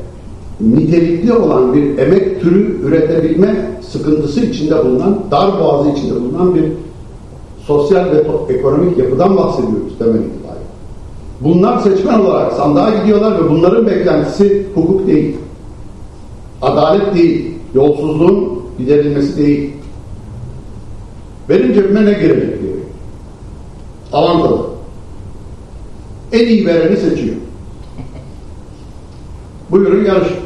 nitelikli olan bir emek türü üretebilme sıkıntısı içinde bulunan, dar boğazı içinde bulunan bir sosyal ve ekonomik yapıdan bahsediyoruz temel itibariyle. Bunlar seçmen olarak sandığa gidiyorlar ve bunların beklentisi hukuk değil, adalet değil, yolsuzluğun giderilmesi değil. Benim cebime ne girecek diyor. Avantalı. En iyi vereni seçiyor. Buyurun yarışın.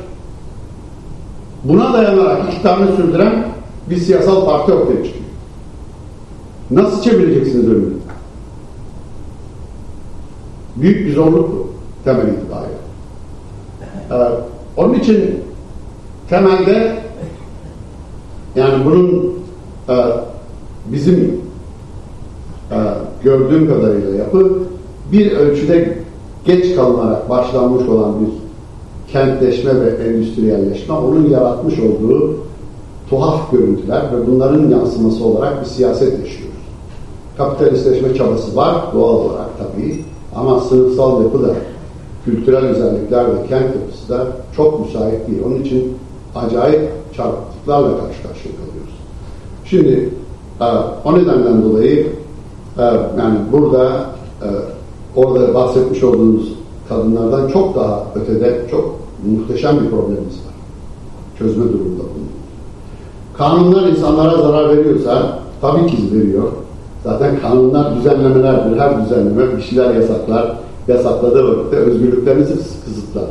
Buna dayanarak iktidarını sürdüren bir siyasal parti ortaya çıkıyor. Nasıl çevireceksiniz önünü? Büyük bir zorluk bu temel itibariyle. Ee, onun için temelde yani bunun e, bizim e, gördüğüm kadarıyla yapı bir ölçüde geç kalınarak başlanmış olan bir kentleşme ve endüstriyelleşme onun yaratmış olduğu tuhaf görüntüler ve bunların yansıması olarak bir siyaset yaşıyoruz. Kapitalistleşme çabası var doğal olarak tabii ama sınıfsal yapı da kültürel özellikler ve kent yapısı da çok müsait değil. Onun için acayip çarpıklıklarla karşı karşıya kalıyoruz. Şimdi e, o nedenden dolayı e, yani burada e, orada bahsetmiş olduğunuz kadınlardan çok daha ötede çok muhteşem bir problemimiz var. Çözme durumunda bunu. Kanunlar insanlara zarar veriyorsa tabii ki veriyor. Zaten kanunlar düzenlemelerdir. Her düzenleme bir şeyler yasaklar. Yasakladığı vakitte özgürlüklerinizi kısıtlar.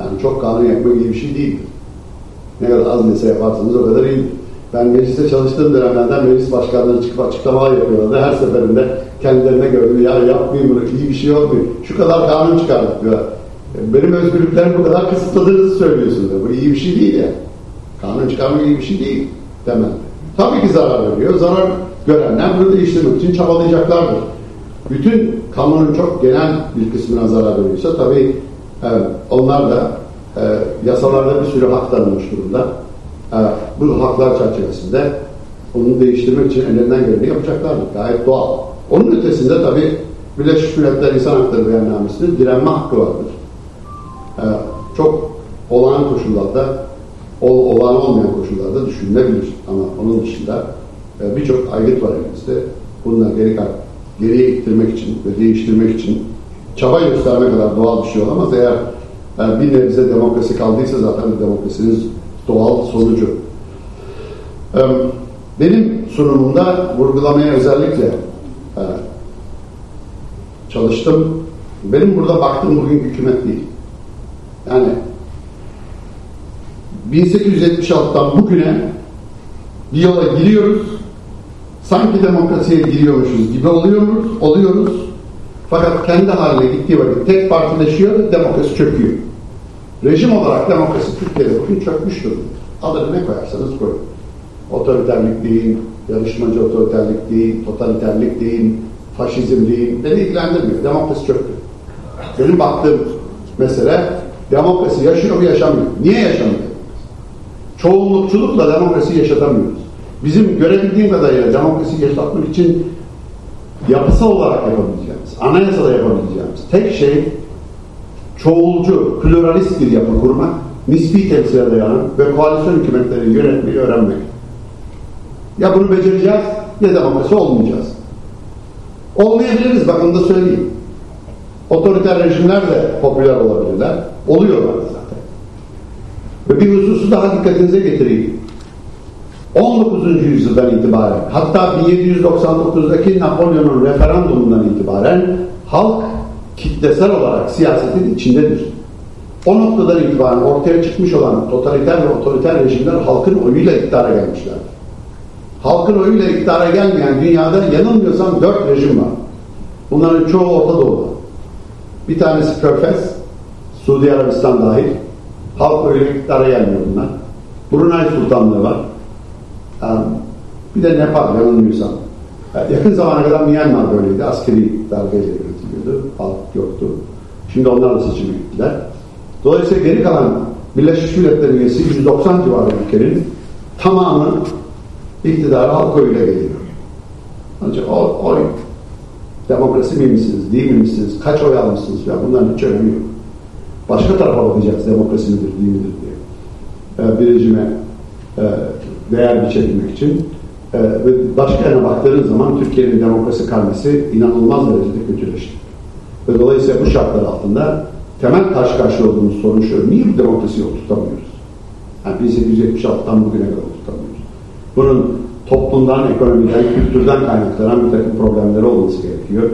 Yani çok kanun yapmak iyi bir şey değildir. Ne kadar az yasa yaparsanız o kadar iyi. Ben mecliste çalıştığım dönemlerden meclis başkanları çıkıp açıklamalar yapıyorlardı. Her seferinde kendilerine göre ya yapmayayım bunu iyi bir şey olmuyor. Şu kadar kanun çıkardık diyor. Benim özgürlüklerimi bu kadar kısıtladığınızı söylüyorsunuz. Bu iyi bir şey değil yani. Kanun çıkarmak iyi bir şey değil temelde. Tabii ki zarar veriyor. Zarar görenler bunu değiştirmek için çabalayacaklardır. Bütün kamunun çok genel bir kısmına zarar veriyorsa tabii e, onlar da e, yasalarda bir sürü hak tanınmış durumda. E, bu haklar çerçevesinde onu değiştirmek için ellerinden geleni yapacaklardır. Gayet doğal. Onun ötesinde tabii Birleşmiş Milletler İnsan Hakları Beyannamesi'nin direnme hakkı vardır. Ee, çok olağan koşullarda, ol, olağan olmayan koşullarda düşünülebilir. Ama onun dışında e, birçok aygıt var elimizde. Bunları geri, geriye ittirmek için ve değiştirmek için çaba gösterme kadar doğal bir şey olamaz. Eğer e, bir nebze demokrasi kaldıysa zaten demokrasinin doğal sonucu. Benim sunumumda vurgulamaya özellikle e, çalıştım. Benim burada baktığım bugün hükümet değil. Yani 1876'dan bugüne bir yola giriyoruz. Sanki demokrasiye giriyormuşuz gibi oluyoruz, oluyoruz. Fakat kendi haline gittiği vakit tek partileşiyor, demokrasi çöküyor. Rejim olarak demokrasi Türkiye'de bugün çökmüş durumda. Adını ne koyarsanız koyun. Otoriterlik deyin, yarışmacı otoriterlik deyin, totaliterlik deyin, faşizm deyin. Beni ilgilendirmiyor. Demokrasi çöktü. Benim baktığım mesele Demokrasi yaşıyor mu yaşamıyor. Niye yaşamıyor? Çoğunlukçulukla demokrasi yaşatamıyoruz. Bizim görebildiğim kadarıyla demokrasi yaşatmak için yapısal olarak yapabileceğimiz, anayasada yapabileceğimiz tek şey çoğulcu, pluralist bir yapı kurmak, nispi temsile dayanan ve koalisyon hükümetleri yönetmeyi öğrenmek. Ya bunu becereceğiz ya demokrasi olmayacağız. Olmayabiliriz, bakın da söyleyeyim. Otoriter rejimler de popüler olabilirler. Oluyorlar zaten. Ve bir hususu daha dikkatinize getireyim. 19. yüzyıldan itibaren hatta 1799'daki Napolyon'un referandumundan itibaren halk kitlesel olarak siyasetin içindedir. O noktadan itibaren ortaya çıkmış olan totaliter ve otoriter rejimler halkın oyuyla iktidara gelmişler. Halkın oyuyla iktidara gelmeyen dünyada yanılmıyorsam dört rejim var. Bunların çoğu Orta Doğu'da. Bir tanesi Körfez, Suudi Arabistan dahil. Halk oyuyla iktidara gelmiyor bunlar. Brunei Sultanlığı var. Bir de Nepal yanılmıyorsam. Yakın zamana kadar Myanmar böyleydi. Askeri darbeyle yönetiliyordu. Yoktu. Şimdi onlar da seçime gittiler. Dolayısıyla geri kalan Birleşmiş Milletler üyesi 190 civarı ülkenin tamamı iktidara halk oyuyla geliyor. Ancak o, oy demokrasi mi misiniz, değil mi misiniz, kaç oy almışsınız ya bunların hiç önemi yok. Başka tarafa bakacağız demokrasi midir, değil midir diye. Ee, bir rejime e, değer biçebilmek için e, ve başka yana baktığınız zaman Türkiye'nin demokrasi karnesi inanılmaz derecede kötüleşti. Ve dolayısıyla bu şartlar altında temel karşı karşıya olduğumuz sorun şu, niye bu demokrasiyi oturtamıyoruz? Yani 1876'dan bugüne kadar tutamıyoruz. Bunun toplumdan, ekonomiden, kültürden kaynaklanan bir takım problemleri olması gerekiyor.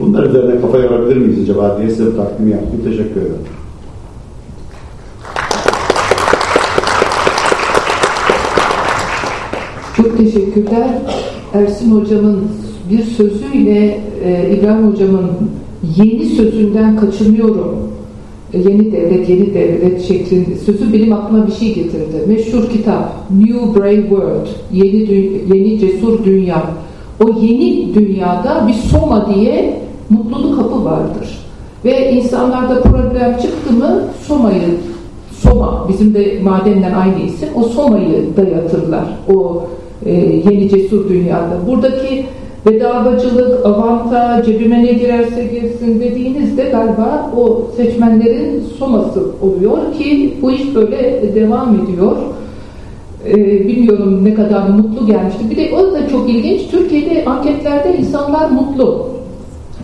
Bunlar üzerine kafa yorabilir miyiz acaba diye size bu takdimi yaptım. Teşekkür ederim. Çok teşekkürler. Ersin Hocam'ın bir sözüyle e, İbrahim Hocam'ın yeni sözünden kaçınıyorum. E, yeni devlet, yeni devlet şeklinde sözü benim aklıma bir şey getirdi. Meşhur kitap New Brave World, yeni, yeni cesur dünya. O yeni dünyada bir Soma diye mutluluk kapı vardır. Ve insanlarda problem çıktı mı Soma'yı Soma, bizim de madenden aynı isim, o Soma'yı dayatırlar. O e, yeni cesur dünyada. Buradaki bedavacılık, avanta, cebime ne girerse girsin dediğinizde galiba o seçmenlerin soması oluyor ki bu iş böyle devam ediyor. Ee, bilmiyorum ne kadar mutlu gelmişti. Bir de o da çok ilginç. Türkiye'de anketlerde insanlar mutlu.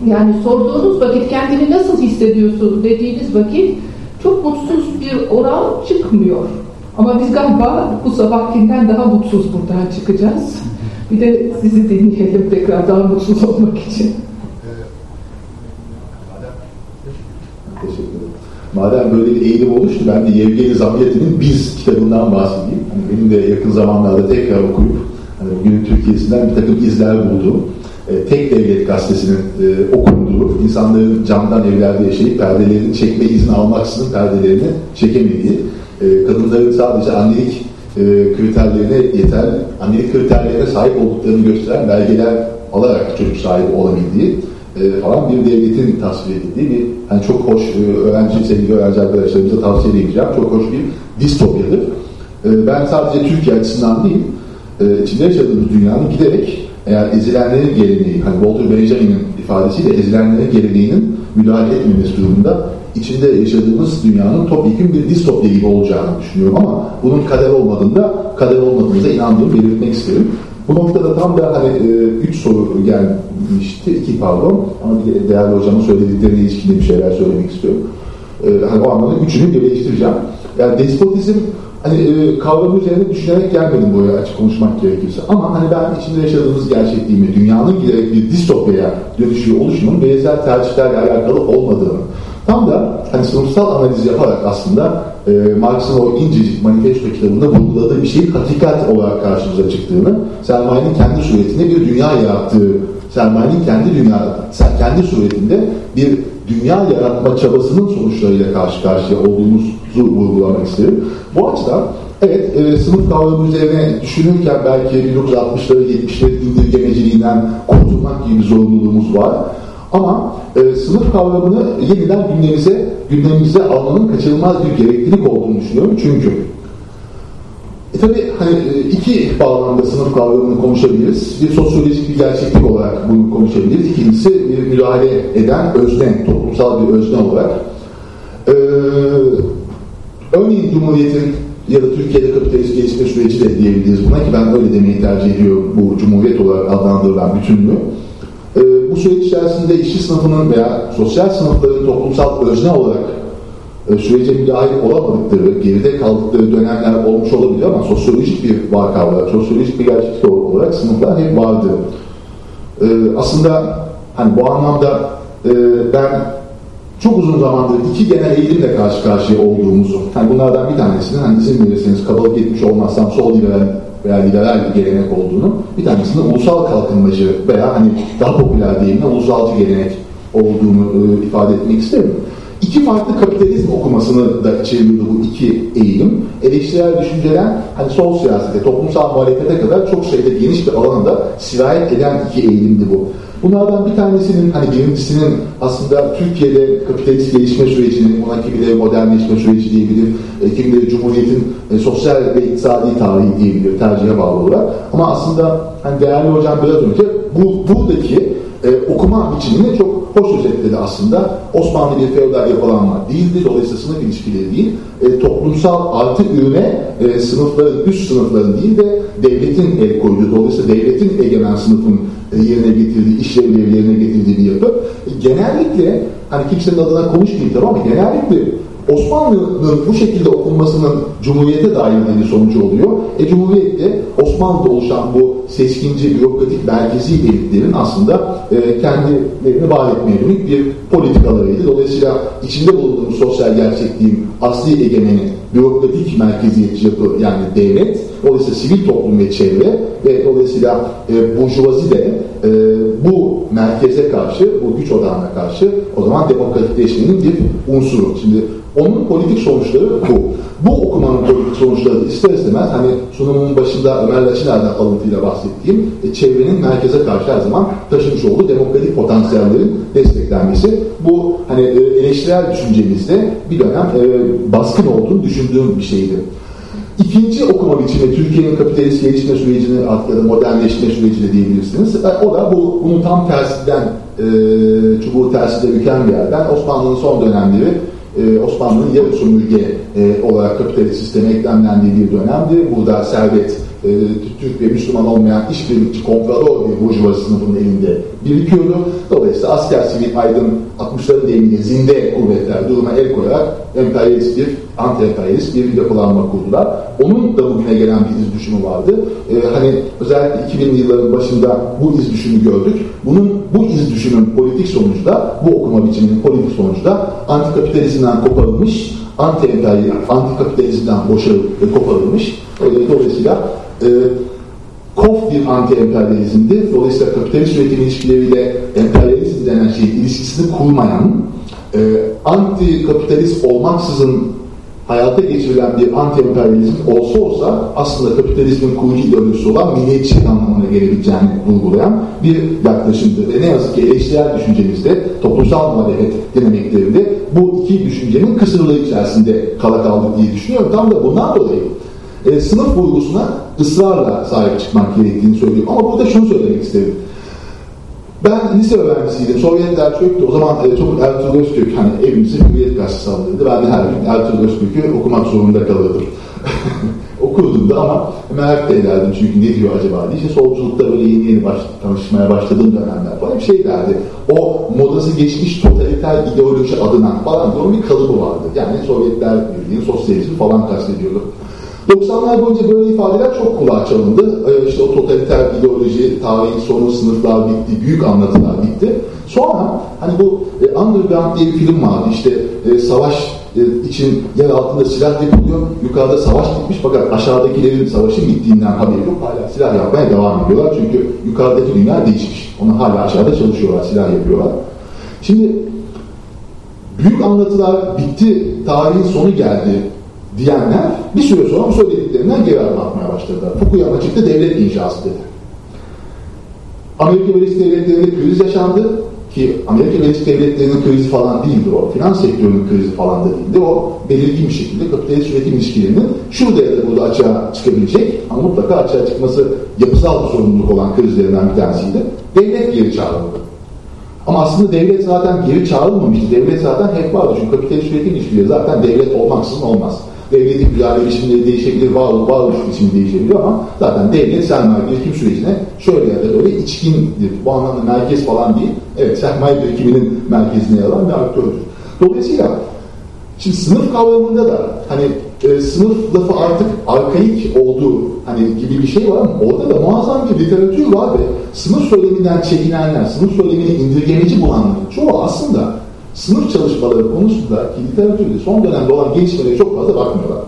Yani sorduğunuz vakit kendini nasıl hissediyorsun dediğiniz vakit çok mutsuz bir oran çıkmıyor. Ama biz galiba bu sabahkinden daha mutsuz buradan çıkacağız. Bir de sizi dinleyelim tekrar daha mutsuz olmak için. Teşekkür ederim. Madem böyle bir eğilim oluştu ben de Yevgeni Zamyati'nin Biz kitabından bahsedeyim. Hani benim de yakın zamanlarda tekrar okuyup hani bugünün Türkiye'sinden bir takım izler bulduğum e, tek devlet gazetesinin e, okunduğu, insanların camdan evlerde yaşayıp perdelerini çekme izni almaksızın perdelerini çekemediği, e, kadınların sadece annelik e, kriterlerine yeter, annelik kriterlerine sahip olduklarını gösteren belgeler alarak çocuk sahibi olabildiği e, falan bir devletin tasvir edildiği bir yani çok hoş e, öğrenci, sevgili öğrenci arkadaşlarımıza tavsiye edeceğim. Çok hoş bir distopyadır. E, ben sadece Türkiye açısından değil, e, içinde yaşadığımız dünyanın giderek eğer ezilenlerin geleneği, hani Walter Benjamin'in ifadesiyle ezilenlerin geleneğinin müdahale etmemesi durumunda içinde yaşadığımız dünyanın topyekun bir distopya gibi olacağını düşünüyorum ama bunun kader olmadığında kader olmadığınıza inandığımı belirtmek isterim. Bu noktada tam da hani e, üç soru gelmişti, iki pardon ama değerli hocamın söylediklerine ilişkin bir şeyler söylemek istiyorum. E, hani o anlamda üçünü birleştireceğim. Yani despotizm hani e, kavramı üzerine düşünerek gelmedim buraya açık konuşmak gerekirse. Ama hani ben içinde yaşadığımız gerçekliğimi, dünyanın giderek bir distopyaya dönüşüyor oluşumun bireysel tercihlerle alakalı olmadığını, tam da hani sınıfsal analiz yaparak aslında e, Marx'ın o incecik manifesto kitabında vurguladığı bir şeyin hakikat olarak karşımıza çıktığını, sermayenin kendi suretinde bir dünya yarattığı, sermayenin kendi dünya, kendi suretinde bir dünya yaratma çabasının sonuçlarıyla karşı karşıya olduğumuzu vurgulamak isterim. Bu açıdan evet e, sınıf kavramı üzerine düşünürken belki 1960'ları 70'leri indirgemeciliğinden kurtulmak gibi bir zorunluluğumuz var. Ama e, sınıf kavramını yeniden gündemimize, gündemimize almanın kaçınılmaz bir gereklilik olduğunu düşünüyorum. Çünkü e tabi hani e, iki bağlamda sınıf kavramını konuşabiliriz. Bir sosyolojik bir gerçeklik olarak bunu konuşabiliriz. İkincisi bir müdahale eden özne, toplumsal bir özne olarak. Ee, örneğin Cumhuriyet'in ya da Türkiye'de kapitalist gelişme süreci de diyebiliriz buna ki ben öyle demeyi tercih ediyorum bu Cumhuriyet olarak adlandırılan bütünlüğü. Bu süreç içerisinde işçi sınıfının veya sosyal sınıfların toplumsal özne olarak e, sürece müdahil olamadıkları, geride kaldıkları dönemler olmuş olabilir ama sosyolojik bir vaka olarak, sosyolojik bir gerçeklik olarak sınıflar hep vardı. Ee, aslında hani bu anlamda e, ben çok uzun zamandır iki genel eğilimle karşı karşıya olduğumuzu, hani bunlardan bir tanesinin hani izin verirseniz kabalık etmiş olmazsam sol liberal veya liberal bir gelenek olduğunu, bir tanesinin ulusal kalkınmacı veya hani daha popüler deyimle ulusalcı gelenek olduğunu e, ifade etmek isterim. İki farklı kapitalizm okumasını da içeriyordu bu iki eğilim. Eleştirel düşünceden hani sol siyasete, toplumsal muhalefete kadar çok sayıda geniş bir alanda sirayet eden iki eğilimdi bu. Bunlardan bir tanesinin hani birincisinin aslında Türkiye'de kapitalist gelişme sürecinin, ona kimileri modernleşme süreci diyebilir, e, kimileri Cumhuriyet'in e, sosyal ve iktisadi tarihi diyebilir tercihe bağlı olarak. Ama aslında hani değerli hocam biraz önce bu, buradaki e, okuma biçimini çok hoş özetledi aslında. Osmanlı bir feodal yapılanma değildi. Dolayısıyla sınıf ilişkileri değil. E, toplumsal artı ürüne e, sınıfların, üst sınıfların değil de devletin el koyduğu. Dolayısıyla devletin egemen sınıfın yerine getirdiği, işlevleri yerine getirdiği bir yapı. E, genellikle, hani kimsenin adına konuşmayayım tabii ama genellikle Osmanlı'nın bu şekilde okunmasının Cumhuriyete bir sonucu oluyor. E Cumhuriyet'te Osmanlı'da oluşan bu seskinci, bürokratik, merkezi elitlerin aslında e, kendilerini var etmeye yönelik bir politikalarıydı. Dolayısıyla içinde bulunduğumuz sosyal gerçekliğin asli egemeni, bürokratik merkeziyetçi yapı yani devlet, dolayısıyla sivil toplum ve çevre ve dolayısıyla e, burjuvazi de e, bu merkeze karşı, bu güç odağına karşı o zaman demokratikleşmenin bir unsuru. Şimdi onun politik sonuçları bu. Bu okumanın politik sonuçları ister istemez hani sunumun başında Ömer Laçiner'den alıntıyla bahsettiğim e, çevrenin merkeze karşı her zaman taşımış olduğu demokratik potansiyellerin desteklenmesi. Bu hani e, eleştirel düşüncemizde bir dönem e, baskın olduğunu düşündüğüm bir şeydi. İkinci okuma biçimi Türkiye'nin kapitalist gelişme sürecini ya da modernleşme sürecini diyebilirsiniz. E, o da bu bunun tam tersinden e, çubuğu tersine büken bir yerden Osmanlı'nın son dönemleri e, Osmanlı'nın yarı sömürge e, olarak kapitalist sisteme eklemlendiği bir dönemdi. Burada servet e, Türk ve Müslüman olmayan işbirlikçi komprador bir burjuvazi sınıfının elinde birikiyordu. Dolayısıyla asker, sivil, aydın 60'ların deyimiyle zinde kuvvetler duruma el koyarak emperyalist bir, anti-emperyalist bir yapılanma kurdular. Onun da bugüne gelen bir iz düşümü vardı. Ee, hani özellikle 2000'li yılların başında bu iz düşümü gördük. Bunun bu iz düşümün politik sonucu da, bu okuma biçiminin politik sonucu da antikapitalizmden koparılmış, anti-emperyalist, antikapitalizmden boşalıp e, koparılmış. Dolayısıyla e, kof bir anti-emperyalizmdi. Dolayısıyla kapitalist üretim ilişkileriyle emperyalizm denen şeyin ilişkisini kurmayan, e, anti-kapitalist olmaksızın hayata geçirilen bir anti-emperyalizm olsa olsa aslında kapitalizmin kurucu ideolojisi olan milliyetçilik anlamına gelebileceğini vurgulayan bir yaklaşımdır. Ve ne yazık ki eleştirel düşüncemizde, toplumsal muhalefet dinamiklerinde bu iki düşüncenin kısırlığı içerisinde kala kaldık diye düşünüyorum. Tam da bundan dolayı e, sınıf vurgusuna ısrarla sahip çıkmak gerektiğini söylüyorum. Ama burada şunu söylemek isterim. Ben lise öğrencisiydim. Sovyetler çöktü. O zaman e, çok Ertuğrul Öztürk hani evimizi Hürriyet Gazetesi alırdı. Ben de her gün Ertuğrul Öztürk'ü okumak zorunda kalırdım. Okurdum da ama merak da ederdim çünkü ne diyor acaba diye. İşte solculukta böyle yeni yeni baş, tanışmaya başladığım dönemler falan bir şey derdi. O modası geçmiş totaliter ideoloji adına falan onun bir kalıbı vardı. Yani Sovyetler Birliği, sosyalizm falan kastediyordu. 90'lar boyunca böyle ifadeler çok kulağa çalındı. Ee, işte o totaliter ideoloji, tarihin sonu, sınıflar bitti, büyük anlatılar bitti. Sonra hani bu e, Underground diye bir film vardı. İşte e, savaş e, için yer altında silah yapılıyor. Yukarıda savaş bitmiş fakat aşağıdakilerin savaşın bittiğinden haberi yok. Hala silah yapmaya devam ediyorlar. Çünkü yukarıdaki dünya değişmiş. Onu hala aşağıda çalışıyorlar, silah yapıyorlar. Şimdi büyük anlatılar bitti, tarihin sonu geldi diyenler bir süre sonra bu söylediklerinden geri adım atmaya başladılar. Fukuyama çıktı devlet inşası dedi. Amerika Birleşik Devletleri'nde kriz yaşandı ki Amerika Birleşik Devletleri'nin krizi falan değildi o. Finans sektörünün krizi falan da değildi. O belirgin bir şekilde kapitalist üretim ilişkilerinin şurada ya da burada açığa çıkabilecek ama mutlaka açığa çıkması yapısal bir sorumluluk olan krizlerinden bir tanesiydi. Devlet geri çağrıldı. Ama aslında devlet zaten geri çağrılmamıştı. Devlet zaten hep vardı. Çünkü kapitalist üretim ilişkileri zaten devlet olmaksızın olmaz. Devletin müdahale biçimleri değişebilir, var, varoluş biçimi değişebilir ama zaten devlet sermaye birikim sürecine şöyle ya da böyle içkindir. Bu anlamda merkez falan değil. Evet sermaye birikiminin merkezine yer alan bir aktördür. Dolayısıyla şimdi sınıf kavramında da hani e, sınıf lafı artık arkaik olduğu hani gibi bir şey var ama orada da muazzam bir literatür var ve sınıf söyleminden çekinenler, sınıf söylemini indirgemeci bulanların çoğu aslında sınıf çalışmaları konusunda ki literatürde son dönemde olan gelişmelere çok fazla bakmıyorlar.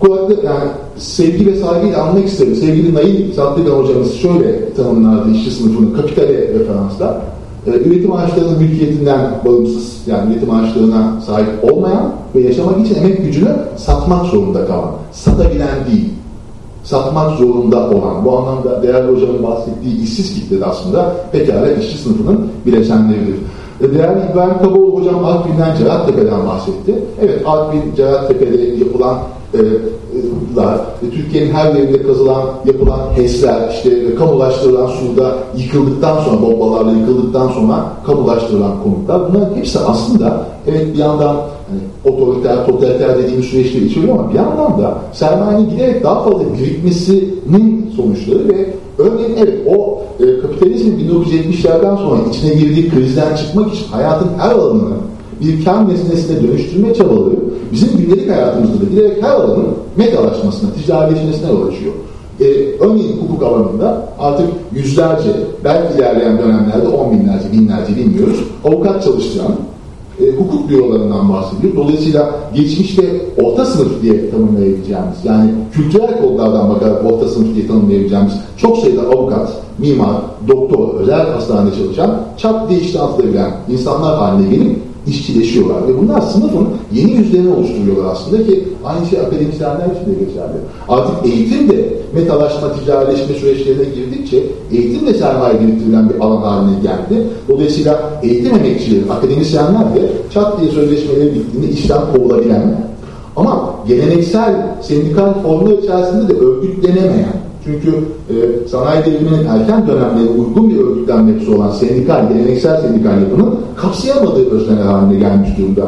Kulaklı yani sevgi ve saygıyla anmak isterim. Sevgili Nail Saddettin hocamız şöyle tanımlardı işçi sınıfını kapitale referansla. E, üretim araçlarının mülkiyetinden bağımsız, yani üretim araçlarına sahip olmayan ve yaşamak için emek gücünü satmak zorunda kalan, satabilen değil, satmak zorunda olan, bu anlamda değerli hocamın bahsettiği işsiz kitle de aslında pekala işçi sınıfının bileşenleridir. E, değerli İbrahim Kaboğlu hocam Artvin'den Cerattepe'den bahsetti. Evet Artvin, Cerattepe'de yapılan e, e, Türkiye'nin her yerinde kazılan, yapılan HES'ler, işte kamulaştırılan suda yıkıldıktan sonra, bombalarla yıkıldıktan sonra kamulaştırılan konutlar, bunların hepsi aslında evet bir yandan hani, otoriter, totaliter dediğimiz süreçleri içeriyor ama bir yandan da sermayenin giderek daha fazla birikmesinin sonuçları ve örneğin evet o e, kapitalizmin 1970'lerden sonra içine girdiği krizden çıkmak için hayatın her alanını bir kar nesnesine dönüştürme çabaları bizim gündelik hayatımızda da giderek her alanın metalaşmasına, ticarileşmesine yol açıyor. Ee, örneğin hukuk alanında artık yüzlerce, belki ilerleyen dönemlerde on binlerce, binlerce bilmiyoruz, avukat çalıştıran e, hukuk bürolarından bahsediyor. Dolayısıyla geçmişte orta sınıf diye tanımlayabileceğimiz, yani kültürel kodlardan bakarak orta sınıf diye tanımlayabileceğimiz çok sayıda avukat, mimar, doktor, özel hastanede çalışan, çat diye iştah verilen insanlar haline gelip işçileşiyorlar ve bunlar sınıfın yeni yüzlerini oluşturuyorlar aslında ki aynı şey akademisyenler için de geçerli. Artık eğitim de metalaşma, ticarileşme süreçlerine girdikçe eğitim de sermaye biriktirilen bir alan haline geldi. Dolayısıyla eğitim emekçileri, akademisyenler de çat diye sözleşmeleri bittiğinde işten kovulabilen ama geleneksel sendikal formlar içerisinde de örgütlenemeyen çünkü e, sanayi devriminin erken dönemlerine uygun bir örgütlenmesi olan sendikal, geleneksel sendikal yapının kapsayamadığı özneler haline gelmiş durumda.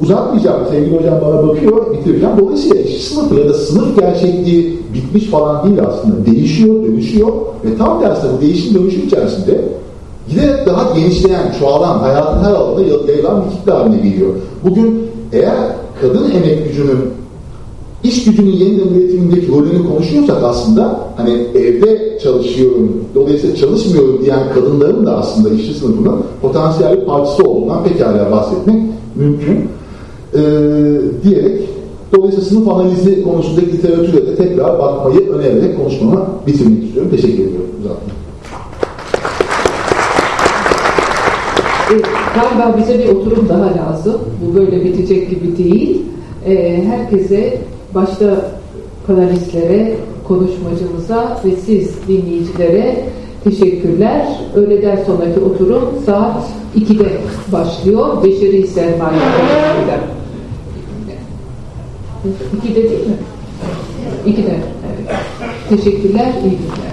Uzatmayacağım. Sevgili hocam bana bakıyor, bitireceğim. Dolayısıyla işçi sınıfı ya da sınıf gerçekliği bitmiş falan değil aslında. Değişiyor, dönüşüyor ve tam tersine bu değişim dönüşüm içerisinde giderek daha genişleyen, çoğalan, hayatın her alanında yayılan bir kitle haline geliyor. Bugün eğer kadın emek gücünün iş gücünün yeniden üretimindeki rolünü konuşuyorsak aslında hani evde çalışıyorum, dolayısıyla çalışmıyorum diyen kadınların da aslında işçi sınıfının potansiyel bir parçası olduğundan pekala bahsetmek mümkün. Ee, diyerek dolayısıyla sınıf analizi konusundaki literatüre de tekrar bakmayı önererek konuşmamı bitirmek istiyorum. Teşekkür ediyorum. Zaten. E, galiba bize bir oturum daha lazım. Bu böyle bitecek gibi değil. E, herkese başta panelistlere, konuşmacımıza ve siz dinleyicilere teşekkürler. Öğleden sonraki oturum saat 2'de başlıyor. Beşeri sermaye konusuyla. 2'de değil mi? 2'de. Evet. Teşekkürler, iyi günler.